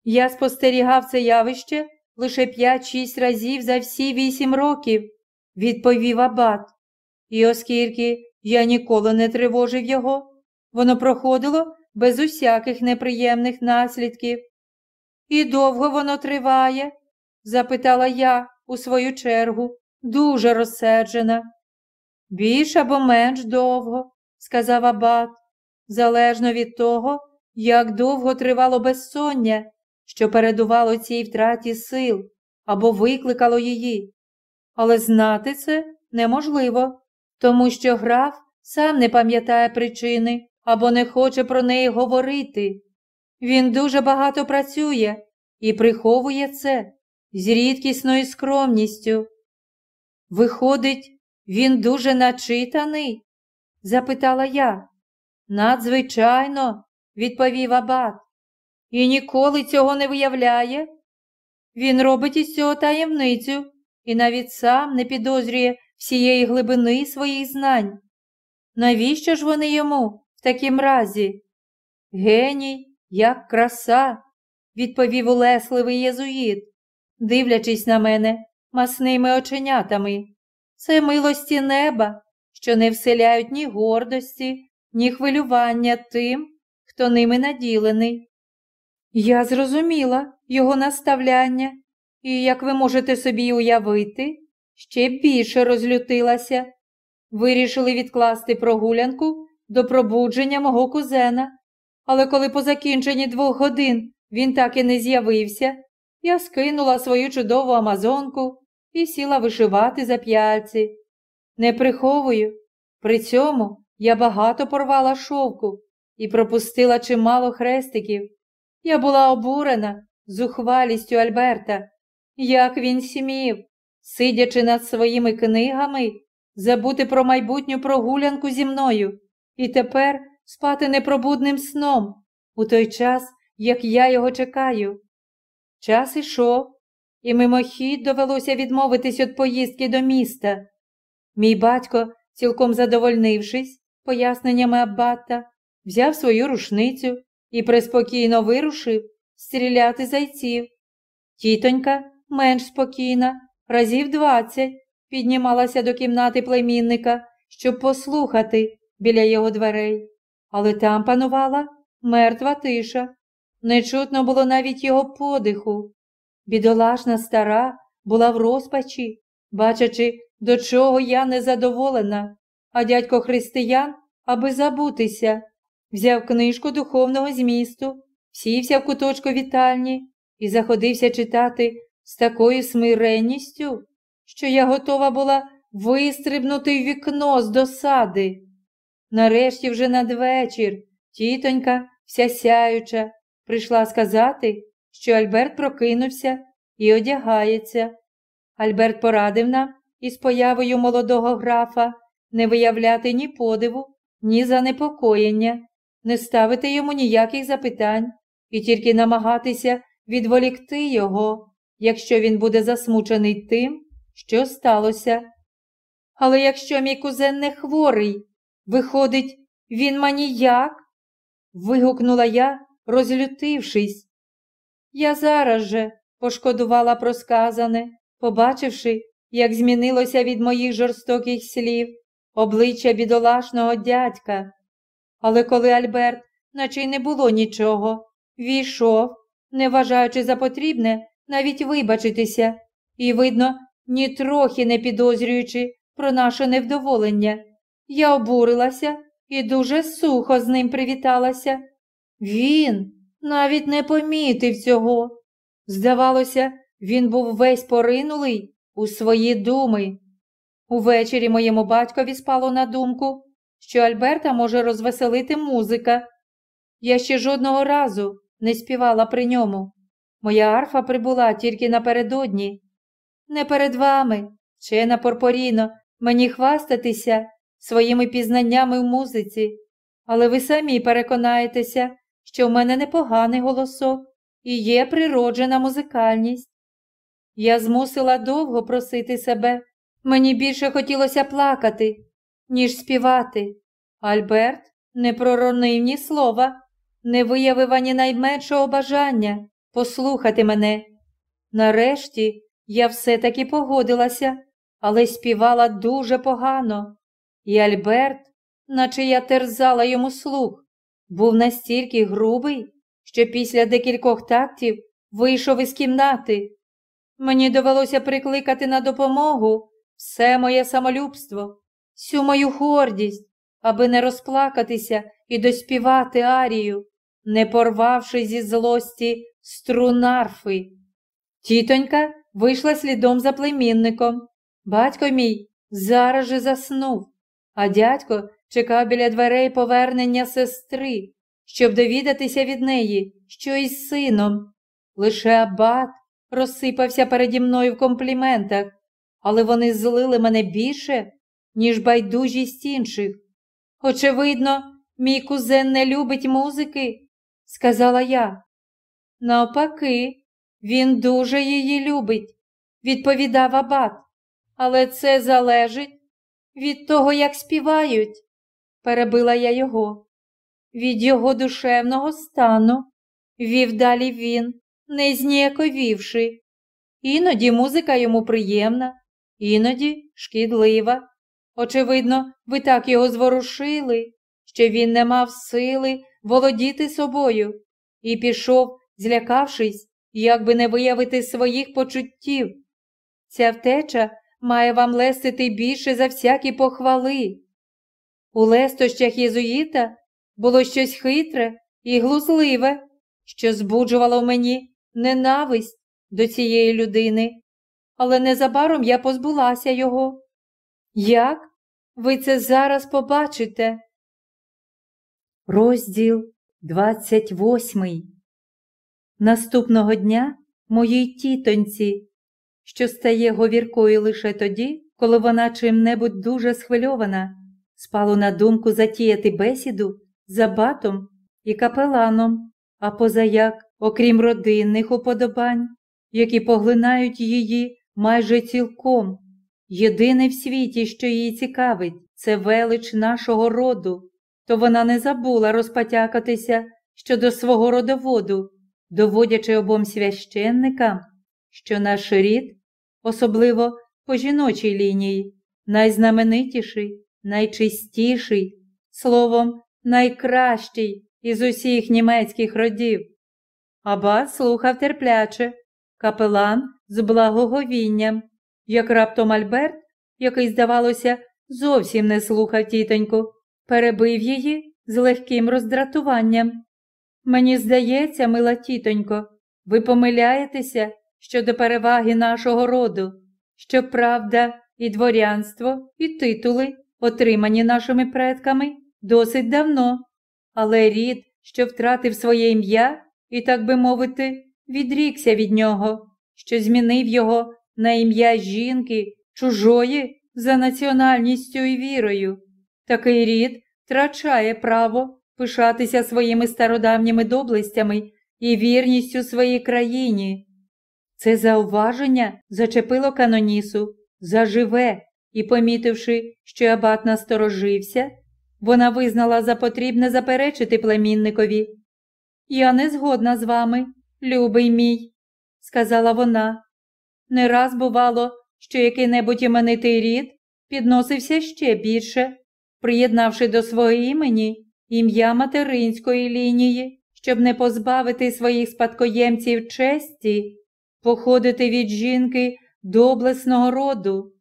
Я спостерігав це явище лише п'ять-шість разів за всі вісім років, відповів Абат. І оскільки я ніколи не тривожив його, воно проходило без усяких неприємних наслідків. І довго воно триває? запитала я у свою чергу, дуже розсерджена. Більш або менш довго, сказав Абат, залежно від того, як довго тривало безсоння, що передувало цій втраті сил або викликало її. Але знати це неможливо, тому що граф сам не пам'ятає причини або не хоче про неї говорити. Він дуже багато працює і приховує це з рідкісною скромністю. Виходить, він дуже начитаний? запитала я. Надзвичайно, відповів Абат. І ніколи цього не виявляє. Він робить із цього таємницю і навіть сам не підозрює всієї глибини своїх знань. Навіщо ж вони йому в такім разі? Геній, як краса, відповів улесливий єзуїт, дивлячись на мене масними оченятами. Це милості неба, що не вселяють ні гордості, ні хвилювання тим, хто ними наділений. Я зрозуміла його наставляння, і, як ви можете собі уявити, ще більше розлютилася. Вирішили відкласти прогулянку до пробудження мого кузена. Але коли по закінченні двох годин він так і не з'явився, я скинула свою чудову амазонку і сіла вишивати за п'яльці. Не приховую, при цьому я багато порвала шовку і пропустила чимало хрестиків. Я була обурена зухвалістю Альберта, як він смів, сидячи над своїми книгами, забути про майбутню прогулянку зі мною і тепер спати непробудним сном у той час, як я його чекаю. Час ішов, і мимохідь довелося відмовитись від поїздки до міста. Мій батько, цілком задовольнившись поясненнями Аббата, взяв свою рушницю і приспокійно вирушив стріляти зайців. Тітонька менш спокійна, разів двадцять, піднімалася до кімнати племінника, щоб послухати біля його дверей. Але там панувала мертва тиша. Не чутно було навіть його подиху. Бідолашна стара була в розпачі, бачачи, до чого я незадоволена, а дядько християн, аби забутися, взяв книжку духовного змісту, сівся в куточку вітальні і заходився читати з такою смиренністю, що я готова була вистрибнути в вікно з досади. Нарешті вже надвечір тітонька, вся сяюча, прийшла сказати, що Альберт прокинувся і одягається. Альберт порадив нам із появою молодого графа не виявляти ні подиву, ні занепокоєння, не ставити йому ніяких запитань і тільки намагатися відволікти його, якщо він буде засмучений тим, що сталося. Але якщо мій кузен не хворий, виходить, він маніяк? вигукнула я, розлютившись. Я зараз же пошкодувала про сказане, побачивши, як змінилося від моїх жорстоких слів обличчя бідолашного дядька. Але коли Альберт, наче й не було нічого, війшов, не вважаючи за потрібне навіть вибачитися, і, видно, нітрохи не підозрюючи про наше невдоволення, я обурилася і дуже сухо з ним привіталася. Він навіть не помітив цього. Здавалося, він був весь поринулий у свої думи. Увечері моєму батькові спало на думку, що Альберта може розвеселити музика. Я ще жодного разу не співала при ньому. Моя арфа прибула тільки напередодні. Не перед вами, вчена Порпоріно, мені хвастатися своїми пізнаннями в музиці, але ви самі переконаєтеся, що в мене непоганий голосок і є природжена музикальність. Я змусила довго просити себе. Мені більше хотілося плакати, ніж співати. Альберт не проронив ні слова, не виявив ані найменшого бажання послухати мене. Нарешті я все-таки погодилася, але співала дуже погано, і Альберт, наче я терзала йому слух, був настільки грубий, що після декількох тактів вийшов із кімнати. Мені довелося прикликати на допомогу все моє самолюбство, всю мою гордість, аби не розплакатися і доспівати Арію, не порвавши зі злості струнарфи. Тітонька вийшла слідом за племінником. Батько мій зараз же заснув, а дядько чекав біля дверей повернення сестри, щоб довідатися від неї, що із сином. Лише абат розсипався переді мною в компліментах, але вони злили мене більше, ніж байдужість інших. Очевидно, мій кузен не любить музики, сказала я. Навпаки, він дуже її любить, відповідав абат. Але це залежить від того, як співають, перебила я його. Від його душевного стану вів далі він, не зніяковівши. Іноді музика йому приємна, іноді шкідлива. Очевидно, ви так його зворушили, що він не мав сили володіти собою і пішов, злякавшись, як би не виявити своїх почуттів. Ця втеча має вам лестити більше за всякі похвали. У лестощах єзуїта було щось хитре і глузливе, що збуджувало в мені ненависть до цієї людини, але незабаром я позбулася його. Як? Ви це зараз побачите? Розділ 28 Наступного дня моїй тітоньці, що стає говіркою лише тоді, коли вона чим-небудь дуже схвильована, спало на думку затіяти бесіду за батом і капеланом, а позаяк, окрім родинних уподобань, які поглинають її майже цілком. Єдине в світі, що її цікавить, це велич нашого роду, то вона не забула розпотякатися щодо свого родоводу, доводячи обом священникам, що наш рід, особливо по жіночій лінії, найзнаменитіший, найчистіший, словом, найкращий із усіх німецьких родів. Абат слухав терпляче, капелан з благоговінням, як раптом Альберт, який, здавалося, зовсім не слухав тітоньку, перебив її з легким роздратуванням. Мені здається, мила тітонько, ви помиляєтеся щодо переваги нашого роду, що правда і дворянство, і титули, отримані нашими предками, досить давно, але рід, що втратив своє ім'я і, так би мовити, відрікся від нього, що змінив його на ім'я жінки, чужої за національністю і вірою. Такий рід втрачає право пишатися своїми стародавніми доблестями і вірністю своїй країні. Це зауваження зачепило канонісу заживе і, помітивши, що абат насторожився, вона визнала за потрібне заперечити племінникові. Я не згодна з вами, любий мій, сказала вона. Не раз бувало, що який-небудь іменитий рід підносився ще більше, приєднавши до свого імені ім'я материнської лінії, щоб не позбавити своїх спадкоємців честі, походити від жінки доблесного роду.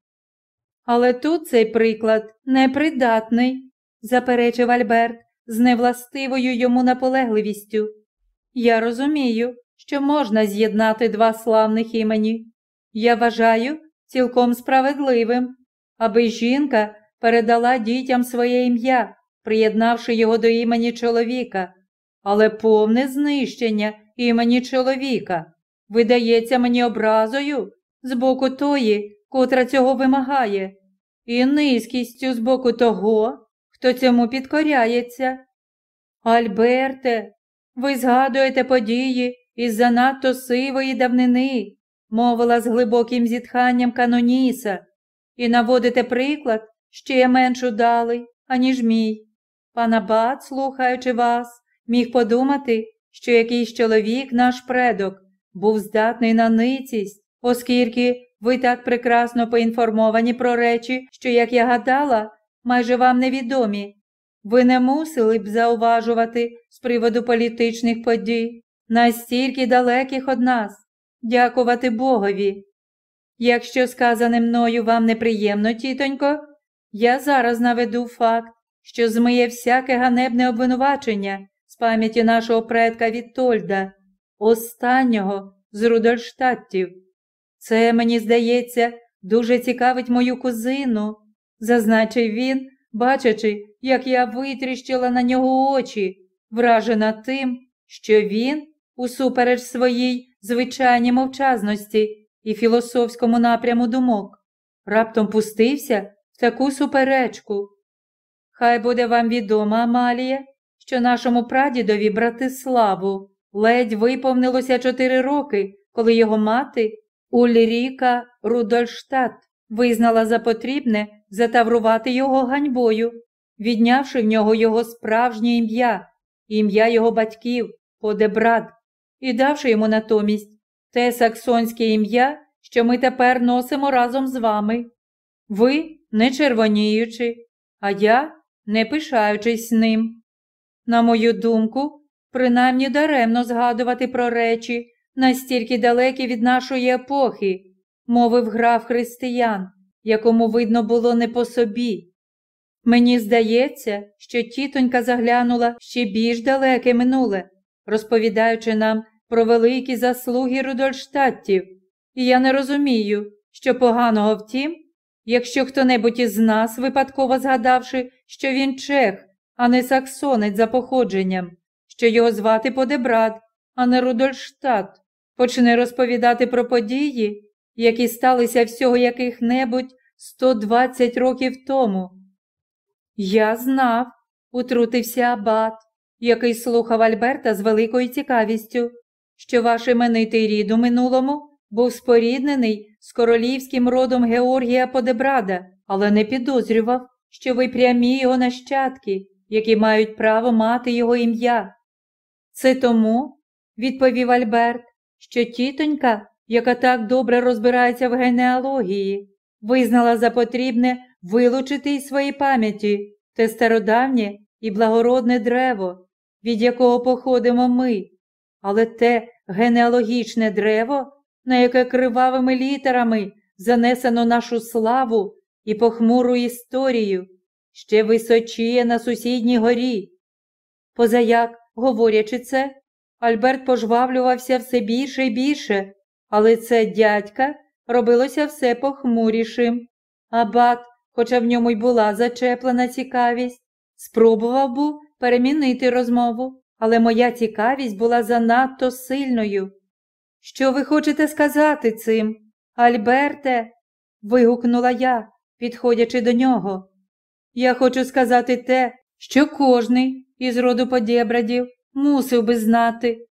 Але тут цей приклад непридатний, заперечив Альберт з невластивою йому наполегливістю. Я розумію, що можна з'єднати два славних імені. Я вважаю цілком справедливим, аби жінка передала дітям своє ім'я, приєднавши його до імені чоловіка, але повне знищення імені чоловіка видається мені образою з боку тої, котра цього вимагає, і низькістю з боку того, хто цьому підкоряється. Альберте, ви згадуєте події із занадто сивої давнини, мовила з глибоким зітханням каноніса, і наводите приклад ще менш удалий, аніж мій. Пан Абат, слухаючи вас, міг подумати, що якийсь чоловік, наш предок, був здатний на ницість, оскільки ви так прекрасно поінформовані про речі, що, як я гадала, майже вам невідомі. Ви не мусили б зауважувати з приводу політичних подій, настільки далеких од нас, дякувати Богові. Якщо сказане мною вам неприємно, тітонько, я зараз наведу факт, що змиє всяке ганебне обвинувачення з пам'яті нашого предка Вітольда, останнього з Рудольштаттів. Це, мені здається, дуже цікавить мою кузину, зазначив він, бачачи, як я витріщила на нього очі, вражена тим, що він, усупереч своїй звичайній мовчазності і філософському напряму думок, раптом пустився в таку суперечку. Хай буде вам відомо, Амалія, що нашому прадідові Братиславу ледь виповнилося чотири роки, коли його мати Ульріка Рудольштадт визнала за потрібне затаврувати його ганьбою, віднявши в нього його справжнє ім'я, ім'я його батьків, Подебрад, і давши йому натомість те саксонське ім'я, що ми тепер носимо разом з вами. Ви не червоніючи, а я не пишаючись ним. На мою думку, принаймні даремно згадувати про речі, настільки далекі від нашої епохи, мовив граф християн, якому видно було не по собі. Мені здається, що тітонька заглянула ще більш далеке минуле, розповідаючи нам про великі заслуги Рудольштаттів, і я не розумію, що поганого в тім, якщо хто-небудь із нас, випадково згадавши, що він чех, а не саксонець за походженням, що його звати Подебрат, а не Рудольштадт, почне розповідати про події, які сталися всього яких-небудь 120 років тому. Я знав, утрутився абат, який слухав Альберта з великою цікавістю, що ваш іменитий рід у минулому був споріднений з королівським родом Георгія Подебрада, але не підозрював, що ви прямі його нащадки, які мають право мати його ім'я. Це тому, відповів Альберт, що тітонька, яка так добре розбирається в генеалогії, визнала за потрібне вилучити із своєї пам'яті те стародавнє і благородне древо, від якого походимо ми, але те генеалогічне древо, на яке кривавими літерами занесено нашу славу і похмуру історію, ще височіє на сусідній горі. Позаяк, говорячи це, Альберт пожвавлювався все більше і більше, але це дядька робилося все похмурішим. Абат, хоча в ньому й була зачеплена цікавість, спробував був перемінити розмову, але моя цікавість була занадто сильною. Що ви хочете сказати цим, Альберте? вигукнула я, підходячи до нього. Я хочу сказати те, що кожний із роду подєбрадів мусив би знати,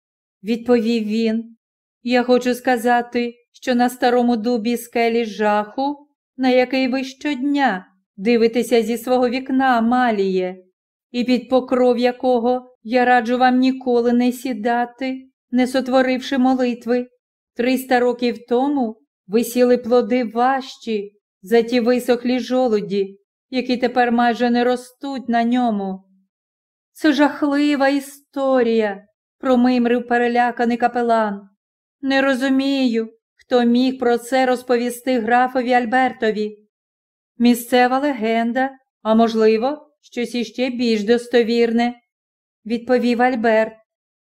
відповів він. Я хочу сказати, що на старому дубі скелі жаху, на який ви щодня дивитеся зі свого вікна, Маліє, і під покров якого я раджу вам ніколи не сідати, не сотворивши молитви. Триста років тому висіли плоди важчі за ті висохлі жолуді, які тепер майже не ростуть на ньому. Це жахлива історія, промимрив переляканий капелан. Не розумію, хто міг про це розповісти графові Альбертові. Місцева легенда, а можливо, щось іще більш достовірне, відповів Альберт,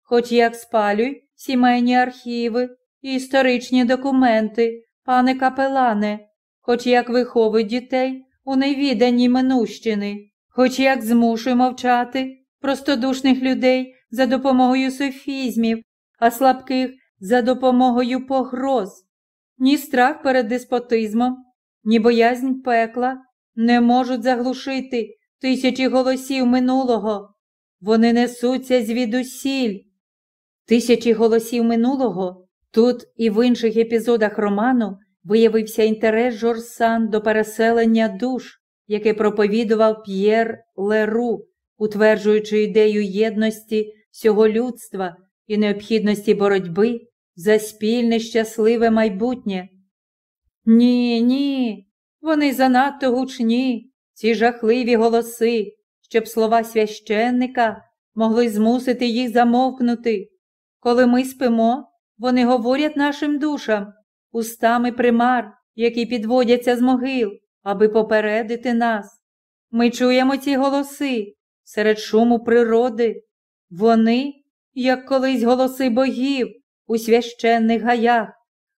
хоч як спалюй сімейні архіви і історичні документи, пане капелане, хоч як виховують дітей у невіданій минущини, хоч як змушує мовчати простодушних людей за допомогою софізмів, а слабких за допомогою погроз. Ні страх перед деспотизмом, ні боязнь пекла не можуть заглушити тисячі голосів минулого. Вони несуться звідусіль. Тисячі голосів минулого тут і в інших епізодах роману виявився інтерес Жорсан до переселення душ, яке проповідував П'єр Леру, утверджуючи ідею єдності всього людства і необхідності боротьби за спільне щасливе майбутнє. Ні, ні, вони занадто гучні, ці жахливі голоси, щоб слова священника могли змусити їх замовкнути. Коли ми спимо, вони говорять нашим душам, устами примар, які підводяться з могил, аби попередити нас. Ми чуємо ці голоси серед шуму природи. Вони, як колись голоси богів у священних гаях,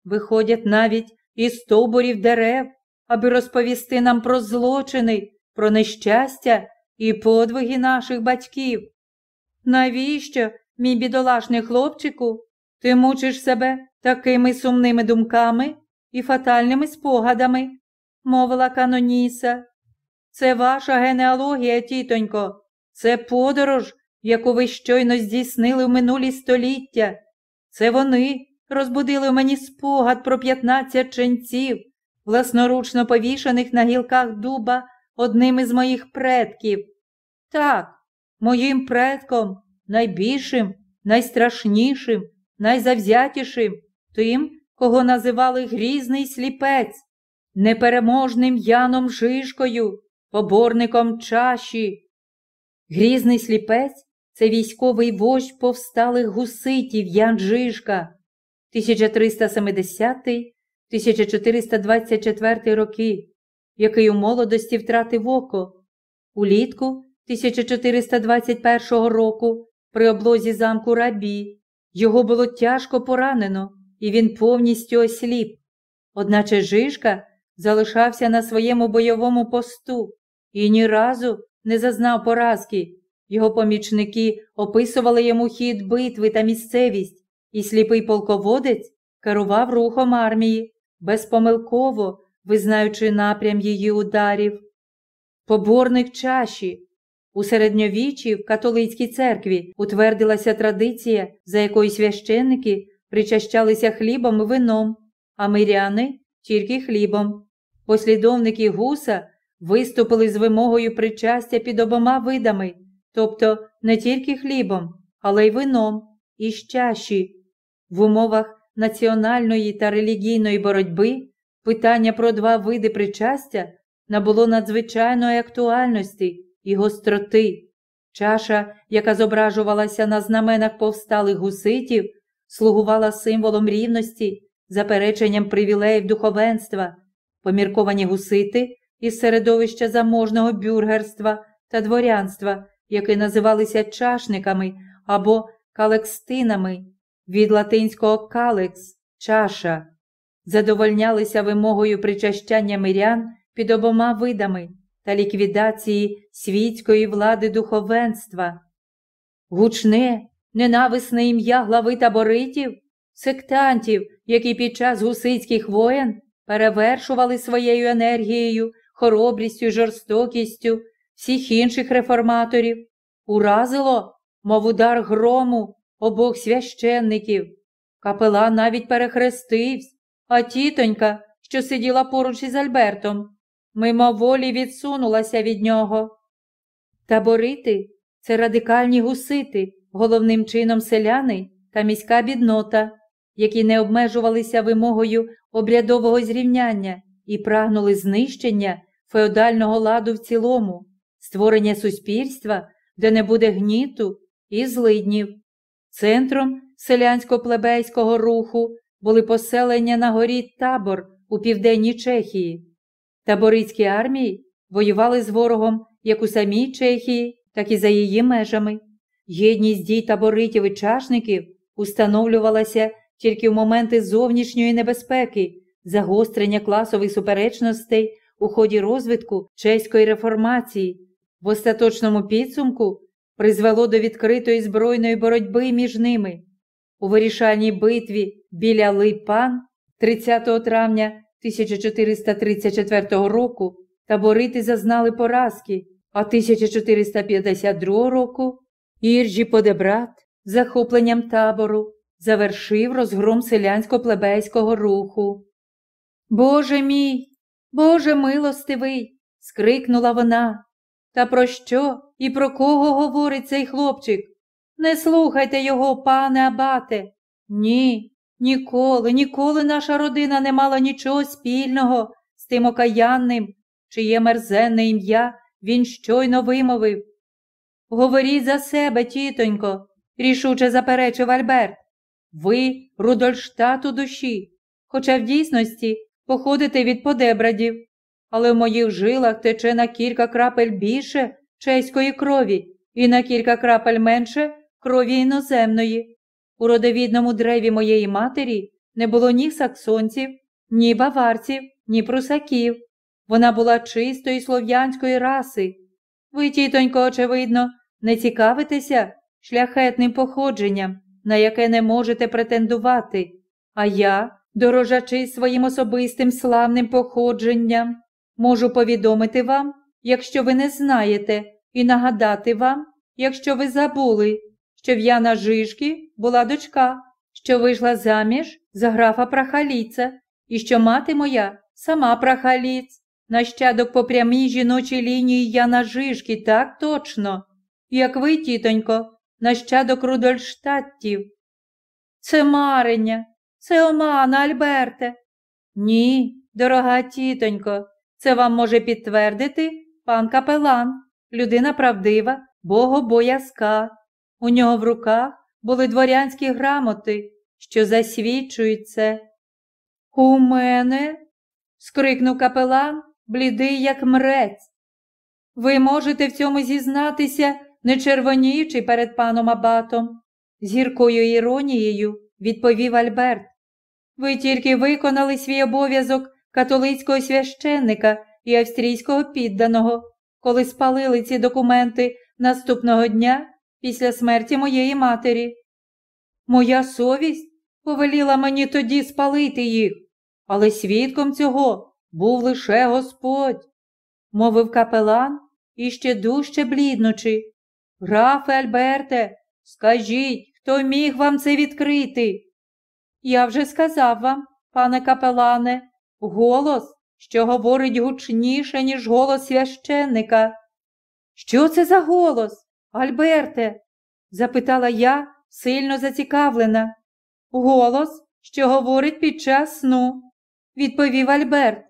виходять навіть із стовбурів дерев, аби розповісти нам про злочини, про нещастя і подвиги наших батьків. Навіщо, мій бідолашний хлопчику, ти мучиш себе такими сумними думками і фатальними спогадами, мовила Каноніса. Це ваша генеалогія, тітонько, це подорож, яку ви щойно здійснили в минулі століття. Це вони розбудили в мені спогад про п'ятнадцять ченців, власноручно повішаних на гілках дуба одним із моїх предків. Так, моїм предком найбільшим, найстрашнішим, найзавзятішим, тим, кого називали грізний сліпець, непереможним Яном Жишкою, поборником чаші. Грізний сліпець це військовий вождь повсталих гуситів Ян Жишка, 1370-1424 роки, який у молодості втратив око. Улітку 1421 року при облозі замку рабі його було тяжко поранено, і він повністю осліп. Одначе Жишка залишався на своєму бойовому посту і ні разу не зазнав поразки. Його помічники описували йому хід битви та місцевість, і сліпий полководець керував рухом армії, безпомилково визнаючи напрям її ударів. Поборник чаші. У середньовіччі в католицькій церкві утвердилася традиція, за якою священники причащалися хлібом і вином, а миряни тільки хлібом. Послідовники гуса виступили з вимогою причастя під обома видами, тобто не тільки хлібом, але й вином і чаші. В умовах національної та релігійної боротьби питання про два види причастя набуло надзвичайної актуальності і гостроти. Чаша, яка зображувалася на знаменах повсталих гуситів, слугувала символом рівності, запереченням привілеїв духовенства, помірковані гусити із середовища заможного бюргерства та дворянства, які називалися чашниками або калекстинами від латинського калекс чаша, задовольнялися вимогою причащання мирян під обома видами та ліквідації світської влади духовенства. Гучне, ненависне ім'я глави таборитів, сектантів, які під час гусицьких воєн перевершували своєю енергією, хоробрістю, жорстокістю всіх інших реформаторів, уразило, мов удар грому обох священників. Капелан навіть перехрестився, а тітонька, що сиділа поруч із Альбертом, мимоволі відсунулася від нього. Таборити це радикальні гусити, головним чином селяни та міська біднота, які не обмежувалися вимогою обрядового зрівняння і прагнули знищення феодального ладу в цілому, створення суспільства, де не буде гніту і злиднів. Центром селянсько-плебейського руху були поселення на горі табор у південній Чехії. Таборицькі армії воювали з ворогом як у самій Чехії, так і за її межами. Єдність дій таборитів і чашників установлювалася тільки в моменти зовнішньої небезпеки, загострення класових суперечностей у ході розвитку чеської реформації, в остаточному підсумку призвело до відкритої збройної боротьби між ними. У вирішальній битві біля Липан 30 травня 1434 року таборити зазнали поразки, а 1452 року Іржі Подебрат захопленням табору завершив розгром селянсько-плебейського руху. Боже мій, Боже милостивий, скрикнула вона. Та про що і про кого говорить цей хлопчик? Не слухайте його, пане Абате. Ні, ніколи, ніколи наша родина не мала нічого спільного з тим окаянним, чиє мерзенне ім'я він щойно вимовив. Говоріть за себе, тітонько, рішуче заперечив Альберт. Ви Рудольштат у душі, хоча в дійсності походите від подебрадів, але в моїх жилах тече на кілька крапель більше чеської крові і на кілька крапель менше крові іноземної. У родовідному древі моєї матері не було ні саксонців, ні баварців, ні прусаків. Вона була чистої слов'янської раси. Ви, тітонько, очевидно, не цікавитеся шляхетним походженням, на яке не можете претендувати, а я, дорожачи своїм особистим славним походженням, можу повідомити вам, якщо ви не знаєте, і нагадати вам, якщо ви забули, що в Яна Жишки була дочка, що вийшла заміж за графа Прахаліця, і що мати моя сама Прахаліць, нащадок по прямій жіночій лінії Яна Жишки, так точно, як ви, тітонько, нащадок Рудольштаттів. Це марення, це омана, Альберте. Ні, дорога тітонько, це вам може підтвердити пан капелан, людина правдива, богобоязка. У нього в руках були дворянські грамоти, що засвідчують. У мене. скрикнув капелан, блідий, як мрець. Ви можете в цьому зізнатися, не червоніючи перед паном Абатом, з гіркою іронією відповів Альберт. Ви тільки виконали свій обов'язок католицького священника і австрійського підданого, коли спалили ці документи наступного дня після смерті моєї матері. Моя совість повеліла мені тоді спалити їх, але свідком цього був лише Господь, мовив капелан іще дужче бліднучи. Графе Альберте, скажіть, хто міг вам це відкрити? Я вже сказав вам, пане капелане, голос, що говорить гучніше, ніж голос священника. Що це за голос, Альберте? запитала я, сильно зацікавлена. Голос, що говорить під час сну, відповів Альберт.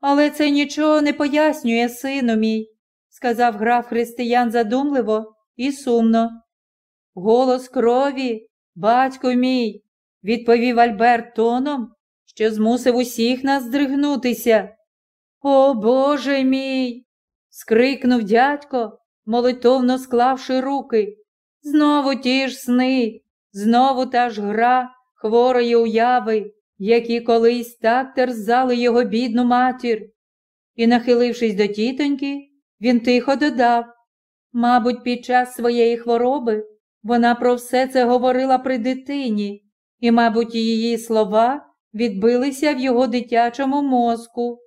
Але це нічого не пояснює, сину мій, сказав граф християн задумливо і сумно. Голос крові, батько мій, відповів Альберт тоном, що змусив усіх нас здригнутися. О Боже мій! скрикнув дядько, молитовно склавши руки. Знову ті ж сни, знову та ж гра хворої уяви, які колись так терзали його бідну матір. І, нахилившись до тітоньки, він тихо додав мабуть, під час своєї хвороби вона про все це говорила при дитині, і, мабуть, її слова відбилися в його дитячому мозку.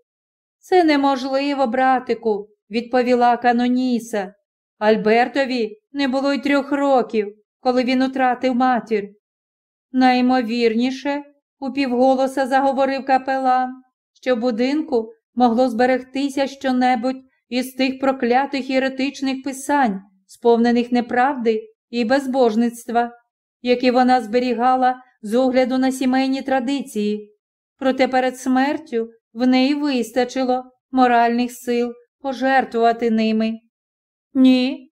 Це неможливо, братику, відповіла Каноніса. Альбертові не було й трьох років, коли він утратив матір. Наймовірніше, упівголоса заговорив капелан, що в будинку могло зберегтися щонебудь із тих проклятих єретичних писань, сповнених неправди і безбожництва, які вона зберігала з огляду на сімейні традиції. Проте перед смертю в неї вистачило моральних сил пожертвувати ними. Ні,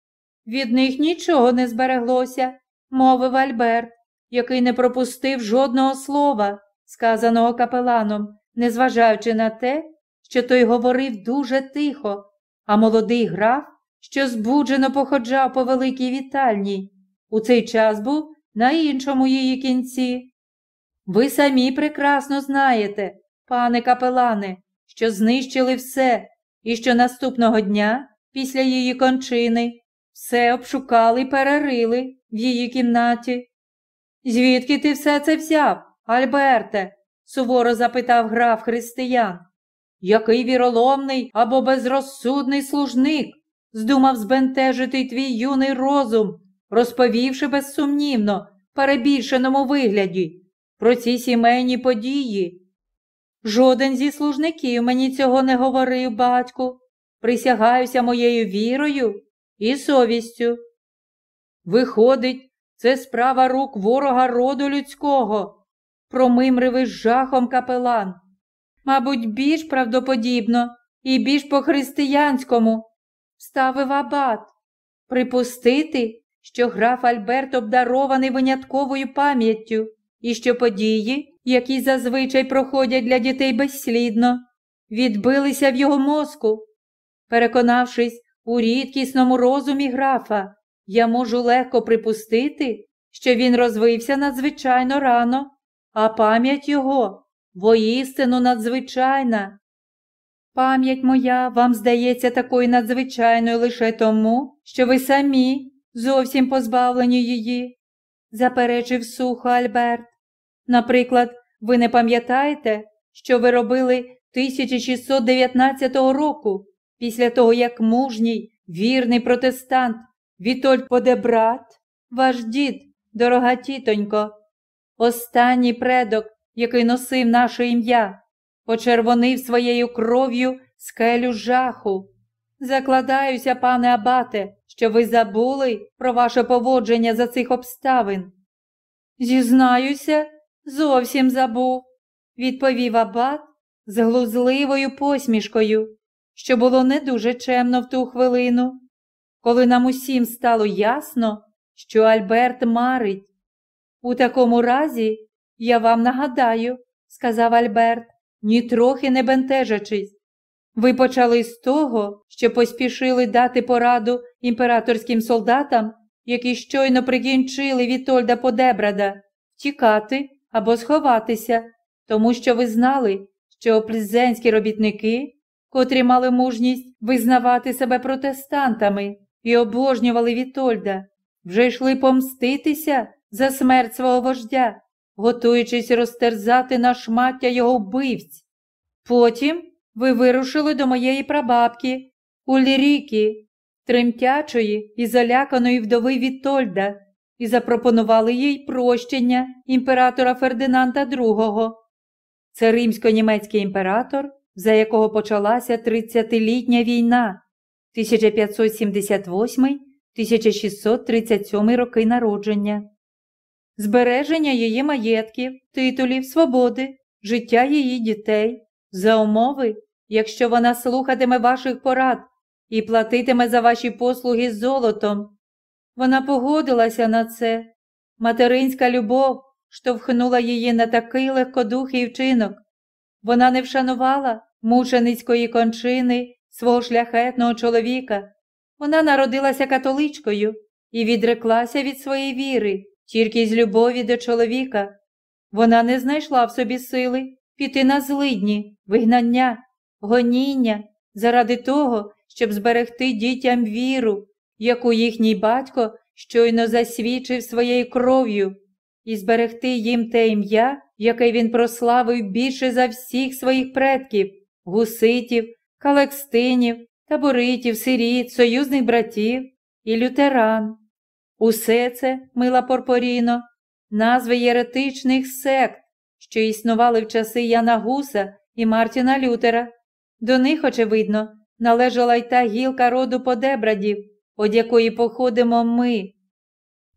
від них нічого не збереглося, мовив Альберт, який не пропустив жодного слова, сказаного капеланом, незважаючи на те, що той говорив дуже тихо, а молодий граф, що збуджено походжав по великій вітальні, у цей час був на іншому її кінці. Ви самі прекрасно знаєте, пане капелане, що знищили все, і що наступного дня, після її кончини, все обшукали й перерили в її кімнаті. Звідки ти все це взяв, Альберте? суворо запитав граф християн. Який віроломний або безрозсудний служник здумав збентежити твій юний розум, розповівши безсумнівно, перебільшеному вигляді, про ці сімейні події. Жоден зі служників мені цього не говорив, батьку. Присягаюся моєю вірою і совістю. Виходить, це справа рук ворога роду людського, промимрив із жахом капелан. Мабуть, більш правдоподібно і більш по-християнському, вставив абат, припустити, що граф Альберт обдарований винятковою пам'яттю і що події, які зазвичай проходять для дітей безслідно, відбилися в його мозку. Переконавшись у рідкісному розумі графа, я можу легко припустити, що він розвився надзвичайно рано, а пам'ять його воістину надзвичайна. Пам'ять моя вам здається такою надзвичайною лише тому, що ви самі зовсім позбавлені її, заперечив сухо Альберт. Наприклад, ви не пам'ятаєте, що ви робили 1619 року, після того, як мужній, вірний протестант Вітольд Подебрат, ваш дід, дорога тітонько, останній предок, який носив наше ім'я, почервонив своєю кров'ю скелю жаху. Закладаюся, пане Абате, що ви забули про ваше поводження за цих обставин. Зізнаюся, зовсім забув, відповів Абат з глузливою посмішкою, що було не дуже чемно в ту хвилину, коли нам усім стало ясно, що Альберт марить. У такому разі я вам нагадаю, сказав Альберт, нітрохи не бентежачись. Ви почали з того, що поспішили дати пораду імператорським солдатам, які щойно прикінчили Вітольда Подебрада, втікати або сховатися, тому що ви знали, що плізенські робітники, котрі мали мужність визнавати себе протестантами і обожнювали Вітольда, вже йшли помститися за смерть свого вождя готуючись розтерзати на шмаття його вбивць. Потім ви вирушили до моєї прабабки, Ульріки, тремтячої і заляканої вдови Вітольда, і запропонували їй прощення імператора Фердинанда II. Це римсько-німецький імператор, за якого почалася 30-літня війна 1578 1637 роки народження. збереження її маєтків, титулів, свободи, життя її дітей, за умови, якщо вона слухатиме ваших порад і платитиме за ваші послуги золотом. Вона погодилася на це. Материнська любов штовхнула її на такий легкодухий вчинок. Вона не вшанувала мученицької кончини свого шляхетного чоловіка. Вона народилася католичкою і відреклася від своєї віри тільки з любові до чоловіка. Вона не знайшла в собі сили піти на злидні, вигнання, гоніння заради того, щоб зберегти дітям віру, яку їхній батько щойно засвідчив своєю кров'ю, і зберегти їм те ім'я, яке він прославив більше за всіх своїх предків, гуситів, калекстинів, таборитів, сиріт, союзних братів і лютеран. Усе це, мила Порпоріно, назви єретичних сект, що існували в часи Яна Гуса і Мартіна Лютера. До них, очевидно, належала й та гілка роду подебрадів, від якої походимо ми.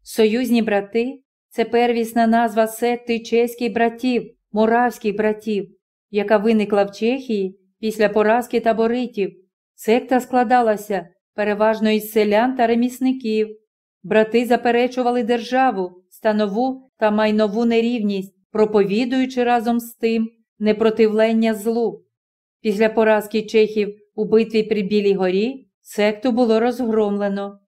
Союзні брати це первісна назва секти чеських братів, моравських братів, яка виникла в Чехії після поразки таборитів. Секта складалася переважно із селян та ремісників. Брати заперечували державу, станову та майнову нерівність, проповідуючи разом з тим непротивлення злу. Після поразки чехів у битві при Білій горі секту було розгромлено.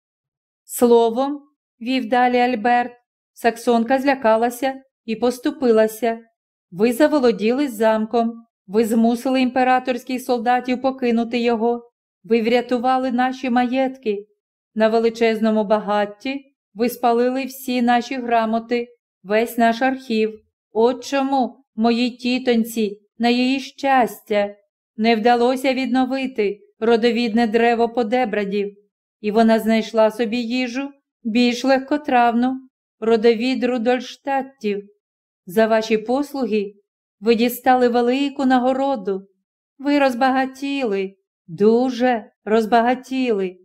Словом, вів далі Альберт, Саксонка злякалася і поступилася. Ви заволоділи замком, ви змусили імператорських солдатів покинути його, ви врятували наші маєтки. На величезному багатті ви спалили всі наші грамоти, весь наш архів. От чому моїй тітоньці, на її щастя, не вдалося відновити родовідне древо подебрадів, і вона знайшла собі їжу більш легкотравну, родовід Рудольштаттів. За ваші послуги ви дістали велику нагороду. Ви розбагатіли, дуже розбагатіли.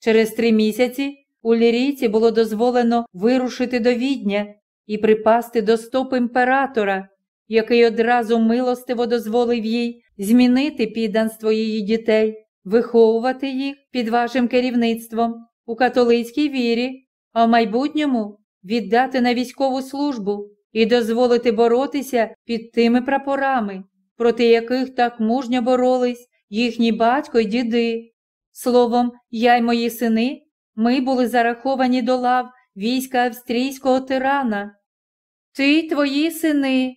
Через три місяці у лірійці було дозволено вирушити до відня і припасти до стоп імператора, який одразу милостиво дозволив їй змінити підданство її дітей, виховувати їх під вашим керівництвом у католицькій вірі, а в майбутньому віддати на військову службу і дозволити боротися під тими прапорами, проти яких так мужньо боролись їхній батько й діди. Словом, я й мої сини, ми були зараховані до лав війська австрійського тирана. Ти й твої сини,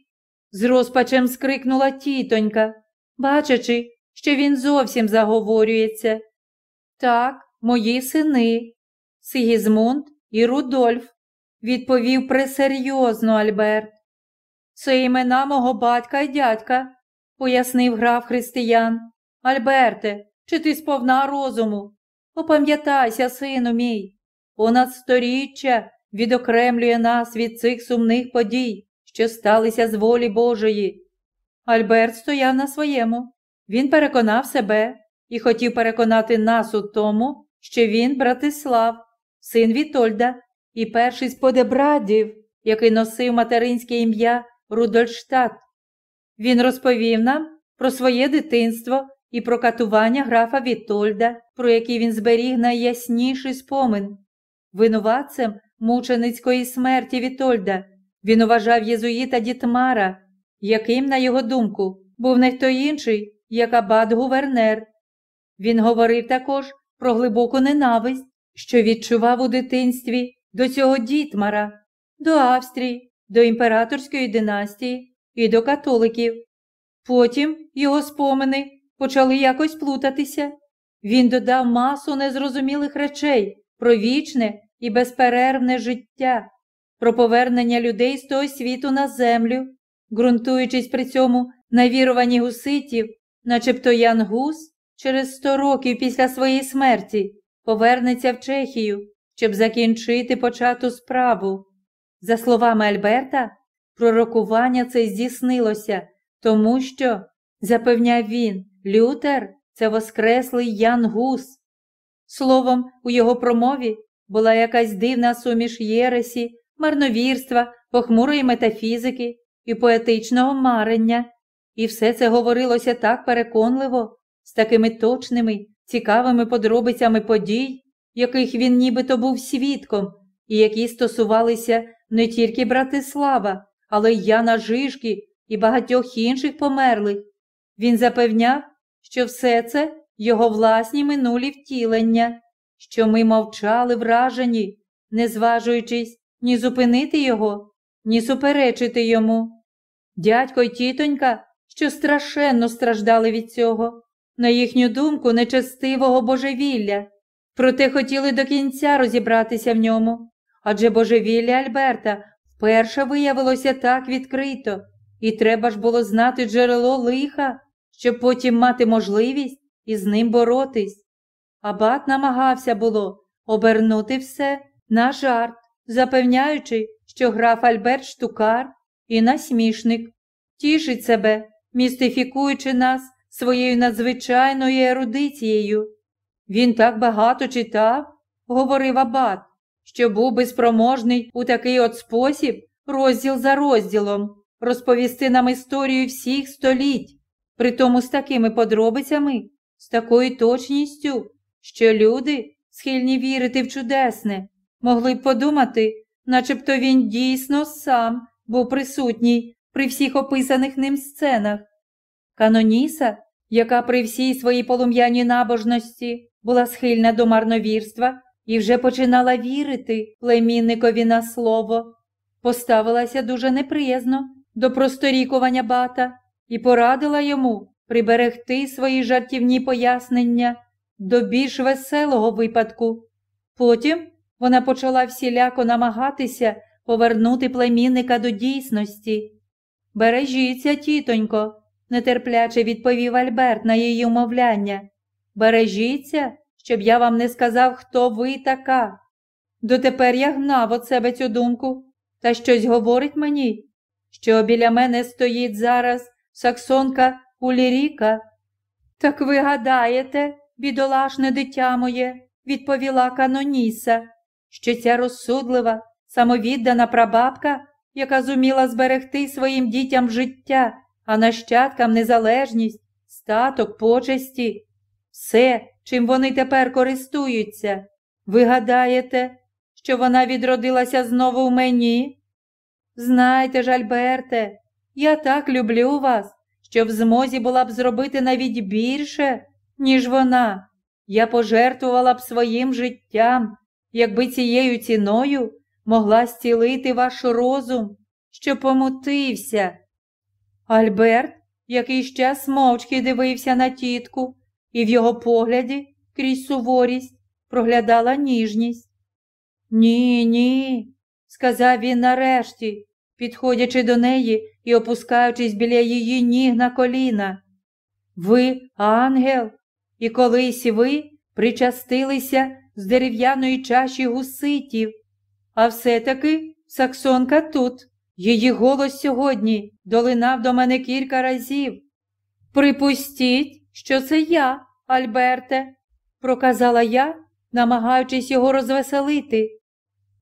з розпачем скрикнула тітонька, бачачи, що він зовсім заговорюється. Так, мої сини, Сигізмунд і Рудольф, відповів пресерйозно Альберт. Це імена мого батька й дядька, пояснив граф християн. Альберте, чи ти сповна розуму? Опам'ятайся, сину мій, понад сторіччя відокремлює нас від цих сумних подій, що сталися з волі Божої. Альберт стояв на своєму. Він переконав себе і хотів переконати нас у тому, що він Братислав, син Вітольда, і перший з подебрадів, який носив материнське ім'я Рудольштадт. Він розповів нам про своє дитинство і про катування графа Вітольда, про який він зберіг найясніший спомин. Винуватцем мученицької смерті Вітольда він уважав єзуїта Дітмара, яким, на його думку, був не хто інший, як абат гувернер. Він говорив також про глибоку ненависть, що відчував у дитинстві до цього дітмара, до Австрії, до імператорської династії і до католиків. Потім його спомини почали якось плутатися. Він додав масу незрозумілих речей про вічне і безперервне життя, про повернення людей з того світу на землю, ґрунтуючись при цьому на віруванні гуситів, начебто Ян Гус через сто років після своєї смерті повернеться в Чехію, щоб закінчити почату справу. За словами Альберта, пророкування це здійснилося, тому що, запевняв він, Лютер це воскреслий Ян Гус. Словом, у його промові була якась дивна суміш Єресі, марновірства, похмурої метафізики і поетичного марення. І все це говорилося так переконливо, з такими точними, цікавими подробицями подій, яких він нібито був свідком, і які стосувалися не тільки Братислава, але й Яна Жишки і багатьох інших померлих. Він запевняв, що все це його власні минулі втілення, що ми мовчали вражені, не зважуючись ні зупинити його, ні суперечити йому. Дядько й тітонька, що страшенно страждали від цього, на їхню думку, нечестивого божевілля, проте хотіли до кінця розібратися в ньому, адже божевілля Альберта вперше виявилося так відкрито, і треба ж було знати джерело лиха, щоб потім мати можливість із ним боротись. Абат намагався було обернути все на жарт, запевняючи, що граф Альберт штукар і насмішник, тішить себе, містифікуючи нас своєю надзвичайною ерудицією. Він так багато читав, говорив Абат, що був би спроможний у такий от спосіб, розділ за розділом, розповісти нам історію всіх століть, притому з такими подробицями, з такою точністю, що люди, схильні вірити в чудесне, могли б подумати, начебто він дійсно сам був присутній при всіх описаних ним сценах. Каноніса, яка при всій своїй полум'яній набожності була схильна до марновірства і вже починала вірити племінникові на слово, поставилася дуже неприязно до просторікування бата і порадила йому приберегти свої жартівні пояснення до більш веселого випадку. Потім вона почала всіляко намагатися повернути племінника до дійсності. Бережіться, тітонько, нетерпляче відповів Альберт на її умовляння. Бережіться, щоб я вам не сказав, хто ви така. Дотепер я гнав от себе цю думку, та щось говорить мені, що біля мене стоїть зараз саксонка Уліріка. Так ви гадаєте, бідолашне дитя моє, відповіла Каноніса, що ця розсудлива, самовіддана прабабка, яка зуміла зберегти своїм дітям життя, а нащадкам незалежність, статок, почесті, все, чим вони тепер користуються. Ви гадаєте, що вона відродилася знову в мені? Знайте ж, Альберте, я так люблю вас, що в змозі була б зробити навіть більше, ніж вона. Я пожертвувала б своїм життям, якби цією ціною могла зцілити ваш розум, що помутився. Альберт якийсь час мовчки дивився на тітку, і в його погляді крізь суворість проглядала ніжність. Ні, ні, сказав він нарешті, підходячи до неї і опускаючись біля її ніг на коліна. Ви ангел, і колись ви причастилися з дерев'яної чаші гуситів, а все-таки Саксонка тут. Її голос сьогодні долинав до мене кілька разів. Припустіть, що це я, Альберте, проказала я, намагаючись його розвеселити.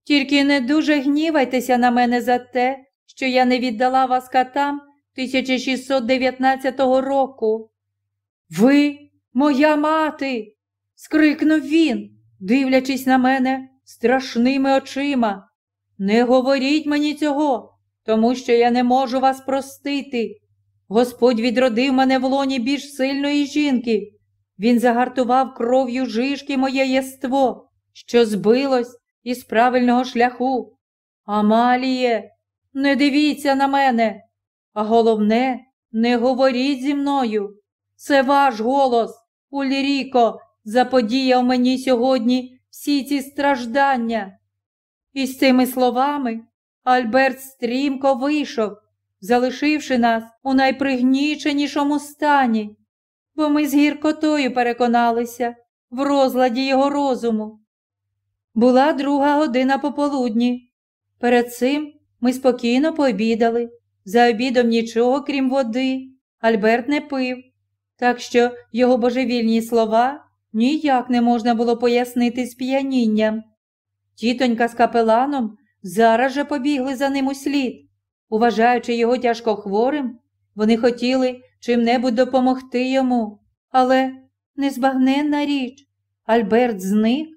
Тільки не дуже гнівайтеся на мене за те, що я не віддала вас катам 1619 року. Ви, моя мати, скрикнув він, дивлячись на мене страшними очима. Не говоріть мені цього, тому що я не можу вас простити. Господь відродив мене в лоні більш сильної жінки. Він загартував кров'ю жишки моє єство, що збилось із правильного шляху. Амаліє, не дивіться на мене, а головне, не говоріть зі мною. Це ваш голос, Ульріко, заподіяв мені сьогодні всі ці страждання. І з цими словами Альберт стрімко вийшов, залишивши нас у найпригніченішому стані, бо ми з гіркотою переконалися в розладі його розуму. Була друга година пополудні. Перед цим ми спокійно пообідали. За обідом нічого, крім води, Альберт не пив, так що його божевільні слова ніяк не можна було пояснити з п'янінням. Тітонька з капеланом зараз же побігли за ним у слід. Уважаючи його тяжко хворим, вони хотіли чим-небудь допомогти йому, але незбагненна річ. Альберт зник,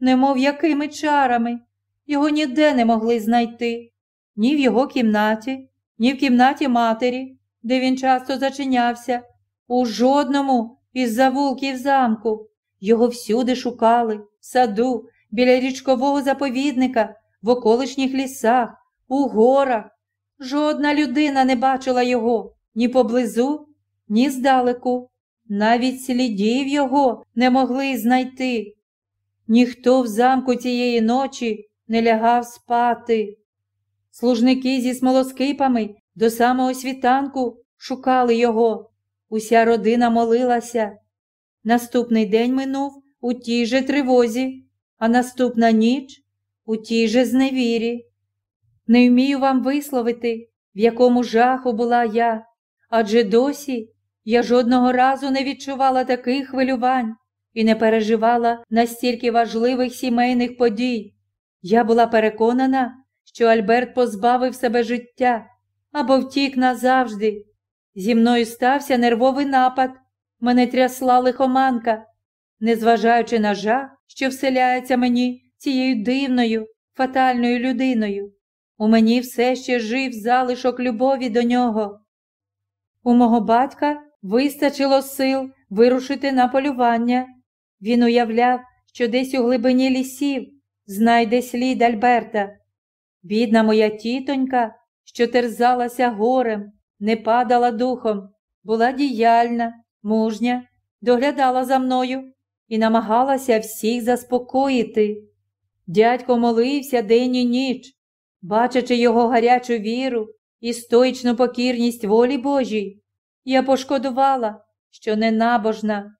немов якими чарами, його ніде не могли знайти, ні в його кімнаті, ні в кімнаті матері, де він часто зачинявся, у жодному із завулків замку. Його всюди шукали, в саду, біля річкового заповідника, в околишніх лісах, у горах. Жодна людина не бачила його ні поблизу, ні здалеку. Навіть слідів його не могли знайти. Ніхто в замку цієї ночі не лягав спати. Служники зі смолоскипами до самого світанку шукали його. Уся родина молилася. Наступний день минув у тій же тривозі, а наступна ніч у тій же зневірі. Не вмію вам висловити, в якому жаху була я, адже досі я жодного разу не відчувала таких хвилювань і не переживала настільки важливих сімейних подій. Я була переконана, що Альберт позбавив себе життя або втік назавжди. Зі мною стався нервовий напад, мене трясла лихоманка, незважаючи на жах, що вселяється мені цією дивною, фатальною людиною. У мені все ще жив залишок любові до нього. У мого батька вистачило сил вирушити на полювання. Він уявляв, що десь у глибині лісів знайде слід Альберта. Бідна моя тітонька, що терзалася горем, не падала духом, була діяльна, мужня, доглядала за мною і намагалася всіх заспокоїти. Дядько молився день і ніч, бачачи його гарячу віру і стоїчну покірність волі Божій, я пошкодувала, що ненабожна.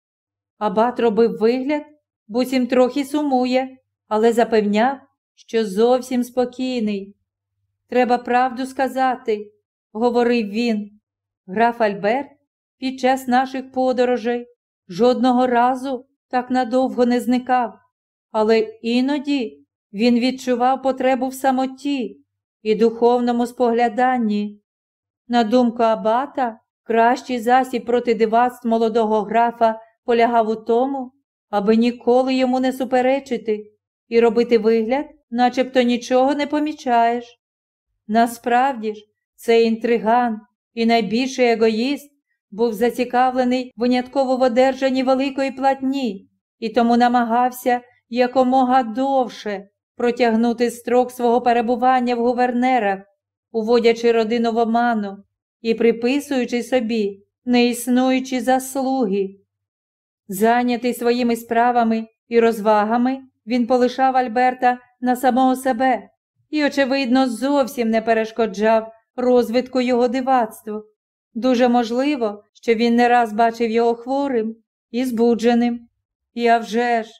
Абат робив вигляд, буцім трохи сумує, але запевняв, що зовсім спокійний. Треба правду сказати, говорив він. Граф Альберт під час наших подорожей жодного разу так надовго не зникав, але іноді він відчував потребу в самоті і духовному спогляданні. На думку Абата, кращий засіб проти дивацтв молодого графа полягав у тому, аби ніколи йому не суперечити і робити вигляд, начебто нічого не помічаєш. Насправді ж, цей інтриган і найбільший егоїст був зацікавлений винятково в одержанні великої платні і тому намагався якомога довше протягнути строк свого перебування в гувернерах, уводячи родину в оману і приписуючи собі неіснуючі заслуги. Зайнятий своїми справами і розвагами, він полишав Альберта на самого себе і, очевидно, зовсім не перешкоджав розвитку його дивацтва. Дуже можливо, що він не раз бачив його хворим і збудженим. І а вже ж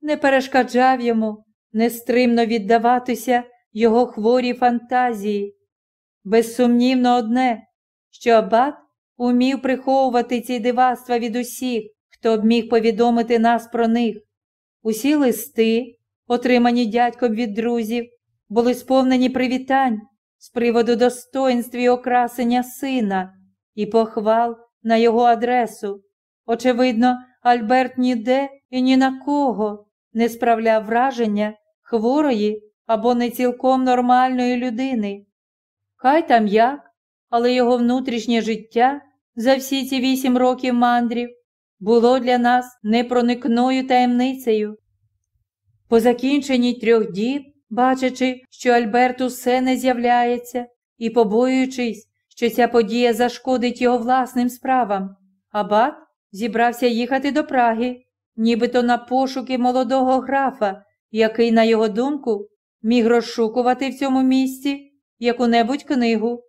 не перешкоджав йому нестримно віддаватися його хворій фантазії. Безсумнівно одне, що Абат умів приховувати ці дивацтва від усіх, хто б міг повідомити нас про них. Усі листи, отримані дядьком від друзів, були сповнені привітань з приводу достоинств і окрасення сина і похвал на його адресу. Очевидно, Альберт ніде і ні на кого не справляв враження хворої або не цілком нормальної людини. Хай там як, але його внутрішнє життя за всі ці вісім років мандрів було для нас непроникною таємницею. По закінченні трьох діб, бачачи, що Альберт усе не з'являється, і побоюючись, що ця подія зашкодить його власним справам, Абат зібрався їхати до Праги, нібито на пошуки молодого графа, який, на його думку, міг розшукувати в цьому місці яку-небудь книгу.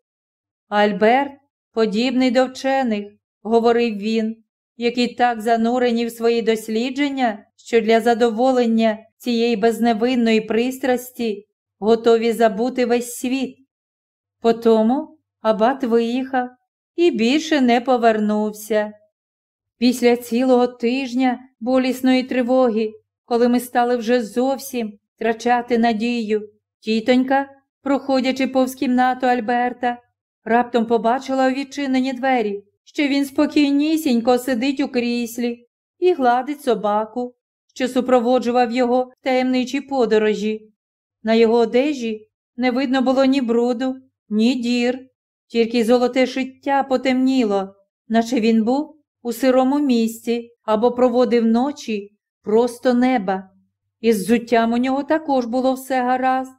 Альберт, подібний до вчених, говорив він, які так занурені в свої дослідження, що для задоволення цієї безневинної пристрасті готові забути весь світ. Потому абат виїхав і більше не повернувся. Після цілого тижня болісної тривоги, коли ми стали вже зовсім втрачати надію, Тітонька, проходячи повз кімнату Альберта, раптом побачила у відчинені двері, що він спокійнісінько сидить у кріслі і гладить собаку, що супроводжував його в таємничій подорожі. На його одежі не видно було ні бруду, ні дір, тільки золоте шиття потемніло, наче він був у сирому місці або проводив ночі просто неба. Із зуттям у нього також було все гаразд.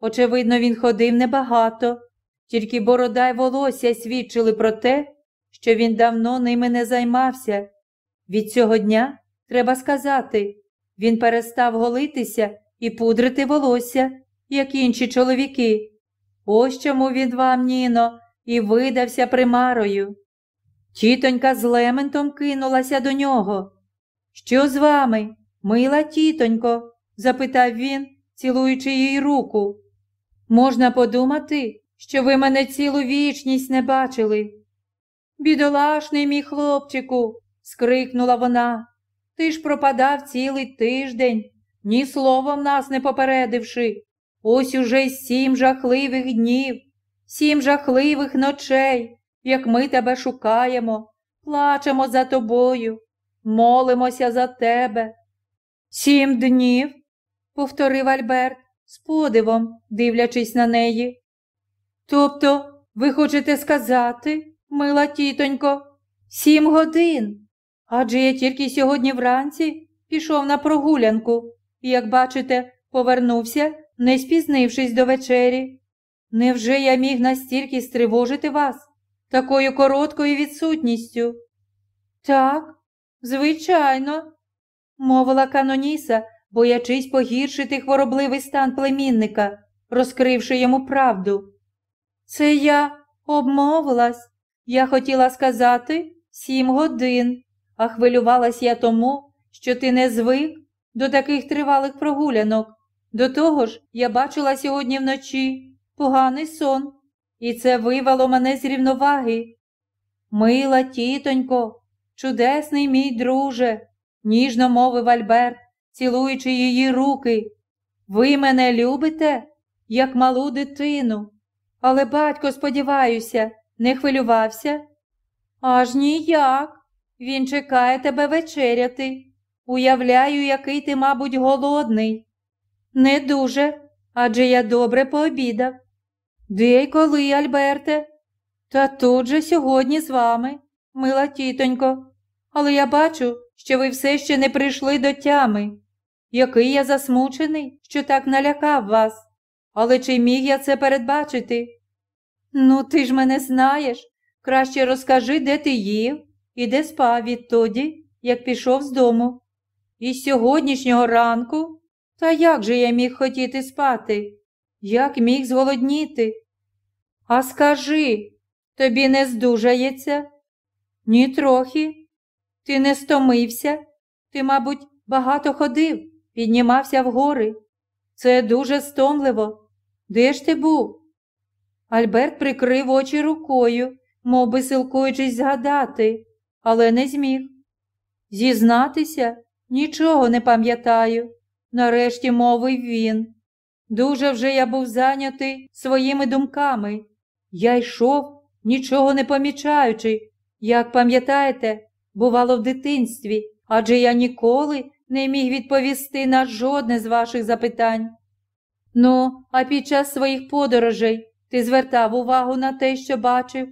Очевидно, він ходив небагато, тільки борода й волосся свідчили про те, що він давно ними не займався. Від цього дня, треба сказати, він перестав голитися і пудрити волосся, як інші чоловіки. Ось чому він вам, Ніно, і видався примарою. Тітонька з лементом кинулася до нього. Що з вами, мила тітонько? запитав він, цілуючи їй руку. Можна подумати, що ви мене цілу вічність не бачили. Бідолашний мій хлопчику, скрикнула вона. Ти ж пропадав цілий тиждень, ні словом нас не попередивши. Ось уже сім жахливих днів, сім жахливих ночей, як ми тебе шукаємо, плачемо за тобою, молимося за тебе. Сім днів, повторив Альберт, з подивом, дивлячись на неї. Тобто, ви хочете сказати, мила тітонько, сім годин. Адже я тільки сьогодні вранці пішов на прогулянку і, як бачите, повернувся, не спізнившись до вечері. Невже я міг настільки стривожити вас такою короткою відсутністю? Так, звичайно, мовила Каноніса, боячись погіршити хворобливий стан племінника, розкривши йому правду. Це я обмовилась. Я хотіла сказати сім годин, а хвилювалась я тому, що ти не звик до таких тривалих прогулянок. До того ж, я бачила сьогодні вночі поганий сон, і це вивело мене з рівноваги. Мила тітонько, чудесний мій друже, ніжно мовив Альберт, цілуючи її руки. Ви мене любите, як малу дитину. Але батько, сподіваюся, не хвилювався? Аж ніяк. Він чекає тебе вечеряти. Уявляю, який ти, мабуть, голодний. Не дуже, адже я добре пообідав. Де й коли, Альберте? Та тут же сьогодні з вами, мила тітонько, але я бачу, що ви все ще не прийшли до тями. Який я засмучений, що так налякав вас. Але чи міг я це передбачити? Ну, ти ж мене знаєш. Краще розкажи, де ти їв і де спав відтоді, як пішов з дому. І з сьогоднішнього ранку, та як же я міг хотіти спати? Як міг зголодніти? А скажи, тобі не здужається? Ні трохи. Ти не стомився, ти, мабуть, багато ходив, піднімався в гори. Це дуже стомливо. Де ж ти був? Альберт прикрив очі рукою, мов би силкуючись згадати, але не зміг. Зізнатися нічого не пам'ятаю, нарешті мовив він. Дуже вже я був зайнятий своїми думками. Я йшов, нічого не помічаючи, як пам'ятаєте, бувало в дитинстві, адже я ніколи не міг відповісти на жодне з ваших запитань. Ну, а під час своїх подорожей ти звертав увагу на те, що бачив?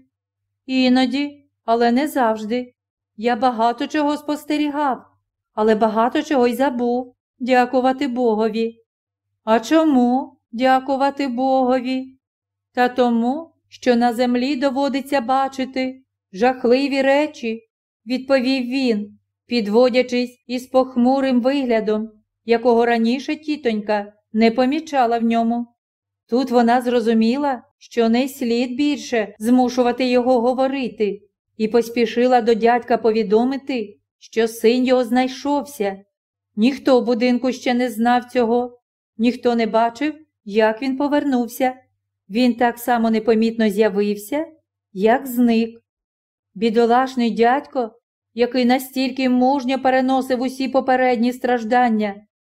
Іноді, але не завжди. Я багато чого спостерігав, але багато чого й забув, дякувати Богові. А чому дякувати Богові? Та тому, що на землі доводиться бачити жахливі речі, відповів він, підводячись із похмурим виглядом, якого раніше тітонька не помічала в ньому. Тут вона зрозуміла, що не слід більше змушувати його говорити, і поспішила до дядька повідомити, що син його знайшовся. Ніхто в будинку ще не знав цього, ніхто не бачив, як він повернувся. Він так само непомітно з'явився, як зник. Бідолашний дядько, який настільки мужньо переносив усі попередні страждання,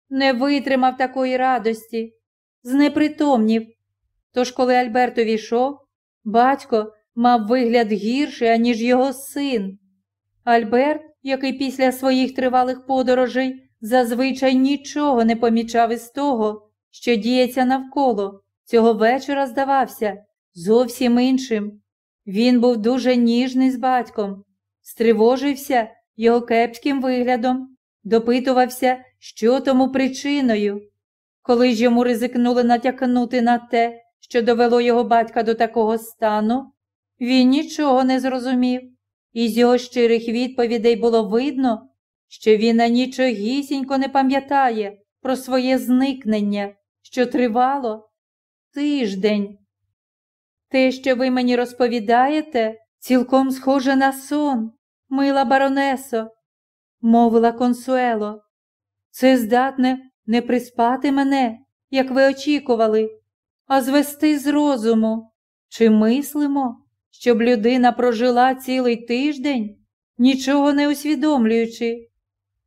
не витримав такої радості. знепритомнів. Тож, коли Альберт увійшов, батько мав вигляд гірший, аніж його син. Альберт, який після своїх тривалих подорожей зазвичай нічого не помічав із того, що діється навколо, цього вечора здавався зовсім іншим. Він був дуже ніжний з батьком, стривожився його кепським виглядом, допитувався, що тому причиною. Коли ж йому ризикнули натякнути на те, що довело його батька до такого стану, він нічого не зрозумів, і з його щирих відповідей було видно, що він нічогісінько не пам'ятає про своє зникнення, що тривало тиждень. Те, що ви мені розповідаєте, цілком схоже на сон, мила баронесо, мовила консуело. Це здатне не приспати мене, як ви очікували, а звести з розуму. Чи мислимо, щоб людина прожила цілий тиждень, нічого не усвідомлюючи?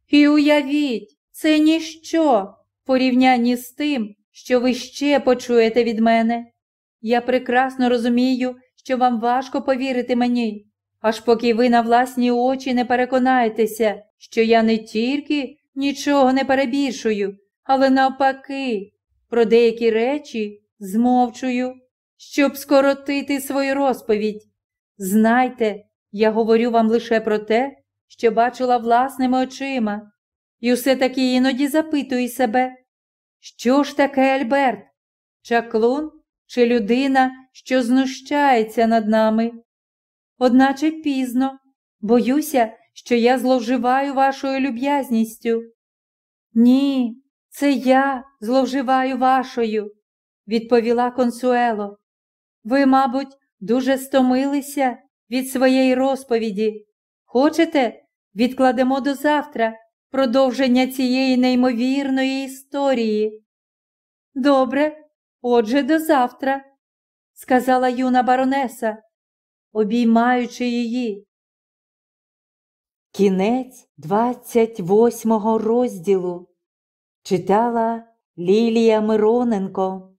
І уявіть, це ніщо в порівнянні з тим, що ви ще почуєте від мене. Я прекрасно розумію, що вам важко повірити мені, аж поки ви на власні очі не переконаєтеся, що я не тільки нічого не перебільшую, але навпаки, про деякі речі змовчую, щоб скоротити свою розповідь. Знайте, я говорю вам лише про те, що бачила власними очима, і все таки іноді запитую себе, що ж таке Альберт? Чаклун чи людина, що знущається над нами? Одначе пізно, боюся, що я зловживаю вашою люб'язністю. Ні, це я зловживаю вашою, відповіла консуело. Ви, мабуть, дуже стомилися від своєї розповіді. Хочете, відкладемо до завтра продовження цієї неймовірної історії? Добре, отже, до завтра, сказала юна баронеса, обіймаючи її. Кінець 28 розділу читала Лілія Мироненко.